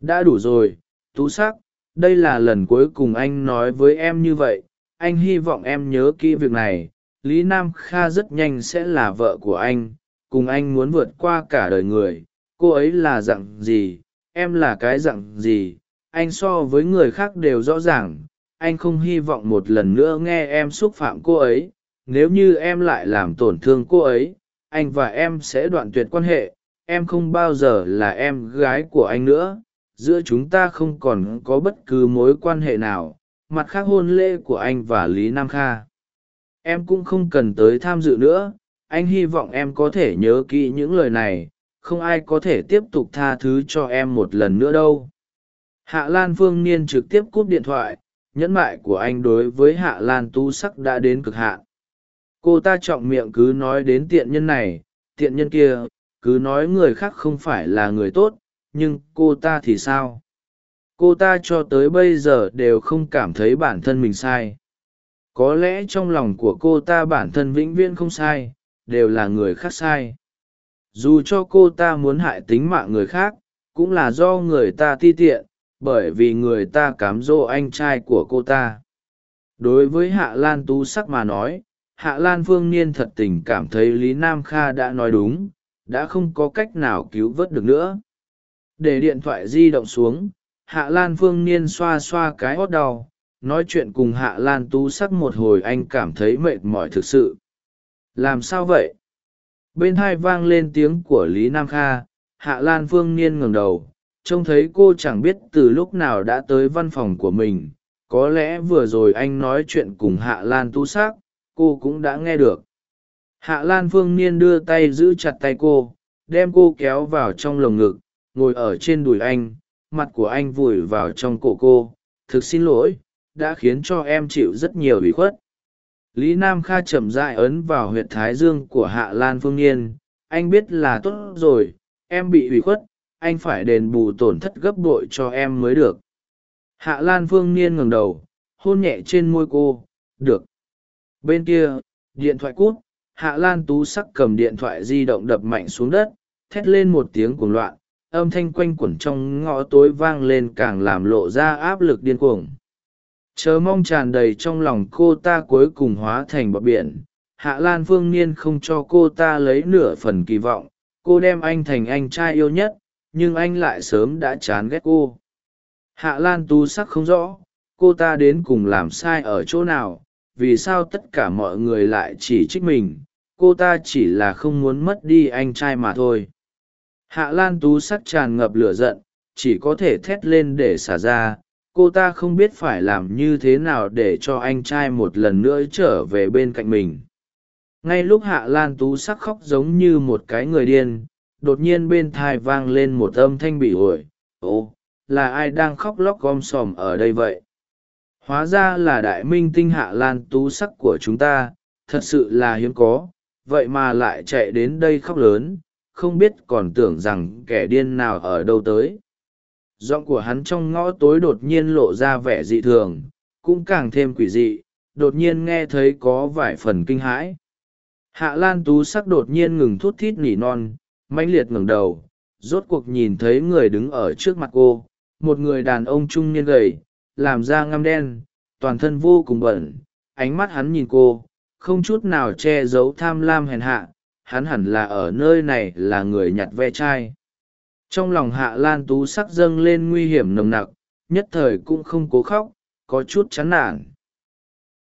Đã đủ rồi, tú sắc đây là lần cuối cùng anh nói với em như vậy, anh hy vọng em nhớ kỹ việc này. Lý nam kha rất nhanh sẽ là vợ của anh, cùng anh muốn vượt qua cả đời người. Cô ấy là dặn gì? Em là cái dặn gì? Anh so với người khác đều rõ ràng. Anh không hy vọng một lần nữa nghe em xúc phạm cô ấy. Nếu như em lại làm tổn thương cô ấy, anh và em sẽ đoạn tuyệt quan hệ. Em không bao giờ là em gái của anh nữa giữa chúng ta không còn có bất cứ mối quan hệ nào, mặt khác hôn lễ của anh và lý nam kha. Em cũng không cần tới tham dự nữa, anh hy vọng em có thể nhớ kỹ những lời này, không ai có thể tiếp tục tha thứ cho em một lần nữa đâu. Hạ lan phương niên trực tiếp cúp điện thoại, nhẫn mại của anh đối với hạ lan tu sắc đã đến cực hạn. Cô ta trọng miệng cứ nói đến tiện nhân này, tiện nhân kia, cứ nói người khác không phải là người tốt nhưng cô ta thì sao? Cô ta cho tới bây giờ đều không cảm thấy bản thân mình sai. Có lẽ trong lòng của cô ta bản thân vĩnh viễn không sai, đều là người khác sai. Dù cho cô ta muốn hại tính mạng người khác, cũng là do người ta ti tiện, bởi vì người ta cám dỗ anh trai của cô ta. Đối với hạ lan tú sắc mà nói, hạ lan phương niên thật tình cảm thấy lý nam kha đã nói đúng, đã không có cách nào cứu vớt được nữa để điện thoại di động xuống, hạ lan phương niên xoa xoa cái hót đau, nói chuyện cùng hạ lan tú sắc một hồi anh cảm thấy mệt mỏi thực sự. Làm sao vậy? Bên hai vang lên tiếng của lý nam kha, hạ lan phương niên ngẩng đầu, trông thấy cô chẳng biết từ lúc nào đã tới văn phòng của mình, có lẽ vừa rồi anh nói chuyện cùng hạ lan tú sắc, cô cũng đã nghe được. Hạ lan phương niên đưa tay giữ chặt tay cô, đem cô kéo vào trong lồng ngực ngồi ở trên đùi anh, mặt của anh vùi vào trong cổ cô. Thực xin lỗi, đã khiến cho em chịu rất nhiều ủy khuất. Lý nam kha chậm dại ấn vào huyệt thái dương của hạ lan phương niên. Anh biết là tốt rồi, em bị ủy khuất, anh phải đền bù tổn thất gấp bội cho em mới được. Hạ lan phương niên ngẩng đầu, hôn nhẹ trên môi cô. Được. Bên kia, điện thoại cút. Hạ lan tú sắc cầm điện thoại di động đập mạnh xuống đất, thét lên một tiếng cuồng loạn âm thanh quanh quẩn trong ngõ tối vang lên càng làm lộ ra áp lực điên cuồng. Chờ mong tràn đầy trong lòng cô ta cuối cùng hóa thành bọc biển. Hạ lan phương niên không cho cô ta lấy nửa phần kỳ vọng. Cô đem anh thành anh trai yêu nhất, nhưng anh lại sớm đã chán ghét cô. Hạ lan tu sắc không rõ, cô ta đến cùng làm sai ở chỗ nào, vì sao tất cả mọi người lại chỉ trích mình. Cô ta chỉ là không muốn mất đi anh trai mà thôi hạ lan tú sắc tràn ngập lửa giận, chỉ có thể thét lên để xả ra. Cô ta không biết phải làm như thế nào để cho anh trai một lần nữa trở về bên cạnh mình. Ngay lúc hạ lan tú sắc khóc giống như một cái người điên, đột nhiên bên thai vang lên một âm thanh bị ổi. Ồ là ai đang khóc lóc gom sòm ở đây vậy? Hóa ra là đại minh tinh hạ lan tú sắc của chúng ta, thật sự là hiếm có, vậy mà lại chạy đến đây khóc lớn không biết còn tưởng rằng kẻ điên nào ở đâu tới. Giọng của hắn trong ngõ tối đột nhiên lộ ra vẻ dị thường, cũng càng thêm quỷ dị, đột nhiên nghe thấy có vài phần kinh hãi. Hạ lan tú sắc đột nhiên ngừng thút thít nỉ non, mãnh liệt ngẩng đầu, rốt cuộc nhìn thấy người đứng ở trước mặt cô, một người đàn ông trung niên gầy, làm da ngăm đen, toàn thân vô cùng bẩn, ánh mắt hắn nhìn cô, không chút nào che giấu tham lam hèn hạ hắn hẳn là ở nơi này là người nhặt ve chai. Trong lòng hạ lan tú sắc dâng lên nguy hiểm nồng nặc, nhất thời cũng không cố khóc, có chút chán nản.